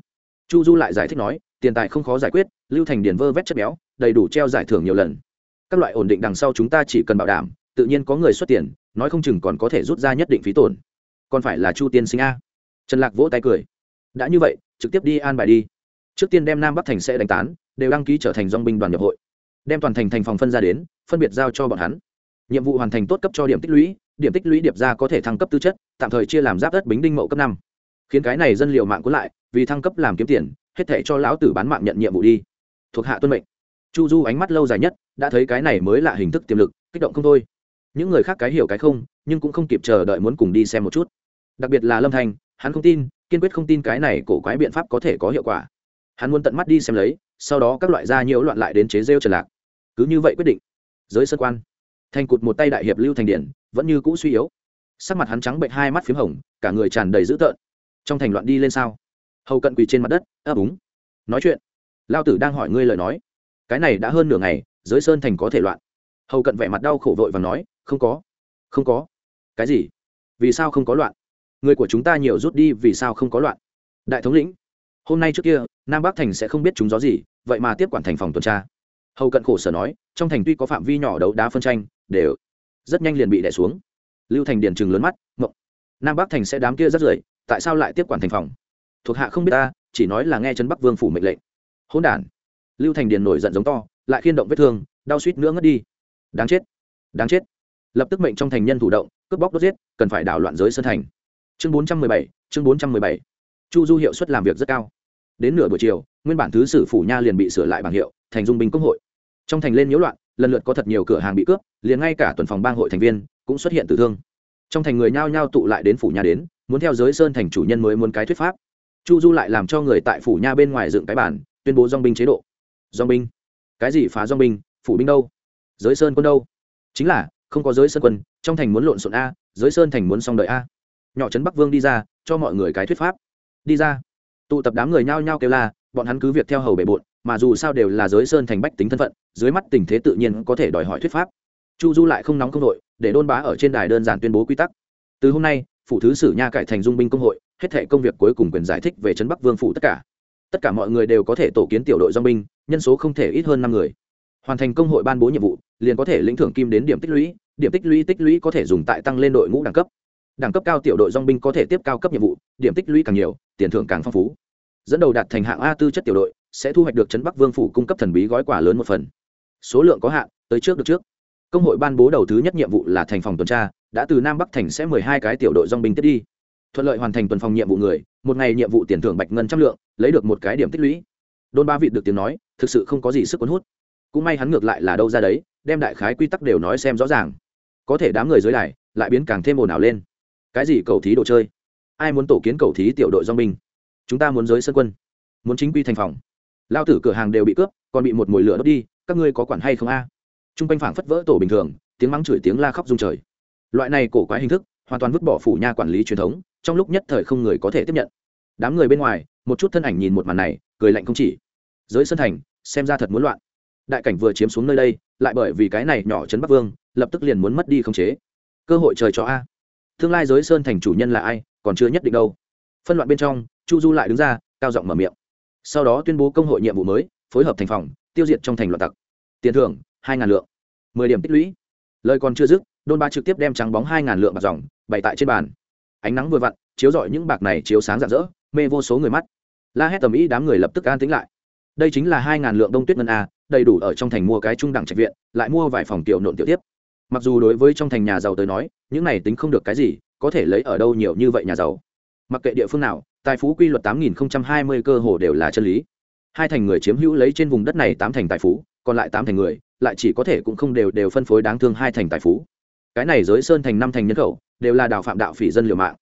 Chu du lại giải thích nói, tiền tài không khó giải quyết, lưu thành điền vơ vét chất béo, đầy đủ treo giải thưởng nhiều lần. Các loại ổn định đằng sau chúng ta chỉ cần bảo đảm, tự nhiên có người xuất tiền, nói không chừng còn có thể rút ra nhất định phí tổn. Còn phải là chu tiên sinh a. Trần lạc vỗ tay cười. Đã như vậy, trực tiếp đi an bài đi. Trước tiên đem nam bắc thành sẽ đánh tán, đều đăng ký trở thành dong binh đoàn nhập hội. Đem toàn thành thành phòng phân ra đến, phân biệt giao cho bọn hắn. Nhiệm vụ hoàn thành tốt cấp cho điểm tích lũy, điểm tích lũy điệp ra có thể thăng cấp tư chất, tạm thời chia làm giáp đất bính đinh mậu cấp năm khiến cái này dân liệu mạng cuốn lại, vì thăng cấp làm kiếm tiền, hết thể cho lão tử bán mạng nhận nhiệm vụ đi. Thuộc hạ tuân mệnh. Chu du ánh mắt lâu dài nhất, đã thấy cái này mới là hình thức tiềm lực, kích động không thôi. Những người khác cái hiểu cái không, nhưng cũng không kịp chờ đợi muốn cùng đi xem một chút. Đặc biệt là lâm Thành hắn không tin, kiên quyết không tin cái này cổ quái biện pháp có thể có hiệu quả. Hắn muốn tận mắt đi xem lấy, sau đó các loại da nhiễu loạn lại đến chế rêu trần lạc. Cứ như vậy quyết định. Giới sân quan. Thành cụt một tay đại hiệp lưu thành điển, vẫn như cũ suy yếu. Sắc mặt hắn trắng bệnh hai mắt p h í m hồng, cả người tràn đầy dữ tợn trong thành loạn đi lên sao? Hầu cận quỳ trên mặt đất, ấp úng. Nói chuyện. Lao tử đang hỏi ngươi lời nói. Cái này đã hơn nửa ngày, giới sơn thành có thể loạn. Hầu cận vẻ mặt đau khổ vội và nói, không có. Không có. Cái gì? Vì sao không có loạn? Người của chúng ta nhiều rút đi, vì sao không có loạn? Đại thống lĩnh, hôm nay trước kia, nam bắc thành sẽ không biết chúng gió gì, vậy mà tiếp quản thành phòng tuần tra. Hầu cận khổ sở nói, trong thành tuy có phạm vi nhỏ đấu đá phân tranh, đều rất nhanh liền bị đẻ xuống. Lưu thành điền trừng lớn mắt mộng nam bắc thành sẽ đám kia rất rưởi tại sao lại tiếp quản thành phòng? Thuộc hạ không biết ta, chỉ nói là nghe trấn bắc vương phủ mệnh lệnh. Hỗn đản. Lưu thành điền nổi giận giống to, lại khiên động vết thương, đau suýt nữa ngất đi. Đáng chết đáng chết. Lập tức mệnh trong thành nhân thủ động, cướp bóc đốt giết, cần phải đảo loạn giới sơn thành. Chương bốn trăm mười bảy, chương bốn trăm mười bảy. Chu du hiệu suất làm việc rất cao. Đến nửa buổi chiều, nguyên bản thứ sử phủ nha liền bị sửa lại bằng hiệu, thành dung binh công hội. Trong thành lên nhiễu loạn, lần lượt có thật nhiều cửa hàng bị cướp, liền ngay cả tuần phòng bang hội thành viên cũng xuất hiện tử thương. Trong thành người nhao nhao tụ lại đến phủ nhà đến muốn theo giới sơn thành chủ nhân mới muốn cái thuyết pháp. Chu du lại làm cho người tại phủ nha bên ngoài dựng cái bản tuyên bố dong binh chế độ. Dong binh? Cái gì phá dong binh? Phủ binh đâu? Giới sơn quân đâu? Chính là, không có giới sơn quân, trong thành muốn lộn xộn a, giới sơn thành muốn xong đợi a. Nhỏ trấn bắc vương đi ra, cho mọi người cái thuyết pháp. Đi ra. Tụ tập đám người nhao nhao kêu la, bọn hắn cứ việc theo hầu bề bộn, mà dù sao đều là giới sơn thành bách tính thân phận, dưới mắt tình thế tự nhiên có thể đòi hỏi thuyết pháp. Chu du lại không nóng không đội để đôn bá ở trên đài đơn giản tuyên bố quy tắc. Từ hôm nay phủ thứ sử nha cải thành dung binh công hội, hết thể công việc cuối cùng quyền giải thích về trấn bắc vương phủ tất cả. Tất cả mọi người đều có thể tổ kiến tiểu đội dong binh, nhân số không thể ít hơn năm người. Hoàn thành công hội ban bố nhiệm vụ, liền có thể lĩnh thưởng kim đến điểm tích lũy, điểm tích lũy tích lũy có thể dùng tại tăng lên đội ngũ đẳng cấp. Đẳng cấp cao tiểu đội dong binh có thể tiếp cao cấp nhiệm vụ, điểm tích lũy càng nhiều, tiền thưởng càng phong phú. Dẫn đầu đạt thành hạng a tư chất tiểu đội, sẽ thu hoạch được trấn bắc vương phủ cung cấp thần bí gói quà lớn một phần. Số lượng có hạn, tới trước được trước. Công hội ban bố đầu thứ nhất nhiệm vụ là thành phòng tuần tra đã từ nam bắc thành sẽ mười hai cái tiểu đội dong binh tiếp đi. Thuận lợi hoàn thành tuần phòng nhiệm vụ người, một ngày nhiệm vụ tiền thưởng bạch ngân trăm lượng, lấy được một cái điểm tích lũy. Đôn ba vị được tiếng nói, thực sự không có gì sức cuốn hút. Cũng may hắn ngược lại là đâu ra đấy, đem đại khái quy tắc đều nói xem rõ ràng. Có thể đám người dưới đài, lại biến càng thêm ồn ào lên. Cái gì cầu thí đồ chơi? Ai muốn tổ kiến cầu thí tiểu đội dong binh? Chúng ta muốn giới sân quân, muốn chính quy thành phòng. Lao tử cửa hàng đều bị cướp, còn bị một mồi lửa đốt đi, các ngươi có quản hay không a? À? t r u n g quanh phảng phất vỡ tổ bình thường, tiếng mắng chửi tiếng la khóc rung trời loại này cổ quái hình thức, hoàn toàn vứt bỏ phủ nha quản lý truyền thống, trong lúc nhất thời không người có thể tiếp nhận. Đám người bên ngoài, một chút thân ảnh nhìn một màn này, cười lạnh không chỉ. Giới sân thành, xem ra thật muốn loạn. Đại cảnh vừa chiếm xuống nơi đây, lại bởi vì cái này nhỏ trấn bắc vương, lập tức liền muốn mất đi khống chế. Cơ hội trời cho a. Tương lai giới sơn thành chủ nhân là ai, còn chưa nhất định đâu. Phân loạn bên trong, chu du lại đứng ra, cao giọng mở miệng. Sau đó tuyên bố công hội nhiệm vụ mới, phối hợp thành phòng, tiêu diệt trong thành loạn tặc. Tiền thưởng, hai ngàn lượng. Mười điểm tích lũy. Lời còn chưa dứt đôn ba trực tiếp đem trắng bóng hai ngàn lượng bạc dòng, bày tại trên bàn. Ánh nắng vừa vặn, chiếu rọi những bạc này chiếu sáng rạng rỡ, mê vô số người mắt. La hét tầm ý đám người lập tức an tính lại. Đây chính là hai ngàn lượng đông tuyết ngân a, đầy đủ ở trong thành mua cái trung đẳng trạch viện, lại mua vài phòng tiểu nộn tiểu tiếp. Mặc dù đối với trong thành nhà giàu tới nói, những này tính không được cái gì, có thể lấy ở đâu nhiều như vậy nhà giàu. Mặc kệ địa phương nào, tài phú quy luật tám nghìn hai mươi cơ hồ đều là chân lý. Hai thành người chiếm hữu lấy trên vùng đất này tám thành tài phú, còn lại tám thành người, lại chỉ có thể cũng không đều đều phân phối đáng thương hai thành tài phú cái này giới sơn thành năm thành nhân khẩu, đều là đào phạm đạo phỉ dân liều mạng.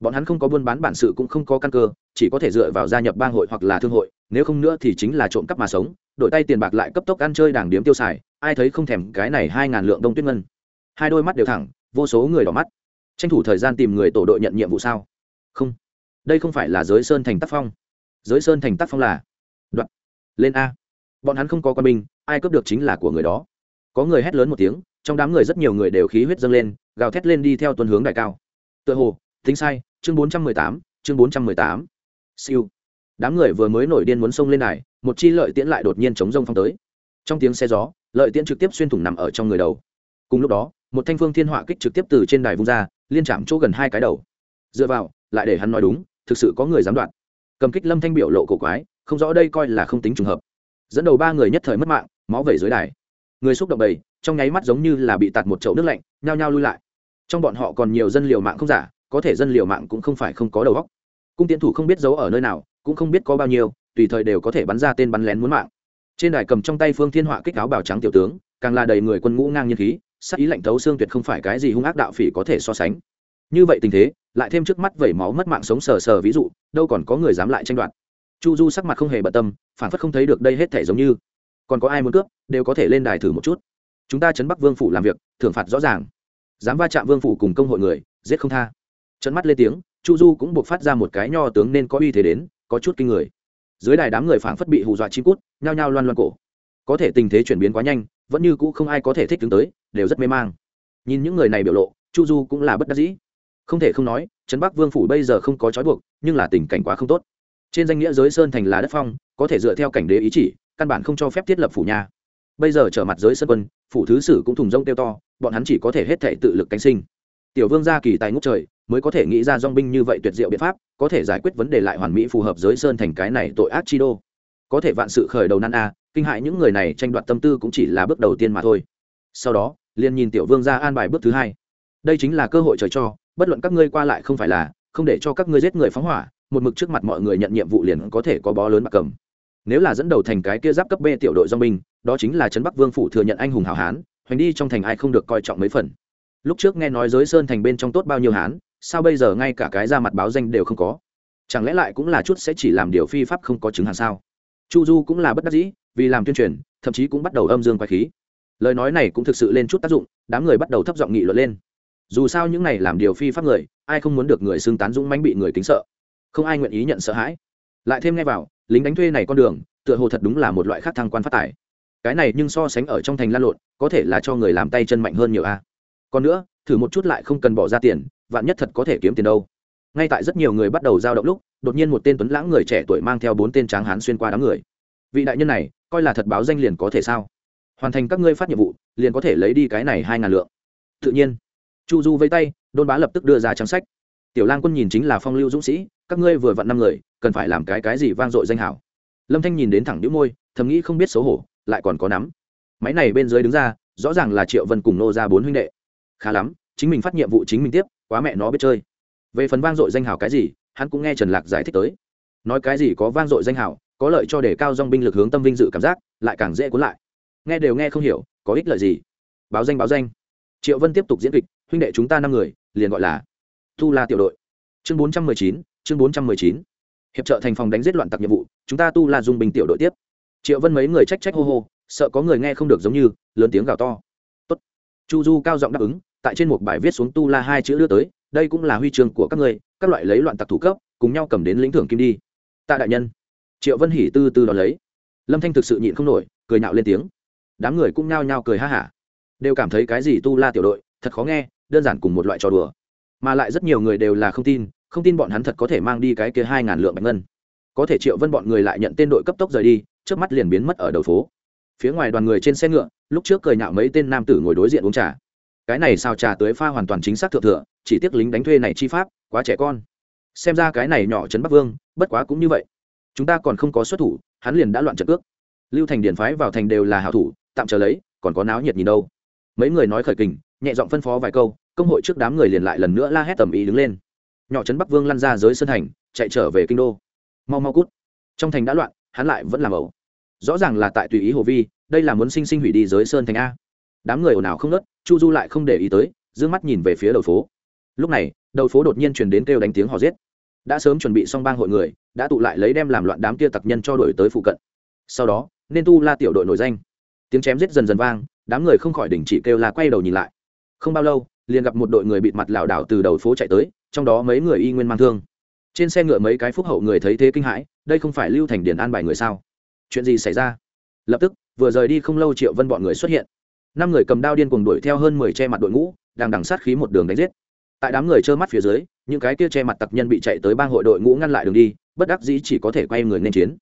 Bọn hắn không có buôn bán bản sự cũng không có căn cơ, chỉ có thể dựa vào gia nhập bang hội hoặc là thương hội, nếu không nữa thì chính là trộm cắp mà sống, đổi tay tiền bạc lại cấp tốc ăn chơi đảng điếm tiêu xài, ai thấy không thèm cái này hai ngàn lượng đông tuyết ngân. Hai đôi mắt đều thẳng, vô số người đỏ mắt. Tranh thủ thời gian tìm người tổ đội nhận nhiệm vụ sao? Không. Đây không phải là giới sơn thành tác phong. Giới sơn thành tác phong là đoạn. Lên a. Bọn hắn không có quân binh, ai cướp được chính là của người đó. Có người hét lớn một tiếng trong đám người rất nhiều người đều khí huyết dâng lên, gào thét lên đi theo tuần hướng đại cao. Tựa hồ, tính sai, chương bốn trăm mười tám, chương bốn trăm mười tám. Siêu. Đám người vừa mới nổi điên muốn xông lên đài, một chi lợi tiễn lại đột nhiên chống rông phong tới. Trong tiếng xe gió, lợi tiễn trực tiếp xuyên thủng nằm ở trong người đầu. Cùng lúc đó, một thanh phương thiên họa kích trực tiếp từ trên đài vung ra, liên chạm chỗ gần hai cái đầu. Dựa vào, lại để hắn nói đúng, thực sự có người dám đoạn cầm kích lâm thanh biểu lộ cổ quái, không rõ đây coi là không tính trùng hợp. Dẫn đầu ba người nhất thời mất mạng, máu vẩy dưới đài người xúc động bầy, trong nháy mắt giống như là bị tạt một chậu nước lạnh, nhao nhao lui lại. Trong bọn họ còn nhiều dân liều mạng không giả, có thể dân liều mạng cũng không phải không có đầu óc. Cung tiến thủ không biết giấu ở nơi nào, cũng không biết có bao nhiêu, tùy thời đều có thể bắn ra tên bắn lén muốn mạng. Trên đài cầm trong tay phương thiên họa kích áo bào trắng tiểu tướng, càng là đầy người quân ngũ ngang nhiên khí, sắc ý lạnh thấu xương tuyệt không phải cái gì hung ác đạo phỉ có thể so sánh. Như vậy tình thế, lại thêm trước mắt vẩy máu mất mạng sống sờ sờ ví dụ, đâu còn có người dám lại tranh đoạt. Chu du sắc mặt không hề bận tâm phản phất không thấy được đây hết thể giống như còn có ai muốn cướp, đều có thể lên đài thử một chút. Chúng ta chấn bắc vương phủ làm việc, thưởng phạt rõ ràng. Dám va chạm vương phủ cùng công hội người, giết không tha. Trận mắt lên tiếng, chu du cũng buộc phát ra một cái nho tướng nên có uy thế đến, có chút kinh người. Dưới đài đám người phảng phất bị hù dọa chi cút, nhao nhao loan loan cổ. Có thể tình thế chuyển biến quá nhanh, vẫn như cũ không ai có thể thích tướng tới, đều rất mê mang. Nhìn những người này biểu lộ, chu du cũng là bất đắc dĩ. Không thể không nói trấn bắc vương phủ bây giờ không có trói buộc, nhưng là tình cảnh quá không tốt. Trên danh nghĩa giới sơn thành là đất phong, có thể dựa theo cảnh đế ý chỉ căn bản không cho phép thiết lập phủ nhà bây giờ trở mặt giới sơn quân, phủ thứ sử cũng thùng rông tiêu to, bọn hắn chỉ có thể hết thể tự lực cánh sinh. Tiểu vương gia kỳ tài ngốc trời, mới có thể nghĩ ra dong binh như vậy tuyệt diệu biện pháp, có thể giải quyết vấn đề lại hoàn mỹ phù hợp giới sơn thành cái này tội ác chi đô. Có thể vạn sự khởi đầu nan a, kinh hại những người này tranh đoạt tâm tư cũng chỉ là bước đầu tiên mà thôi. Sau đó, liền nhìn tiểu vương ra an bài bước thứ hai. Đây chính là cơ hội trời cho, bất luận các ngươi qua lại không phải là, không để cho các ngươi giết người phóng hỏa, một mực trước mặt mọi người nhận nhiệm vụ liền có thể có bó lớn bạc cầm nếu là dẫn đầu thành cái kia giáp cấp b tiểu đội do binh đó chính là trấn bắc vương phủ thừa nhận anh hùng hảo hán, hoành đi trong thành ai không được coi trọng mấy phần. Lúc trước nghe nói giới sơn thành bên trong tốt bao nhiêu hán, sao bây giờ ngay cả cái ra mặt báo danh đều không có? Chẳng lẽ lại cũng là chút sẽ chỉ làm điều phi pháp không có chứng hàng sao? Chu du cũng là bất đắc dĩ, vì làm tuyên truyền, thậm chí cũng bắt đầu âm dương quay khí. Lời nói này cũng thực sự lên chút tác dụng, đám người bắt đầu thấp giọng nghị luận lên. Dù sao những này làm điều phi pháp người, ai không muốn được người xưng tán dũng mánh bị người kính sợ? Không ai nguyện ý nhận sợ hãi. Lại thêm nghe vào lính đánh thuê này con đường, tựa hồ thật đúng là một loại khác thăng quan phát tài. Cái này nhưng so sánh ở trong thành lan lộn, có thể là cho người làm tay chân mạnh hơn nhiều a. Còn nữa, thử một chút lại không cần bỏ ra tiền, vạn nhất thật có thể kiếm tiền đâu. Ngay tại rất nhiều người bắt đầu giao động lúc, đột nhiên một tên tuấn lãng người trẻ tuổi mang theo bốn tên tráng hán xuyên qua đám người. Vị đại nhân này, coi là thật báo danh liền có thể sao? Hoàn thành các ngươi phát nhiệm vụ, liền có thể lấy đi cái này hai ngàn lượng. Tự nhiên. Chu du vây tay, đôn bá lập tức đưa ra trang sách tiểu lang quân nhìn chính là phong lưu dũng sĩ, các ngươi vừa vặn năm người, cần phải làm cái cái gì vang dội danh hảo. Lâm thanh nhìn đến thẳng đĩu môi, thầm nghĩ không biết xấu hổ, lại còn có nắm. Máy này bên dưới đứng ra, rõ ràng là triệu vân cùng nô ra bốn huynh đệ. Khá lắm, chính mình phát nhiệm vụ chính mình tiếp, quá mẹ nó biết chơi. Về phần vang dội danh hảo cái gì, hắn cũng nghe trần lạc giải thích tới. Nói cái gì có vang dội danh hảo, có lợi cho để cao dong binh lực hướng tâm vinh dự cảm giác, lại càng dễ cuốn lại. Nghe đều nghe không hiểu, có ích lợi gì? Báo danh báo danh. Triệu vân tiếp tục diễn kịch, huynh đệ chúng ta năm người, liền gọi là tu la tiểu đội. Chương bốn trăm mười chín chương bốn trăm mười chín. Hiệp trợ thành phòng đánh giết loạn tặc nhiệm vụ chúng ta tu la dung bình tiểu đội tiếp. Triệu vân mấy người trách trách hô hô sợ có người nghe không được giống như lớn tiếng gào to. Tốt. chu du cao giọng đáp ứng tại trên một bài viết xuống tu la hai chữ đưa tới đây cũng là huy chương của các người, các loại lấy loạn tặc thủ cấp cùng nhau cầm đến lĩnh thưởng kim đi. Tạ đại nhân. Triệu vân hỉ tư tư đón lấy. Lâm thanh thực sự nhịn không nổi cười nhạo lên tiếng. Đám người cũng nhao nhao cười ha hả. Đều cảm thấy cái gì tu la tiểu đội thật khó nghe đơn giản cùng một loại trò đùa mà lại rất nhiều người đều là không tin không tin bọn hắn thật có thể mang đi cái kia hai ngàn lượng bạch ngân. Có thể triệu vân bọn người lại nhận tên đội cấp tốc rời đi, trước mắt liền biến mất ở đầu phố. Phía ngoài đoàn người trên xe ngựa, lúc trước cười nhạo mấy tên nam tử ngồi đối diện uống trà. Cái này sao trà tới pha hoàn toàn chính xác thượng thừa, chỉ tiếc lính đánh thuê này chi pháp, quá trẻ con. Xem ra cái này nhỏ trấn bắc vương, bất quá cũng như vậy. Chúng ta còn không có xuất thủ, hắn liền đã loạn trận cước. Lưu thành điển phái vào thành đều là hảo thủ, tạm chờ lấy, còn có náo nhiệt nhìn đâu. Mấy người nói khởi kình, nhẹ giọng phân phó vài câu công hội trước đám người liền lại lần nữa la hét tầm ý đứng lên. Nhỏ trấn bắc vương lăn ra giới sân thành, chạy trở về kinh đô. Mau mau cút. Trong thành đã loạn, hắn lại vẫn làm ẩu. Rõ ràng là tại tùy ý hồ vi, đây là muốn sinh sinh hủy đi giới sơn thành a. Đám người ồn ào không nớt chu du lại không để ý tới d ư ơ n g mắt nhìn về phía đầu phố. Lúc này, đầu phố đột nhiên truyền đến kêu đánh tiếng hò giết. Đã sớm chuẩn bị xong bang hội người, đã tụ lại lấy đem làm loạn đám kia tặc nhân cho đổi tới phụ cận. Sau đó, nên tu la tiểu đội nổi danh. Tiếng chém giết dần dần vang, đám người không khỏi đình chỉ kêu là quay đầu nhìn lại. Không bao lâu liền gặp một đội người bịt mặt lảo đảo từ đầu phố chạy tới, trong đó mấy người y nguyên mang thương. Trên xe ngựa mấy cái phúc hậu người thấy thế kinh hãi, đây không phải lưu thành điền an bài người sao? Chuyện gì xảy ra? Lập tức, vừa rời đi không lâu triệu vân bọn người xuất hiện. Năm người cầm đao điên cuồng đuổi theo hơn mười che mặt đội ngũ, đang đằng sát khí một đường đánh giết. Tại đám người trơ mắt phía dưới, những cái kia che mặt tặc nhân bị chạy tới bang hội đội ngũ ngăn lại đường đi, bất đắc dĩ chỉ có thể quay người nên chiến.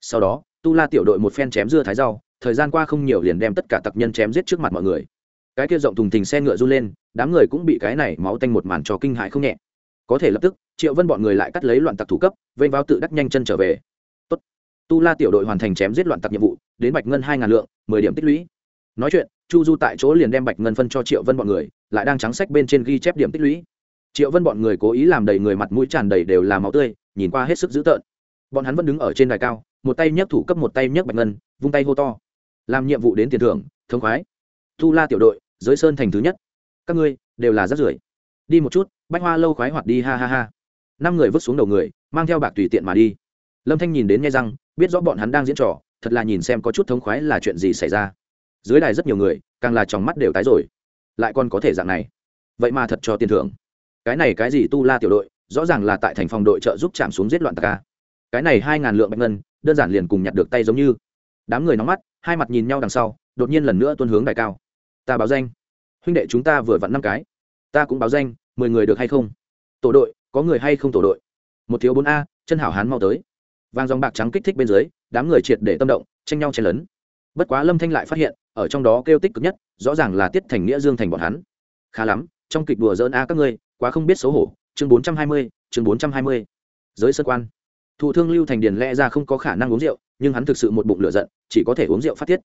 Sau đó, tu la tiểu đội một phen chém dưa thái rau, thời gian qua không nhiều liền đem tất cả tặc nhân chém giết trước mặt mọi người cái kia rộng thùng thình xe ngựa run lên, đám người cũng bị cái này máu tanh một màn cho kinh hại không nhẹ. Có thể lập tức, triệu vân bọn người lại cắt lấy loạn tặc thủ cấp, vênh vào tự đắc nhanh chân trở về. Tốt. tu la tiểu đội hoàn thành chém giết loạn tặc nhiệm vụ, đến bạch ngân hai ngàn lượng, mười điểm tích lũy. Nói chuyện, chu du tại chỗ liền đem bạch ngân phân cho triệu vân bọn người, lại đang trắng sách bên trên ghi chép điểm tích lũy. Triệu vân bọn người cố ý làm đầy người mặt mũi tràn đầy đều là máu tươi, nhìn qua hết sức dữ tợn. Bọn hắn vẫn đứng ở trên đài cao, một tay nhấc thủ cấp một tay nhấc bạch ngân, vung tay hô to. Làm nhiệm vụ đến tiền thưởng thống khoái. Tu la tiểu đội giới sơn thành thứ nhất. Các ngươi đều là rác rưởi. Đi một chút, bách hoa lâu khoái hoạt đi, ha ha ha. Năm người vứt xuống đầu người, mang theo bạc tùy tiện mà đi. Lâm thanh nhìn đến nghe răng, biết rõ bọn hắn đang diễn trò, thật là nhìn xem có chút thống khoái là chuyện gì xảy ra. Dưới đài rất nhiều người, càng là trong mắt đều tái rồi. Lại còn có thể dạng này. Vậy mà thật cho tiền thưởng. Cái này cái gì tu la tiểu đội, rõ ràng là tại thành phòng đội trợ giúp chạm xuống giết loạn tạc cái này hai ngàn lượng bạch ngân, đơn giản liền cùng nhặt được tay giống như. Đám người nóng mắt, hai mặt nhìn nhau đằng sau, đột nhiên lần nữa tuân hướng đại cao ta báo danh. Huynh đệ chúng ta vừa vặn năm cái. Ta cũng báo danh, mười người được hay không? Tổ đội, có người hay không tổ đội? Một thiếu bốn a, chân hảo hán mau tới. Vàng dòng bạc trắng kích thích bên dưới, đám người triệt để tâm động, tranh nhau chen lấn. Bất quá lâm thanh lại phát hiện, ở trong đó kêu tích cực nhất, rõ ràng là tiết thành nghĩa dương thành bọn hắn. Khá lắm, trong kịch đùa dỡn a các ngươi, quá không biết xấu hổ. Chương bốn trăm hai mươi, chương bốn trăm hai mươi. Giới sơ quan. Thụ thương lưu thành điền lẽ ra không có khả năng uống rượu, nhưng hắn thực sự một bụng lửa giận, chỉ có thể uống rượu phát tiết.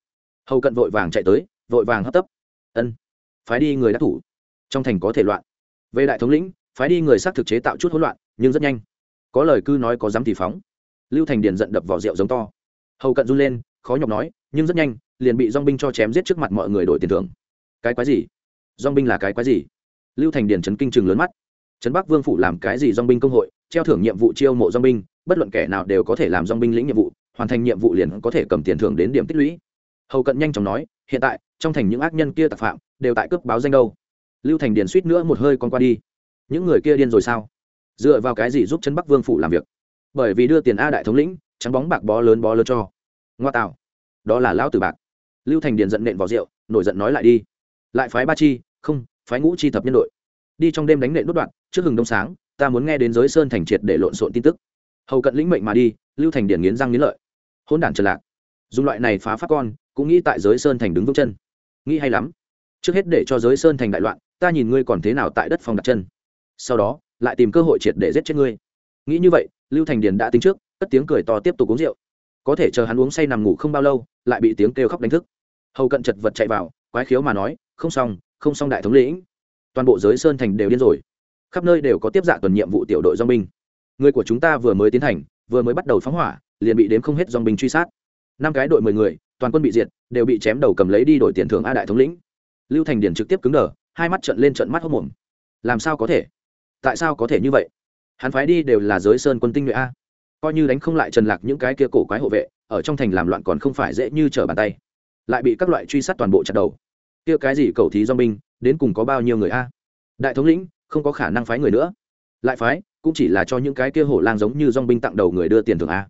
Hầu cận vội vàng chạy tới, vội vàng hấp tấp ân. Phái đi người đắc thủ. Trong thành có thể loạn. Về đại thống lĩnh, phái đi người xác thực chế tạo chút hỗn loạn, nhưng rất nhanh. Có lời cư nói có dám thì phóng. Lưu thành điền giận đập vào rượu giống to. Hầu cận run lên, khó nhọc nói, nhưng rất nhanh, liền bị dong binh cho chém giết trước mặt mọi người đổi tiền thưởng. Cái quái gì? Dong binh là cái quái gì? Lưu thành điền chấn kinh chừng lớn mắt. Trấn bắc vương phủ làm cái gì dong binh công hội, treo thưởng nhiệm vụ chiêu mộ dong binh, bất luận kẻ nào đều có thể làm dong binh lĩnh nhiệm vụ, hoàn thành nhiệm vụ liền có thể cầm tiền thưởng đến điểm tích lũy hầu cận nhanh chóng nói, hiện tại, trong thành những ác nhân kia tặc phạm, đều tại cướp báo danh đâu. Lưu thành điền suýt nữa một hơi con qua đi. Những người kia điên rồi sao? Dựa vào cái gì giúp chân bắc vương phủ làm việc? Bởi vì đưa tiền a đại thống lĩnh, trắng bóng bạc bó lớn bó lớn cho. Ngoa tạo. Đó là lão tử bạc. Lưu thành điền giận nện vào rượu, nổi giận nói lại đi. Lại phái ba chi, không, phái ngũ chi thập nhân đội. Đi trong đêm đánh nện đốt đoạn, trước hừng đông sáng, ta muốn nghe đến giới sơn thành triệt để lộn xộn tin tức. Hầu cận lĩnh mệnh mà đi, lưu thành điền nghiến răng nghiến lợi. Hôn đản trần lạc. Dùng loại này phá phát con cũng nghĩ tại giới sơn thành đứng vững chân. Nghĩ hay lắm. Trước hết để cho giới sơn thành đại loạn, ta nhìn ngươi còn thế nào tại đất phòng đặt chân. Sau đó, lại tìm cơ hội triệt để giết chết ngươi. Nghĩ như vậy, lưu thành điền đã tính trước, cất tiếng cười to tiếp tục uống rượu. Có thể chờ hắn uống say nằm ngủ không bao lâu, lại bị tiếng kêu khóc đánh thức. Hầu cận chật vật chạy vào, quái khiếu mà nói, không xong không xong đại thống lĩnh. Toàn bộ giới sơn thành đều điên rồi. Khắp nơi đều có tiếp dạ tuần nhiệm vụ tiểu đội dong binh. Người của chúng ta vừa mới tiến hành vừa mới bắt đầu phóng hỏa, liền bị đếm không hết dong binh truy sát. Năm cái đội mười người toàn quân bị diệt, đều bị chém đầu cầm lấy đi đổi tiền thưởng a đại thống lĩnh. Lưu thành điển trực tiếp cứng đờ, hai mắt trận lên trận mắt hốc mồm. Làm sao có thể? Tại sao có thể như vậy? Hắn phái đi đều là giới sơn quân tinh nhuệ a. Coi như đánh không lại trần lạc những cái kia cổ quái hộ vệ, ở trong thành làm loạn còn không phải dễ như trở bàn tay. Lại bị các loại truy sát toàn bộ chặt đầu. Kia cái gì cầu thí do binh, đến cùng có bao nhiêu người a? Đại thống lĩnh, không có khả năng phái người nữa. Lại phái, cũng chỉ là cho những cái kia hổ lang giống như dong binh tặng đầu người đưa tiền thưởng a.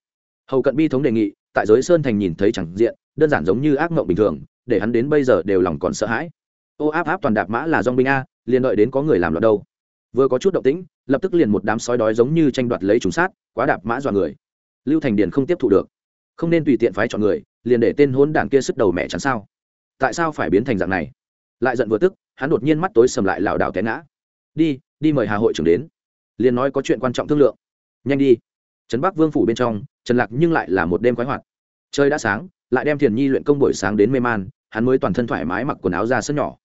Hầu cận bi thống đề nghị, tại giới sơn thành nhìn thấy chẳng diện đơn giản giống như ác mộng bình thường, để hắn đến bây giờ đều lòng còn sợ hãi. Ô, áp áp toàn đạp mã là dong binh a, liền đợi đến có người làm loạn đâu. Vừa có chút động tĩnh, lập tức liền một đám sói đói giống như tranh đoạt lấy chúng sát, quá đạp mã dọa người. Lưu thành điền không tiếp thụ được. Không nên tùy tiện phái chọn người, liền để tên hôn đản kia sức đầu mẹ chắn sao. Tại sao phải biến thành dạng này? Lại giận vừa tức, hắn đột nhiên mắt tối sầm lại lảo đảo té ngã. Đi đi mời hà hội trưởng đến. Liền nói có chuyện quan trọng thương lượng. Nhanh đi. Trấn bắc vương phủ bên trong, trần lạc nhưng lại là một đêm khoái hoạt. Trời đã sáng lại đem thiền nhi luyện công buổi sáng đến mê man, hắn mới toàn thân thoải mái mặc quần áo ra sân nhỏ.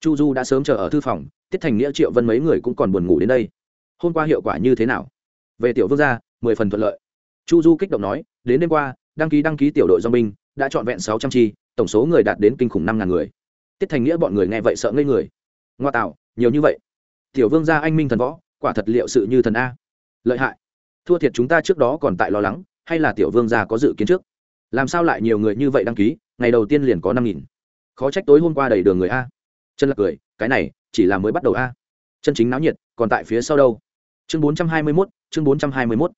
Chu du đã sớm chờ ở thư phòng, tiết thành nghĩa, triệu vân mấy người cũng còn buồn ngủ đến đây. Hôm qua hiệu quả như thế nào? Về tiểu vương gia, mười phần thuận lợi. Chu du kích động nói, đến đêm qua, đăng ký đăng ký tiểu đội do binh, đã trọn vẹn sáu trăm chi, tổng số người đạt đến kinh khủng năm ngàn người. Tiết thành nghĩa bọn người nghe vậy sợ ngây người. Ngoa tạo, nhiều như vậy. Tiểu vương gia anh minh thần võ, quả thật liệu sự như thần a. Lợi hại. Thua thiệt chúng ta trước đó còn tại lo lắng, hay là tiểu vương gia có dự kiến trước? Làm sao lại nhiều người như vậy đăng ký, ngày đầu tiên liền có năm nghìn. Khó trách tối hôm qua đầy đường người a. Chân lạc cười, cái này, chỉ là mới bắt đầu a. Chân chính náo nhiệt, còn tại phía sau đâu? Chương bốn trăm hai mươi mốt, chương bốn trăm hai mươi mốt.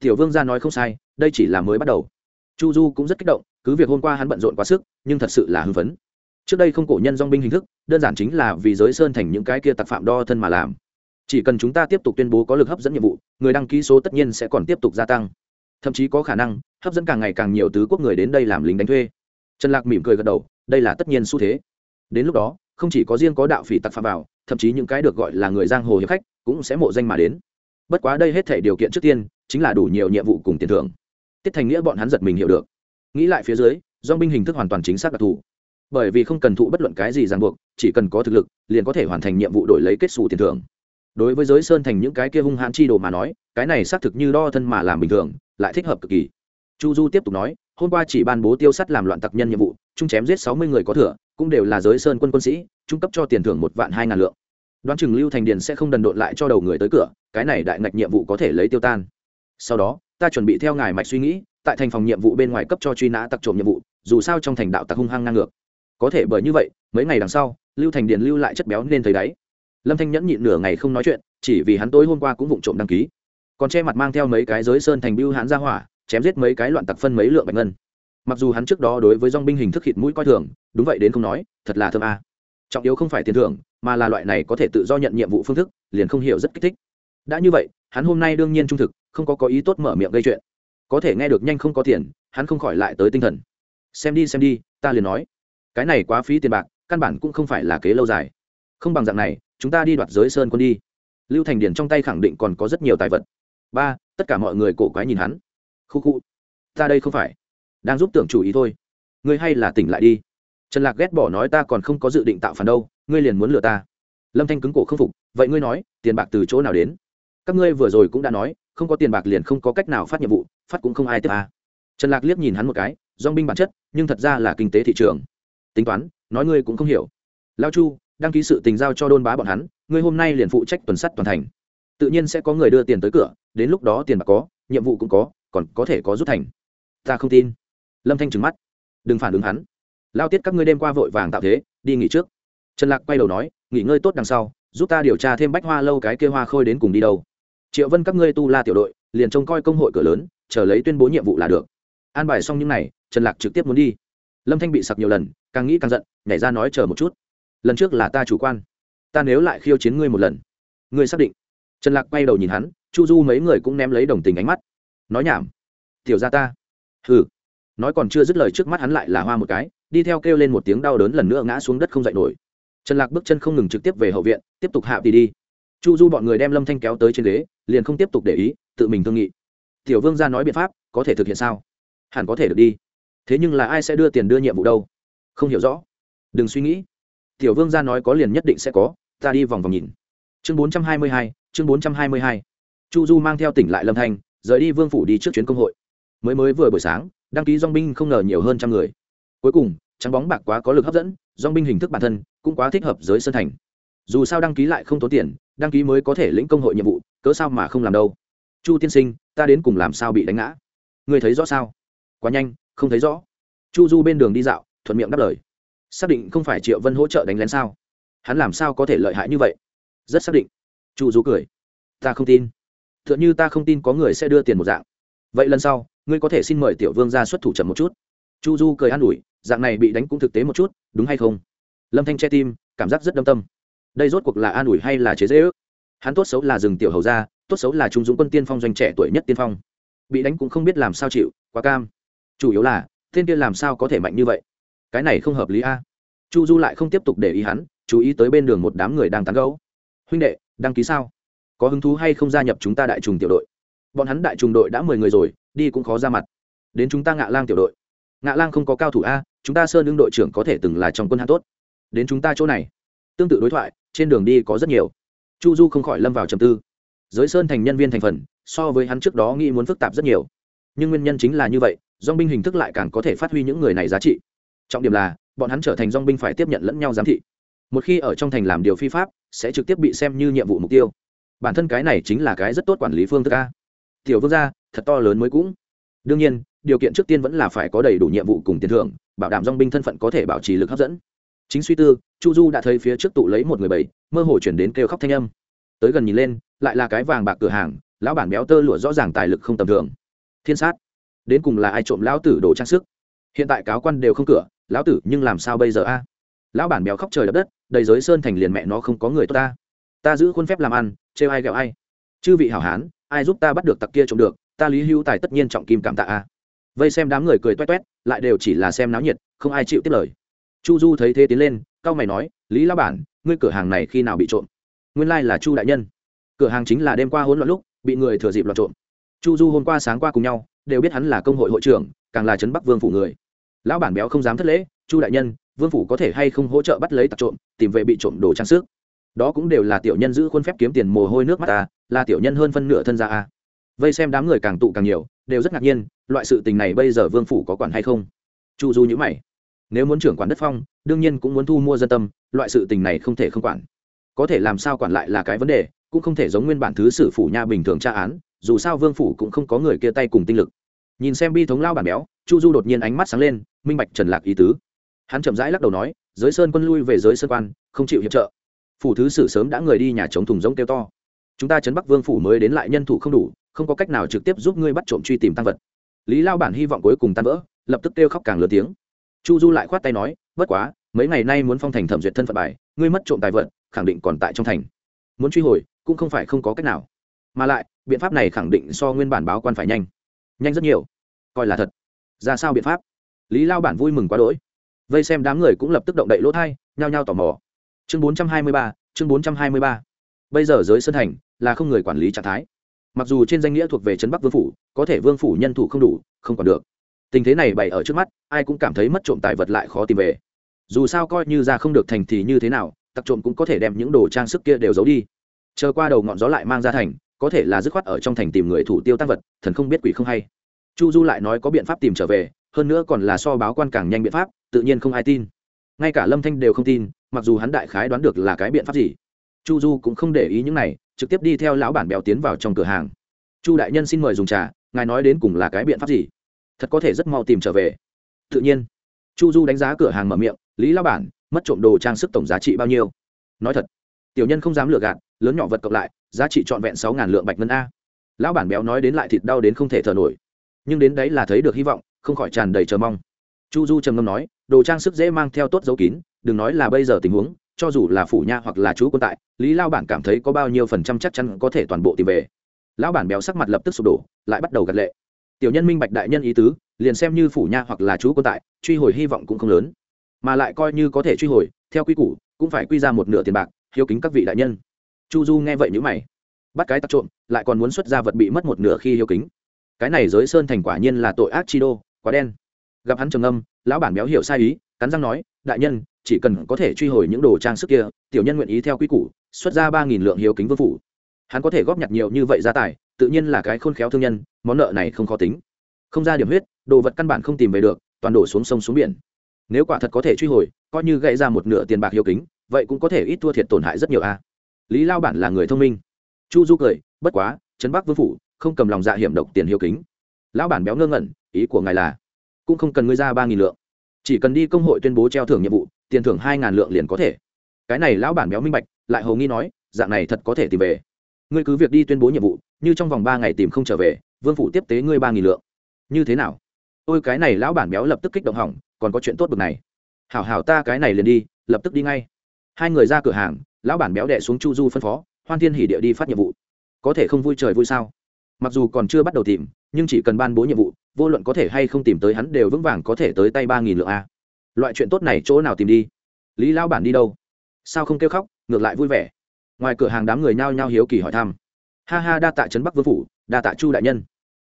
Tiểu vương gia nói không sai, đây chỉ là mới bắt đầu. Chu du cũng rất kích động, cứ việc hôm qua hắn bận rộn quá sức, nhưng thật sự là hưng phấn. Trước đây không cổ nhân dong binh hình thức, đơn giản chính là vì giới sơn thành những cái kia tặc phạm đo thân mà làm. Chỉ cần chúng ta tiếp tục tuyên bố có lực hấp dẫn nhiệm vụ, người đăng ký số tất nhiên sẽ còn tiếp tục gia tăng thậm chí có khả năng hấp dẫn càng ngày càng nhiều tứ quốc người đến đây làm lính đánh thuê. Trần lạc mỉm cười gật đầu, đây là tất nhiên xu thế. Đến lúc đó, không chỉ có riêng có đạo phỉ tặc phạm vào, thậm chí những cái được gọi là người giang hồ hiệp khách cũng sẽ mộ danh mà đến. Bất quá đây hết thể điều kiện trước tiên chính là đủ nhiều nhiệm vụ cùng tiền thưởng. Tiết thành nghĩa bọn hắn giật mình hiểu được. Nghĩ lại phía dưới do binh hình thức hoàn toàn chính xác đặc thù. Bởi vì không cần thụ bất luận cái gì ràng buộc, chỉ cần có thực lực, liền có thể hoàn thành nhiệm vụ đổi lấy kết xù tiền thưởng. Đối với giới sơn thành những cái kia hung hãn chi đồ mà nói, cái này xác thực như đo thân mà làm bình thường lại thích hợp cực kỳ. Chu du tiếp tục nói, hôm qua chỉ ban bố tiêu sắt làm loạn tặc nhân nhiệm vụ, chung chém giết sáu mươi người có thừa, cũng đều là giới sơn quân quân sĩ, trung cấp cho tiền thưởng một vạn hai ngàn lượng. Đoán chừng lưu thành điền sẽ không đần độn lại cho đầu người tới cửa, cái này đại ngạch nhiệm vụ có thể lấy tiêu tan. Sau đó, ta chuẩn bị theo ngài mạch suy nghĩ, tại thành phòng nhiệm vụ bên ngoài cấp cho truy nã tặc trộm nhiệm vụ, dù sao trong thành đạo tặc hung hăng ngang ngược. Có thể bởi như vậy, mấy ngày đằng sau, lưu thành điền lưu lại chất béo nên thấy đáy. Lâm thanh nhẫn nhịn nửa ngày không nói chuyện, chỉ vì hắn tối hôm qua cũng vụng trộm đăng ký còn che mặt mang theo mấy cái giới sơn thành bưu hãn ra hỏa, chém giết mấy cái loạn tặc phân mấy lượng bạch ngân. Mặc dù hắn trước đó đối với dong binh hình thức khịt mũi coi thường, đúng vậy đến không nói, thật là thơm a. Trọng yếu không phải tiền thưởng, mà là loại này có thể tự do nhận nhiệm vụ phương thức, liền không hiểu rất kích thích. Đã như vậy, hắn hôm nay đương nhiên trung thực, không có có ý tốt mở miệng gây chuyện. Có thể nghe được nhanh không có tiền, hắn không khỏi lại tới tinh thần. Xem đi xem đi, ta liền nói. Cái này quá phí tiền bạc, căn bản cũng không phải là kế lâu dài. Không bằng dạng này, chúng ta đi đoạt giới sơn quân đi. Lưu thành điển trong tay khẳng định còn có rất nhiều tài vật ba, tất cả mọi người cổ quái nhìn hắn. Khu khu, ta đây không phải đang giúp tưởng chủ ý thôi. Ngươi hay là tỉnh lại đi. Trần lạc ghét bỏ nói ta còn không có dự định tạo phản đâu, ngươi liền muốn lừa ta. Lâm thanh cứng cổ không phục, vậy ngươi nói, tiền bạc từ chỗ nào đến? Các ngươi vừa rồi cũng đã nói, không có tiền bạc liền không có cách nào phát nhiệm vụ, phát cũng không ai tiếp à. trần lạc liếc nhìn hắn một cái dong binh bản chất, nhưng thật ra là kinh tế thị trường. Tính toán, nói ngươi cũng không hiểu. Lao chu, đăng ký sự tình giao cho đôn bá bọn hắn, ngươi hôm nay liền phụ trách tuần sắt toàn thành. Tự nhiên sẽ có người đưa tiền tới cửa đến lúc đó tiền bạc có, nhiệm vụ cũng có, còn có thể có rút thành. Ta không tin. Lâm thanh trừng mắt. Đừng phản ứng hắn. Lao tiết các ngươi đêm qua vội vàng tạo thế, đi nghỉ trước. Trần lạc quay đầu nói, nghỉ ngơi tốt đằng sau, giúp ta điều tra thêm bách hoa lâu cái kia hoa khôi đến cùng đi đâu. Triệu vân các ngươi tu la tiểu đội, liền trông coi công hội cửa lớn, chờ lấy tuyên bố nhiệm vụ là được. An bài xong những n à y trần lạc trực tiếp muốn đi. Lâm thanh bị sặc nhiều lần, càng nghĩ càng giận, nhảy ra nói chờ một chút. Lần trước là ta chủ quan. Ta nếu lại khiêu chiến ngươi một lần. Ngươi xác định. Trần lạc quay đầu nhìn hắn chu du mấy người cũng ném lấy đồng tình ánh mắt. Nói nhảm. Tiểu ra ta. Hừ. Nói còn chưa dứt lời trước mắt hắn lại là hoa một cái đi theo kêu lên một tiếng đau đớn lần nữa ngã xuống đất không dậy nổi. Trần lạc bước chân không ngừng trực tiếp về hậu viện tiếp tục hạ tì đi. Chu du bọn người đem lâm thanh kéo tới trên ghế liền không tiếp tục để ý tự mình thương nghị. Tiểu vương ra nói biện pháp có thể thực hiện sao? Hẳn có thể được đi. Thế nhưng là ai sẽ đưa tiền đưa nhiệm vụ đâu? Không hiểu rõ. Đừng suy nghĩ. Tiểu vương ra nói có liền nhất định sẽ có ta đi vòng vòng nhìn. Chương 422, chương 422 chu du mang theo tỉnh lại lâm thanh, rời đi vương phủ đi trước chuyến công hội. Mới mới vừa buổi sáng, đăng ký dong binh không ngờ nhiều hơn trăm người. Cuối cùng, trắng bóng bạc quá có lực hấp dẫn dong binh hình thức bản thân cũng quá thích hợp giới sân thành. Dù sao đăng ký lại không tốn tiền, đăng ký mới có thể lĩnh công hội nhiệm vụ, cớ sao mà không làm đâu. Chu tiên sinh, ta đến cùng làm sao bị đánh ngã? Người thấy rõ sao? Quá nhanh, không thấy rõ. Chu du bên đường đi dạo, thuận miệng đáp lời. Xác định không phải triệu vân hỗ trợ đánh lén sao? Hắn làm sao có thể lợi hại như vậy? Rất xác định. Chu du cười. Ta không tin t h ư ợ n h ư ta không tin có người sẽ đưa tiền một dạng. Vậy lần sau, ngươi có thể xin mời tiểu vương ra xuất thủ chậm một chút. Chu du cười an ủi, dạng này bị đánh cũng thực tế một chút, đúng hay không? Lâm thanh che tim, cảm giác rất đâm tâm. Đây rốt cuộc là an ủi hay là chế dễ ước hắn tốt xấu là rừng tiểu hầu ra tốt xấu là trung dũng quân tiên phong doanh trẻ tuổi nhất tiên phong. Bị đánh cũng không biết làm sao chịu, quá cam. Chủ yếu là thiên kia làm sao có thể mạnh như vậy? Cái này không hợp lý a. Chu du lại không tiếp tục để ý hắn, chú ý tới bên đường một đám người đang tán gấu huynh đệ, đăng ký sao? Có hứng thú hay không gia nhập chúng ta đại trùng tiểu đội? Bọn hắn đại trùng đội đã mười người rồi, đi cũng khó ra mặt. Đến chúng ta ngạ lang tiểu đội. Ngạ lang không có cao thủ a, chúng ta sơn đương đội trưởng có thể từng là trong quân hạng tốt. Đến chúng ta chỗ này. Tương tự đối thoại, trên đường đi có rất nhiều. Chu du không khỏi lâm vào trầm tư. Giới sơn thành nhân viên thành phần, so với hắn trước đó nghĩ muốn phức tạp rất nhiều. Nhưng nguyên nhân chính là như vậy dong binh hình thức lại càng có thể phát huy những người này giá trị. Trọng điểm là, bọn hắn trở thành dong binh phải tiếp nhận lẫn nhau giám thị. Một khi ở trong thành làm điều phi pháp, sẽ trực tiếp bị xem như nhiệm vụ mục tiêu bản thân cái này chính là cái rất tốt quản lý phương thức a. Tiểu vương gia, thật to lớn mới cũng. Đương nhiên, điều kiện trước tiên vẫn là phải có đầy đủ nhiệm vụ cùng tiền thưởng, bảo đảm dong binh thân phận có thể bảo trì lực hấp dẫn. Chính suy tư, chu du đã thấy phía trước tụ lấy một người bảy, mơ hồ chuyển đến kêu khóc thanh âm. Tới gần nhìn lên, lại là cái vàng bạc cửa hàng, lão bản béo tơ lụa rõ ràng tài lực không tầm thường. Thiên sát. Đến cùng là ai trộm lão tử đồ trang sức? Hiện tại cáo quan đều không cửa, lão tử nhưng làm sao bây giờ a? Lão bản béo khóc trời đập đất, đầy giới sơn thành liền mẹ nó không có người tốt ta ta giữ khuôn phép làm ăn, trêu ai ghẹo ai. Chư vị hảo hán, ai giúp ta bắt được tặc kia trộm được, ta lý hữu tài tất nhiên trọng kim cảm tạ a. Vây xem đám người cười toét toét, lại đều chỉ là xem náo nhiệt, không ai chịu tiếp lời. Chu du thấy thế tiến lên cao mày nói, lý lao bản, ngươi cửa hàng này khi nào bị trộm? Nguyên lai、like、là chu đại nhân. Cửa hàng chính là đêm qua hỗn loạn lúc, bị người thừa dịp lọt trộm. Chu du hôm qua sáng qua cùng nhau, đều biết hắn là công hội hội trưởng, càng là trấn bắc vương phủ người. Lão bản béo không dám thất lễ, chu đại nhân, vương phủ có thể hay không hỗ trợ bắt lấy tặc trộm, tìm về bị trộm đồ trang sức? Đó cũng đều là tiểu nhân giữ khuôn phép kiếm tiền mồ hôi nước mắt ta, là tiểu nhân hơn phân nửa thân ra a. Vây xem đám người càng tụ càng nhiều, đều rất ngạc nhiên, loại sự tình này bây giờ vương phủ có quản hay không? Chu du nhữ mày. Nếu muốn trưởng quản đất phong, đương nhiên cũng muốn thu mua dân tâm, loại sự tình này không thể không quản. Có thể làm sao quản lại là cái vấn đề, cũng không thể giống nguyên bản thứ sử phủ nha bình thường tra án, dù sao vương phủ cũng không có người kia tay cùng tinh lực. Nhìn xem bi thống lao bản béo, chu du đột nhiên ánh mắt sáng lên, minh bạch trần lạc ý tứ. Hắn chậm rãi lắc đầu nói, giới sơn quân lui về giới sơn quan, không chịu hiệp trợ phủ thứ sử sớm đã người đi nhà chống thùng rỗng kêu to. Chúng ta chấn bắc vương phủ mới đến lại nhân thủ không đủ, không có cách nào trực tiếp giúp ngươi bắt trộm truy tìm tăng vật. Lý lao bản hy vọng cuối cùng tan vỡ, lập tức kêu khóc càng lớn tiếng. Chu du lại khoát tay nói, bất quá, mấy ngày nay muốn phong thành thẩm duyệt thân phận bài, ngươi mất trộm tài vật, khẳng định còn tại trong thành. Muốn truy hồi, cũng không phải không có cách nào. Mà lại, biện pháp này khẳng định so nguyên bản báo quan phải nhanh. Nhanh rất nhiều. Coi là thật. Ra sao biện pháp? Lý lao bản vui mừng quá đỗi. Vây xem đám người cũng lập tức động đậy lỗ thai, nhao nhao tò mò chương bốn trăm hai mươi ba, chương bốn trăm hai mươi ba. Bây giờ giới sơn thành là không người quản lý trạng thái. Mặc dù trên danh nghĩa thuộc về trấn bắc vương phủ, có thể vương phủ nhân thủ không đủ, không còn được. Tình thế này bày ở trước mắt, ai cũng cảm thấy mất trộm tài vật lại khó tìm về. Dù sao coi như ra không được thành thì như thế nào, tặc trộm cũng có thể đem những đồ trang sức kia đều giấu đi. Chờ qua đầu ngọn gió lại mang ra thành, có thể là dứt khoát ở trong thành tìm người thủ tiêu tăng vật, thần không biết quỷ không hay. Chu du lại nói có biện pháp tìm trở về, hơn nữa còn là so báo quan càng nhanh biện pháp, tự nhiên không ai tin. Ngay cả lâm thanh đều không tin mặc dù hắn đại khái đoán được là cái biện pháp gì. Chu du cũng không để ý những này, trực tiếp đi theo lão bản béo tiến vào trong cửa hàng. Chu đại nhân xin mời dùng trà, ngài nói đến cùng là cái biện pháp gì? Thật có thể rất mau tìm trở về. Tự nhiên. Chu du đánh giá cửa hàng mở miệng, lý lao bản, mất trộm đồ trang sức tổng giá trị bao nhiêu? Nói thật, tiểu nhân không dám lừa gạt, lớn nhỏ vật cộng lại, giá trị trọn vẹn sáu ngàn lượng bạch ngân a. Lão bản béo nói đến lại thịt đau đến không thể thở nổi. Nhưng đến đấy là thấy được hy vọng, không khỏi tràn đầy chờ mong. Chu du trầm ngâm nói, đồ trang sức dễ mang theo tốt dấu kín đừng nói là bây giờ tình huống, cho dù là phủ nha hoặc là chú quân tại, lý lao bản cảm thấy có bao nhiêu phần trăm chắc chắn có thể toàn bộ tìm về. Lão bản béo sắc mặt lập tức sụp đổ, lại bắt đầu gật lệ. Tiểu nhân minh bạch đại nhân ý tứ, liền xem như phủ nha hoặc là chú quân tại, truy hồi hy vọng cũng không lớn. Mà lại coi như có thể truy hồi, theo quy củ, cũng phải quy ra một nửa tiền bạc, hiếu kính các vị đại nhân. Chu du nghe vậy nhữ mày. Bắt cái tặc trộm, lại còn muốn xuất ra vật bị mất một nửa khi hiếu kính. Cái này giới sơn thành quả nhiên là tội ác chi đô, quá đen. Gặp hắn trầm âm lão bản béo hiểu sai ý, cắn răng nói đại nhân, chỉ cần có thể truy hồi những đồ trang sức kia, tiểu nhân nguyện ý theo quy củ, xuất ra ba nghìn lượng hiếu kính vương phủ. Hắn có thể góp nhặt nhiều như vậy gia tài, tự nhiên là cái khôn khéo thương nhân, món nợ này không khó tính. Không ra điểm huyết, đồ vật căn bản không tìm về được, toàn đổ xuống sông xuống biển. Nếu quả thật có thể truy hồi, coi như gãy ra một nửa tiền bạc hiếu kính, vậy cũng có thể ít thua thiệt tổn hại rất nhiều a. Lý lao bản là người thông minh. Chu du cười, bất quá, trấn bắc vương phủ, không cầm lòng dạ hiểm độc tiền hiếu kính. Lão bản béo ngơ ngẩn, ý của ngài là, cũng không cần ngươi ra ba nghìn lượng chỉ cần đi công hội tuyên bố treo thưởng nhiệm vụ, tiền thưởng hai ngàn lượng liền có thể. Cái này lão bản béo minh bạch, lại hầu nghi nói, dạng này thật có thể tìm về. Ngươi cứ việc đi tuyên bố nhiệm vụ, như trong vòng ba ngày tìm không trở về, vương phủ tiếp tế ngươi ba nghìn lượng. Như thế nào? Ôi, cái này lão bản béo lập tức kích động hỏng, còn có chuyện tốt bực này. Hảo hảo ta cái này liền đi, lập tức đi ngay. Hai người ra cửa hàng, lão bản béo đệ xuống chu du phân phó, hoan thiên hỉ địa đi phát nhiệm vụ. Có thể không vui trời vui sao? Mặc dù còn chưa bắt đầu tìm nhưng chỉ cần ban bố nhiệm vụ, vô luận có thể hay không tìm tới hắn đều vững vàng có thể tới tay ba nghìn lượng a. Loại chuyện tốt này chỗ nào tìm đi? Lý lão bản đi đâu? Sao không kêu khóc, ngược lại vui vẻ. Ngoài cửa hàng đám người nhao nhao hiếu kỳ hỏi thăm. Ha ha, đa tạ trấn bắc vương phủ, đa tạ chu đại nhân.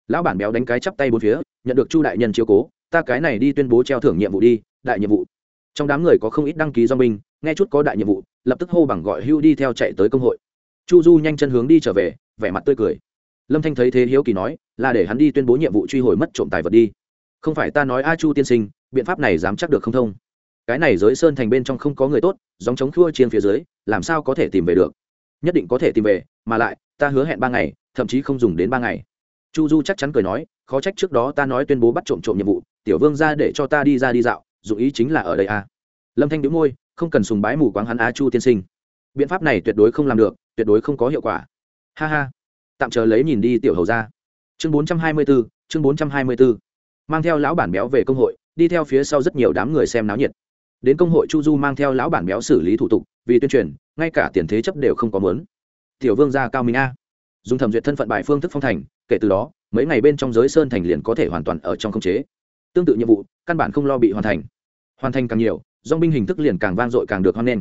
Lão bản béo đánh cái chắp tay bốn phía, nhận được chu đại nhân chiếu cố, ta cái này đi tuyên bố treo thưởng nhiệm vụ đi, đại nhiệm vụ. Trong đám người có không ít đăng ký do mình nghe chút có đại nhiệm vụ, lập tức hô bằng gọi hưu đi theo chạy tới công hội. Chu du nhanh chân hướng đi trở về, vẻ mặt tươi cười lâm thanh thấy thế hiếu kỳ nói, là để hắn đi tuyên bố nhiệm vụ truy hồi mất trộm tài vật đi. Không phải ta nói a chu tiên sinh, biện pháp này dám chắc được không thông. Cái này giới sơn thành bên trong không có người tốt dòng chống khua trên phía dưới, làm sao có thể tìm về được? Nhất định có thể tìm về, mà lại, ta hứa hẹn ba ngày, thậm chí không dùng đến ba ngày. Chu du chắc chắn cười nói, khó trách trước đó ta nói tuyên bố bắt trộm trộm nhiệm vụ, tiểu vương ra để cho ta đi ra đi dạo, dụng ý chính là ở đây a. Lâm thanh đĩu môi, không cần sùng bái mù quáng hắn a chu tiên sinh. Biện pháp này tuyệt đối không làm được, tuyệt đối không có hiệu quả. Ha ha tạm chờ lấy nhìn đi tiểu hầu ra. Chương bốn trăm hai mươi 424, chương bốn trăm hai mươi 424. mang theo lão bản béo về công hội đi theo phía sau rất nhiều đám người xem náo nhiệt. Đến công hội chu du mang theo lão bản béo xử lý thủ tục vì tuyên truyền ngay cả tiền thế chấp đều không có mớn tiểu vương gia cao minh a. Dùng thẩm duyệt thân phận bài phương thức phong thành kể từ đó mấy ngày bên trong giới sơn thành liền có thể hoàn toàn ở trong khống chế. Tương tự nhiệm vụ căn bản không lo bị hoàn thành. Hoàn thành càng nhiều dong binh hình thức liền càng vang dội càng được hoan nghênh.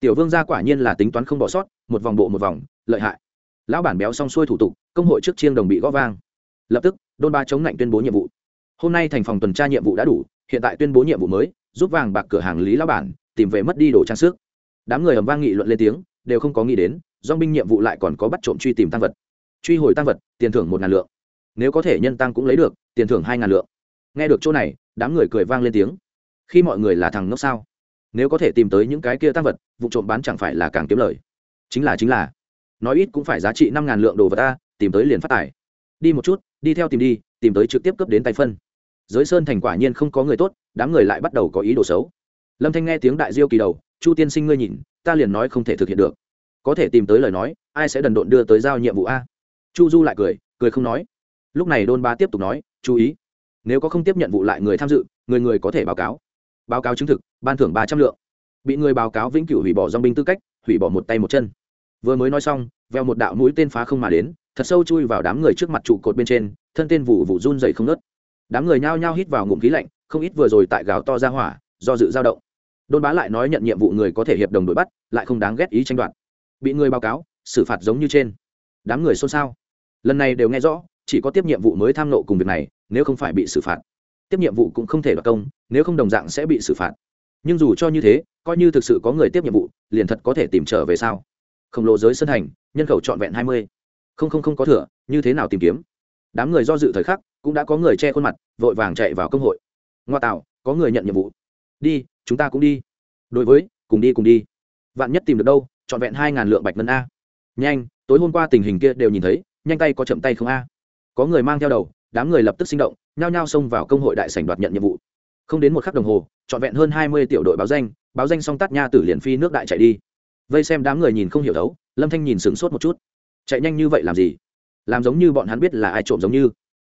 Tiểu vương gia quả nhiên là tính toán không bỏ sót một vòng bộ một vòng lợi hại lão bản béo xong xuôi thủ tục, công hội trước chiêng đồng bị gõ vang. Lập tức, đôn ba chống lạnh tuyên bố nhiệm vụ. Hôm nay thành phòng tuần tra nhiệm vụ đã đủ, hiện tại tuyên bố nhiệm vụ mới giúp vàng bạc cửa hàng lý lão bản, tìm về mất đi đồ trang sức. Đám người ầm vang nghị luận lên tiếng, đều không có nghĩ đến do binh nhiệm vụ lại còn có bắt trộm truy tìm tăng vật. Truy hồi tăng vật, tiền thưởng một ngàn lượng. Nếu có thể nhân tăng cũng lấy được, tiền thưởng hai ngàn lượng. Nghe được chỗ này, đám người cười vang lên tiếng. Khi mọi người là thằng ngốc sao? Nếu có thể tìm tới những cái kia tăng vật, vụ trộm bán chẳng phải là càng kiếm lời. Chính là chính là nói ít cũng phải giá trị năm ngàn lượng đồ vật ta, tìm tới liền phát tải. đi một chút, đi theo tìm đi, tìm tới trực tiếp cấp đến tay phân. Giới sơn thành quả nhiên không có người tốt, đám người lại bắt đầu có ý đồ xấu. Lâm thanh nghe tiếng đại diêu kỳ đầu, chu tiên sinh ngươi nhìn, ta liền nói không thể thực hiện được. Có thể tìm tới lời nói, ai sẽ đần độn đưa tới giao nhiệm vụ a? Chu du lại cười cười không nói. Lúc này đôn ba tiếp tục nói, chú ý, nếu có không tiếp nhận vụ lại người tham dự, người người có thể báo cáo. Báo cáo chứng thực, ban thưởng ba trăm lượng. Bị người báo cáo vĩnh cửu hủy bỏ dong binh tư cách, hủy bỏ một tay một chân vừa mới nói xong, veo một đạo mũi tên phá không mà đến, thật sâu chui vào đám người trước mặt trụ cột bên trên, thân tên vụ vụ run dày không nớt đám người nhao nhao hít vào ngụm khí lạnh, không ít vừa rồi tại gào to ra hỏa, do dự dao động. Đôn bá lại nói nhận nhiệm vụ người có thể hiệp đồng đội bắt, lại không đáng ghét ý tranh đoạt. Bị người báo cáo, xử phạt giống như trên. Đám người xôn xao. Lần này đều nghe rõ, chỉ có tiếp nhiệm vụ mới tham nộ cùng việc này, nếu không phải bị xử phạt. Tiếp nhiệm vụ cũng không thể đoạt công, nếu không đồng dạng sẽ bị xử phạt. Nhưng dù cho như thế, coi như thực sự có người tiếp nhiệm vụ, liền thật có thể tìm trở về sao? Khổng lồ giới sân hành, nhân khẩu trọn vẹn hai mươi. Không không không có thừa, như thế nào tìm kiếm? Đám người do dự thời khắc, cũng đã có người che khuôn mặt, vội vàng chạy vào công hội. Ngoa tạo, có người nhận nhiệm vụ. Đi, chúng ta cũng đi. Đối với, cùng đi cùng đi. Vạn nhất tìm được đâu, trọn vẹn hai ngàn lượng bạch ngân a. Nhanh, tối hôm qua tình hình kia đều nhìn thấy, nhanh tay có chậm tay không a. Có người mang theo đầu, đám người lập tức sinh động, nhao nhao xông vào công hội đại sảnh đoạt nhận nhiệm vụ. Không đến một khắc đồng hồ, trọn vẹn hơn hai mươi tiểu đội báo danh báo danh xong tắt nha tử liền phi nước đại chạy đi vây xem đám người nhìn không hiểu đấu, lâm thanh nhìn sửng sốt một chút. Chạy nhanh như vậy làm gì? Làm giống như bọn hắn biết là ai trộm giống như.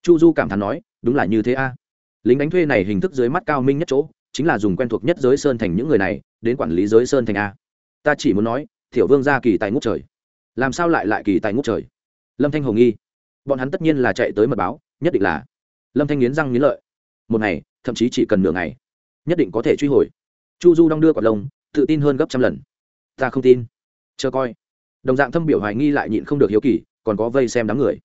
Chu du cảm thán nói, đúng là như thế a. Lính đánh thuê này hình thức dưới mắt cao minh nhất chỗ, chính là dùng quen thuộc nhất giới sơn thành những người này, đến quản lý giới sơn thành a. Ta chỉ muốn nói thiểu vương ra kỳ tài ngút trời. Làm sao lại lại kỳ tài ngút trời? Lâm thanh hồ nghi. Bọn hắn tất nhiên là chạy tới mật báo, nhất định là. Lâm thanh nghiến răng nghiến lợi. Một ngày, thậm chí chỉ cần nửa ngày, nhất định có thể truy hồi. Chu du đong đưa quả lông, tự tin hơn gấp trăm lần ta không tin. Chờ coi. Đồng dạng thâm biểu hoài nghi lại nhịn không được hiếu kỳ, còn có vây xem đám người.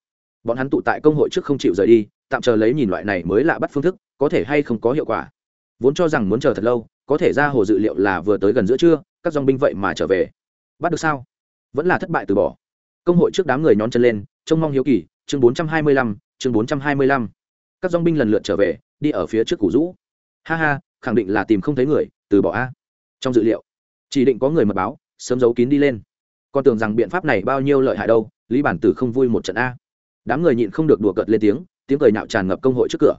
Bọn hắn tụ tại công hội trước không chịu rời đi, tạm chờ lấy nhìn loại này mới lạ bắt phương thức, có thể hay không có hiệu quả. Vốn cho rằng muốn chờ thật lâu, có thể ra hồ dự liệu là vừa tới gần giữa trưa, các dòng binh vậy mà trở về. Bắt được sao? Vẫn là thất bại từ bỏ. Công hội trước đám người nhón chân lên, trông mong hiếu kỳ, chương bốn trăm hai mươi lăm, chương bốn trăm hai mươi lăm. Các dòng binh lần lượt trở về, đi ở phía trước củ rũ. Ha ha, khẳng định là tìm không thấy người, từ bỏ a. Trong dự liệu, chỉ định có người mật báo sớm giấu kín đi lên. Con tưởng rằng biện pháp này bao nhiêu lợi hại đâu, lý bản tử không vui một trận a. Đám người nhịn không được đùa cợt lên tiếng tiếng cười nạo tràn ngập công hội trước cửa.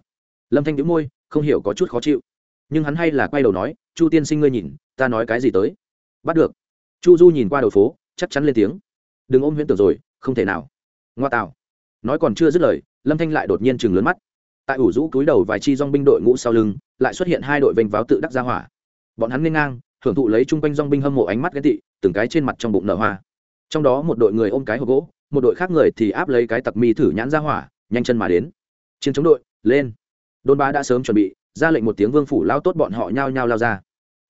Lâm thanh đĩu môi, không hiểu có chút khó chịu. Nhưng hắn hay là quay đầu nói, chu tiên sinh ngươi nhìn, ta nói cái gì tới? Bắt được. Chu du nhìn qua đầu phố, chắc chắn lên tiếng. Đừng ôm huyễn tưởng rồi, không thể nào. Ngoa tạo. Nói còn chưa dứt lời, lâm thanh lại đột nhiên chừng lớn mắt. Tại ủ rũ cúi đầu vài chi dong binh đội ngũ sau lưng, lại xuất hiện hai đội vênh váo tự đắc ra hỏa. Bọn hắn lên ngang, hưởng thụ lấy chung quanh dong binh hâm mộ ánh mắt ghen tị từng cái trên mặt trong bụng nở hoa. Trong đó một đội người ôm cái hộp gỗ, một đội khác người thì áp lấy cái tặc mi thử nhãn ra hỏa, nhanh chân mà đến. Chiến chống đội, lên. Đôn bá đã sớm chuẩn bị, ra lệnh một tiếng vương phủ lao tốt bọn họ nhao nhao lao ra.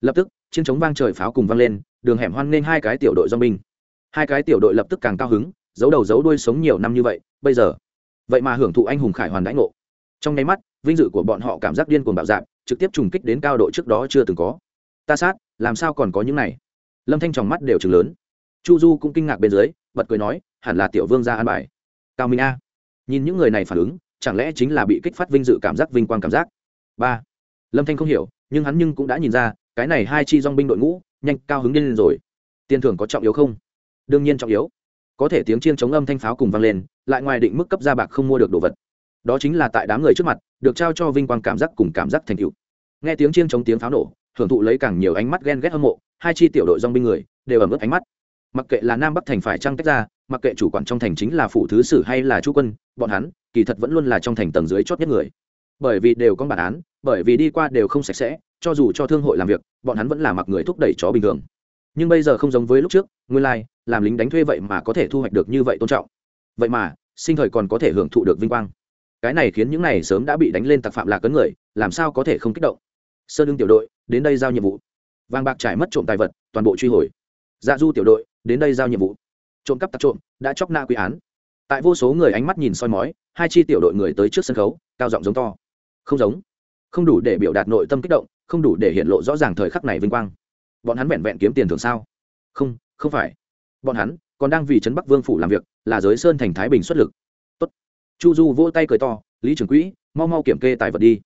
Lập tức, chiến chống vang trời pháo cùng vang lên, đường hẻm hoan nên hai cái tiểu đội do binh. Hai cái tiểu đội lập tức càng cao hứng, giấu đầu giấu đuôi sống nhiều năm như vậy, bây giờ, vậy mà hưởng thụ anh hùng khải hoàn đãi ngộ. Trong nháy mắt, vinh dự của bọn họ cảm giác điên cuồng bạo dạp trực tiếp trùng kích đến cao độ trước đó chưa từng có. Ta sát, làm sao còn có những này? Lâm thanh tròng mắt đều chừng lớn. Chu du cũng kinh ngạc bên dưới, bật cười nói, hẳn là tiểu vương ra an bài. Cao minh a. Nhìn những người này phản ứng, chẳng lẽ chính là bị kích phát vinh dự cảm giác, vinh quang cảm giác? Ba. Lâm thanh không hiểu, nhưng hắn nhưng cũng đã nhìn ra, cái này hai chi dong binh đội ngũ, nhanh, cao hứng điên lên rồi. Tiền thưởng có trọng yếu không? Đương nhiên trọng yếu. Có thể tiếng chiên chống âm thanh pháo cùng vang lên, lại ngoài định mức cấp gia bạc không mua được đồ vật. Đó chính là tại đám người trước mặt, được trao cho vinh quang cảm giác cùng cảm giác thành tựu. Nghe tiếng chiên chống tiếng pháo nổ hưởng thụ lấy càng nhiều ánh mắt ghen ghét hâm mộ hai chi tiểu đội dong binh người đều ẩm ướt ánh mắt. Mặc kệ là nam bắc thành phải trăng tách ra mặc kệ chủ quản trong thành chính là phủ thứ sử hay là chú quân bọn hắn kỳ thật vẫn luôn là trong thành tầng dưới chót nhất người. Bởi vì đều có bản án bởi vì đi qua đều không sạch sẽ cho dù cho thương hội làm việc bọn hắn vẫn là mặc người thúc đẩy chó bình thường. Nhưng bây giờ không giống với lúc trước nguyên lai、like, làm lính đánh thuê vậy mà có thể thu hoạch được như vậy tôn trọng. Vậy mà sinh thời còn có thể hưởng thụ được vinh quang. Cái này khiến những này sớm đã bị đánh lên tặc phạm lạc cấn người làm sao có thể không kích động? Sơn đương tiểu đội đến đây giao nhiệm vụ. Vàng bạc trải mất trộm tài vật, toàn bộ truy hồi. Dạ du tiểu đội, đến đây giao nhiệm vụ. Trộm cắp tặc trộm, đã chóc nạ quy án. Tại vô số người ánh mắt nhìn soi mói, hai chi tiểu đội người tới trước sân khấu, cao giọng giống to. Không giống. Không đủ để biểu đạt nội tâm kích động, không đủ để hiện lộ rõ ràng thời khắc này vinh quang. Bọn hắn vẹn vẹn kiếm tiền thường sao? Không không phải. Bọn hắn còn đang vì trấn bắc vương phủ làm việc, là giới sơn thành thái bình xuất lực. Tốt. chu du vỗ tay cười to, lý trưởng quỹ, mau mau kiểm kê tài vật đi.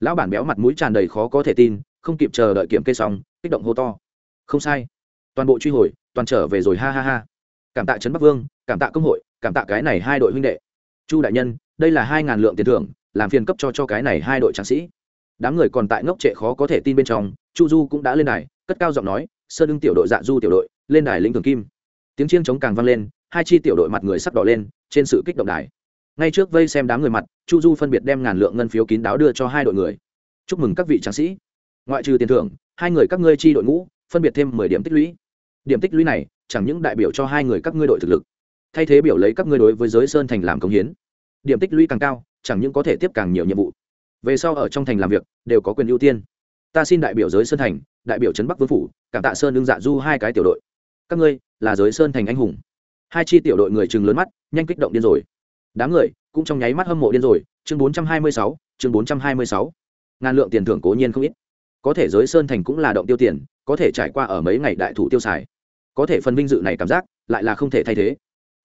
Lão bản béo mặt mũi tràn đầy khó có thể tin không kịp chờ đợi kiểm kê xong, kích động hô to. Không sai. Toàn bộ truy hồi, toàn trở về rồi, ha ha ha. Cảm tạ trấn bắc vương, cảm tạ công hội, cảm tạ cái này hai đội huynh đệ. Chu đại nhân, đây là hai ngàn lượng tiền thưởng, làm phiền cấp cho cho cái này hai đội tráng sĩ. Đám người còn tại ngốc trệ khó có thể tin bên trong, chu du cũng đã lên đài, cất cao giọng nói sơ đương tiểu đội dạ du tiểu đội, lên đài lĩnh thường kim. Tiếng chiêng chống càng vang lên, hai chi tiểu đội mặt người sắp đỏ lên, trên sự kích động đài. Ngay trước vây xem đám người mặt, chu du phân biệt đem ngàn lượng ngân phiếu kín đáo đưa cho hai đội người. Chúc mừng các vị tráng sĩ ngoại trừ tiền thưởng, hai người các ngươi chi đội ngũ, phân biệt thêm mười điểm tích lũy. Điểm tích lũy này, chẳng những đại biểu cho hai người các ngươi đội thực lực, thay thế biểu lấy các ngươi đối với giới sơn thành làm công hiến. Điểm tích lũy càng cao, chẳng những có thể tiếp càng nhiều nhiệm vụ. Về sau ở trong thành làm việc, đều có quyền ưu tiên. Ta xin đại biểu giới sơn thành, đại biểu trấn bắc vương phủ, cảm tạ sơn đương dạ du hai cái tiểu đội. Các ngươi, là giới sơn thành anh hùng. Hai chi tiểu đội người chừng lớn mắt, nhanh kích động điên rồi. Đám người, cũng trong nháy mắt hâm mộ điên rồi. Chương bốn trăm hai mươi sáu, chương bốn trăm hai mươi sáu. Ngàn lượng tiền thưởng cố nhiên không ít có thể giới sơn thành cũng là động tiêu tiền, có thể trải qua ở mấy ngày đại thủ tiêu xài. Có thể phần vinh dự này cảm giác, lại là không thể thay thế.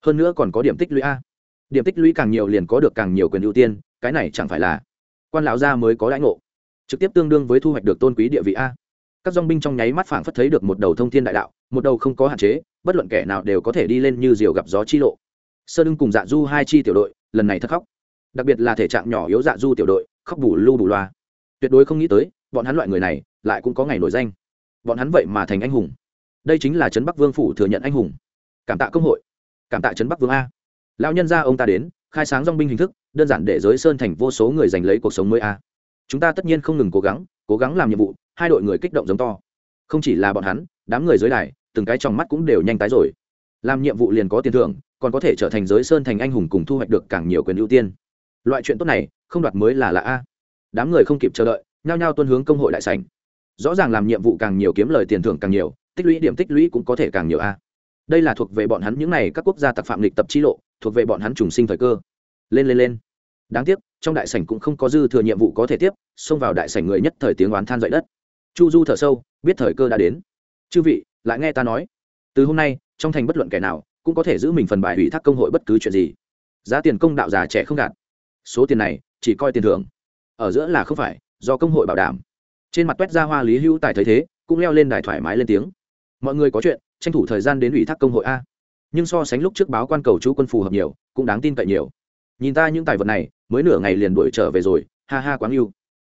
Hơn nữa còn có điểm tích lũy a. Điểm tích lũy càng nhiều liền có được càng nhiều quyền ưu tiên, cái này chẳng phải là quan lão gia mới có lãnh ngộ. Trực tiếp tương đương với thu hoạch được tôn quý địa vị a. Các dong binh trong nháy mắt phảng phất thấy được một đầu thông thiên đại đạo, một đầu không có hạn chế, bất luận kẻ nào đều có thể đi lên như diều gặp gió chi lộ. Sơ đưng cùng dạ du hai chi tiểu đội, lần này thất khóc. Đặc biệt là thể trạng nhỏ yếu dạ du tiểu đội, khóc bù lu bù loa. Tuyệt đối không nghĩ tới bọn hắn loại người này lại cũng có ngày nổi danh. Bọn hắn vậy mà thành anh hùng. Đây chính là trấn bắc vương phủ thừa nhận anh hùng. Cảm tạ công hội. Cảm tạ trấn bắc vương a. Lão nhân gia ông ta đến, khai sáng dong binh hình thức, đơn giản để giới sơn thành vô số người giành lấy cuộc sống mới a. Chúng ta tất nhiên không ngừng cố gắng cố gắng làm nhiệm vụ, hai đội người kích động giống to. Không chỉ là bọn hắn, đám người dưới đài, từng cái trong mắt cũng đều nhanh tái rồi. Làm nhiệm vụ liền có tiền thưởng, còn có thể trở thành giới sơn thành anh hùng cùng thu hoạch được càng nhiều quyền ưu tiên. Loại chuyện tốt này, không đoạt mới là lạ a. Đám người không kịp chờ đợi nhao nhao tuân hướng công hội đại sảnh. Rõ ràng làm nhiệm vụ càng nhiều kiếm lời tiền thưởng càng nhiều, tích lũy điểm tích lũy cũng có thể càng nhiều a. Đây là thuộc về bọn hắn những n à y các quốc gia tặc phạm lịch tập chi lộ, thuộc về bọn hắn trùng sinh thời cơ. Lên lên lên. Đáng tiếc, trong đại sảnh cũng không có dư thừa nhiệm vụ có thể tiếp, xông vào đại sảnh người nhất thời tiếng oán than dậy đất. Chu du thở sâu, biết thời cơ đã đến. Chư vị, lại nghe ta nói. Từ hôm nay, trong thành bất luận kẻ nào cũng có thể giữ mình phần bài ủy thác công hội bất cứ chuyện gì. Giá tiền công đạo già trẻ không gạt. số tiền này, chỉ coi tiền thưởng. Ở giữa là không phải do công hội bảo đảm. Trên mặt quét ra hoa lý hữu tài thấy thế, cũng leo lên đài thoải mái lên tiếng. Mọi người có chuyện, tranh thủ thời gian đến ủy thác công hội a. Nhưng so sánh lúc trước báo quan cầu chú quân phù hợp nhiều, cũng đáng tin cậy nhiều. Nhìn ta những tài vật này, mới nửa ngày liền đuổi trở về rồi, ha ha quáng yêu.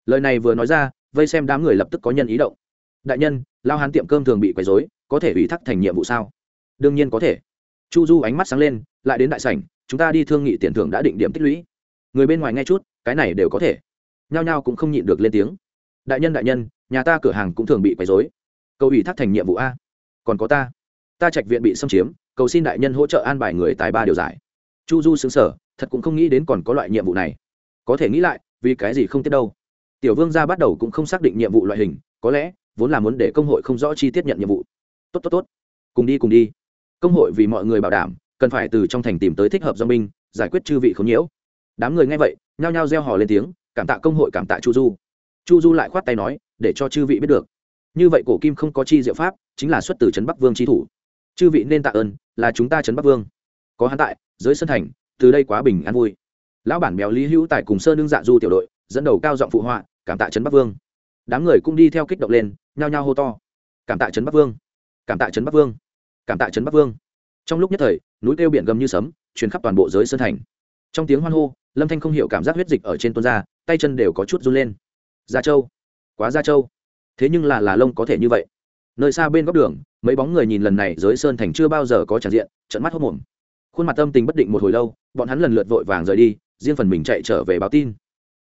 Lời này vừa nói ra, vây xem đám người lập tức có nhân ý động. Đại nhân, lao hán tiệm cơm thường bị quấy dối có thể ủy thác thành nhiệm vụ sao? Đương nhiên có thể. Chu du ánh mắt sáng lên, lại đến đại sảnh, chúng ta đi thương nghị tiền thưởng đã định điểm tích lũy. Người bên ngoài nghe chút, cái này đều có thể nhao nhao cũng không nhịn được lên tiếng. Đại nhân đại nhân, nhà ta cửa hàng cũng thường bị quấy dối cầu ủy thác thành nhiệm vụ a. Còn có ta. Ta trạch viện bị xâm chiếm, cầu xin đại nhân hỗ trợ an bài người tài ba điều giải. Chu du xứng sở, thật cũng không nghĩ đến còn có loại nhiệm vụ này. Có thể nghĩ lại, vì cái gì không tiếp đâu? Tiểu vương gia bắt đầu cũng không xác định nhiệm vụ loại hình, có lẽ, vốn là muốn để công hội không rõ chi tiết nhận nhiệm vụ. Tốt tốt tốt. Cùng đi cùng đi. Công hội vì mọi người bảo đảm, cần phải từ trong thành tìm tới thích hợp do minh giải quyết chư vị không nhiễu. Đám người nghe vậy, nhao nhao reo hò lên tiếng cảm tạ công hội, cảm tạ chu du. Chu du lại khoát tay nói, để cho chư vị biết được. Như vậy cổ kim không có chi diệu pháp, chính là xuất từ trấn bắc vương tri thủ. Chư vị nên tạ ơn, là chúng ta trấn bắc vương. Có hắn tại dưới sân thành, từ đây quá bình an vui. Lão bản béo lý hữu tại cùng sơn đương dạ du tiểu đội, dẫn đầu cao giọng phụ họa, cảm tạ trấn bắc vương. Đám người cũng đi theo kích động lên, nhao nhao hô to, cảm tạ trấn bắc vương. Cảm tạ trấn bắc vương. Cảm tạ trấn bắc vương. Trong lúc nhất thời, núi kêu biển gầm như sấm chuyến khắp toàn bộ giới sơn thành. Trong tiếng hoan hô, lâm thanh không hiểu cảm giác huyết dịch ở trên tuôn ra tay chân đều có chút run lên. Gia châu? Quá gia châu. Thế nhưng là là lông có thể như vậy. Nơi xa bên góc đường, mấy bóng người nhìn lần này giới sơn thành chưa bao giờ có tràn diện trận mắt hốc mồm. Khuôn mặt tâm tình bất định một hồi lâu, bọn hắn lần lượt vội vàng rời đi, riêng phần mình chạy trở về báo tin.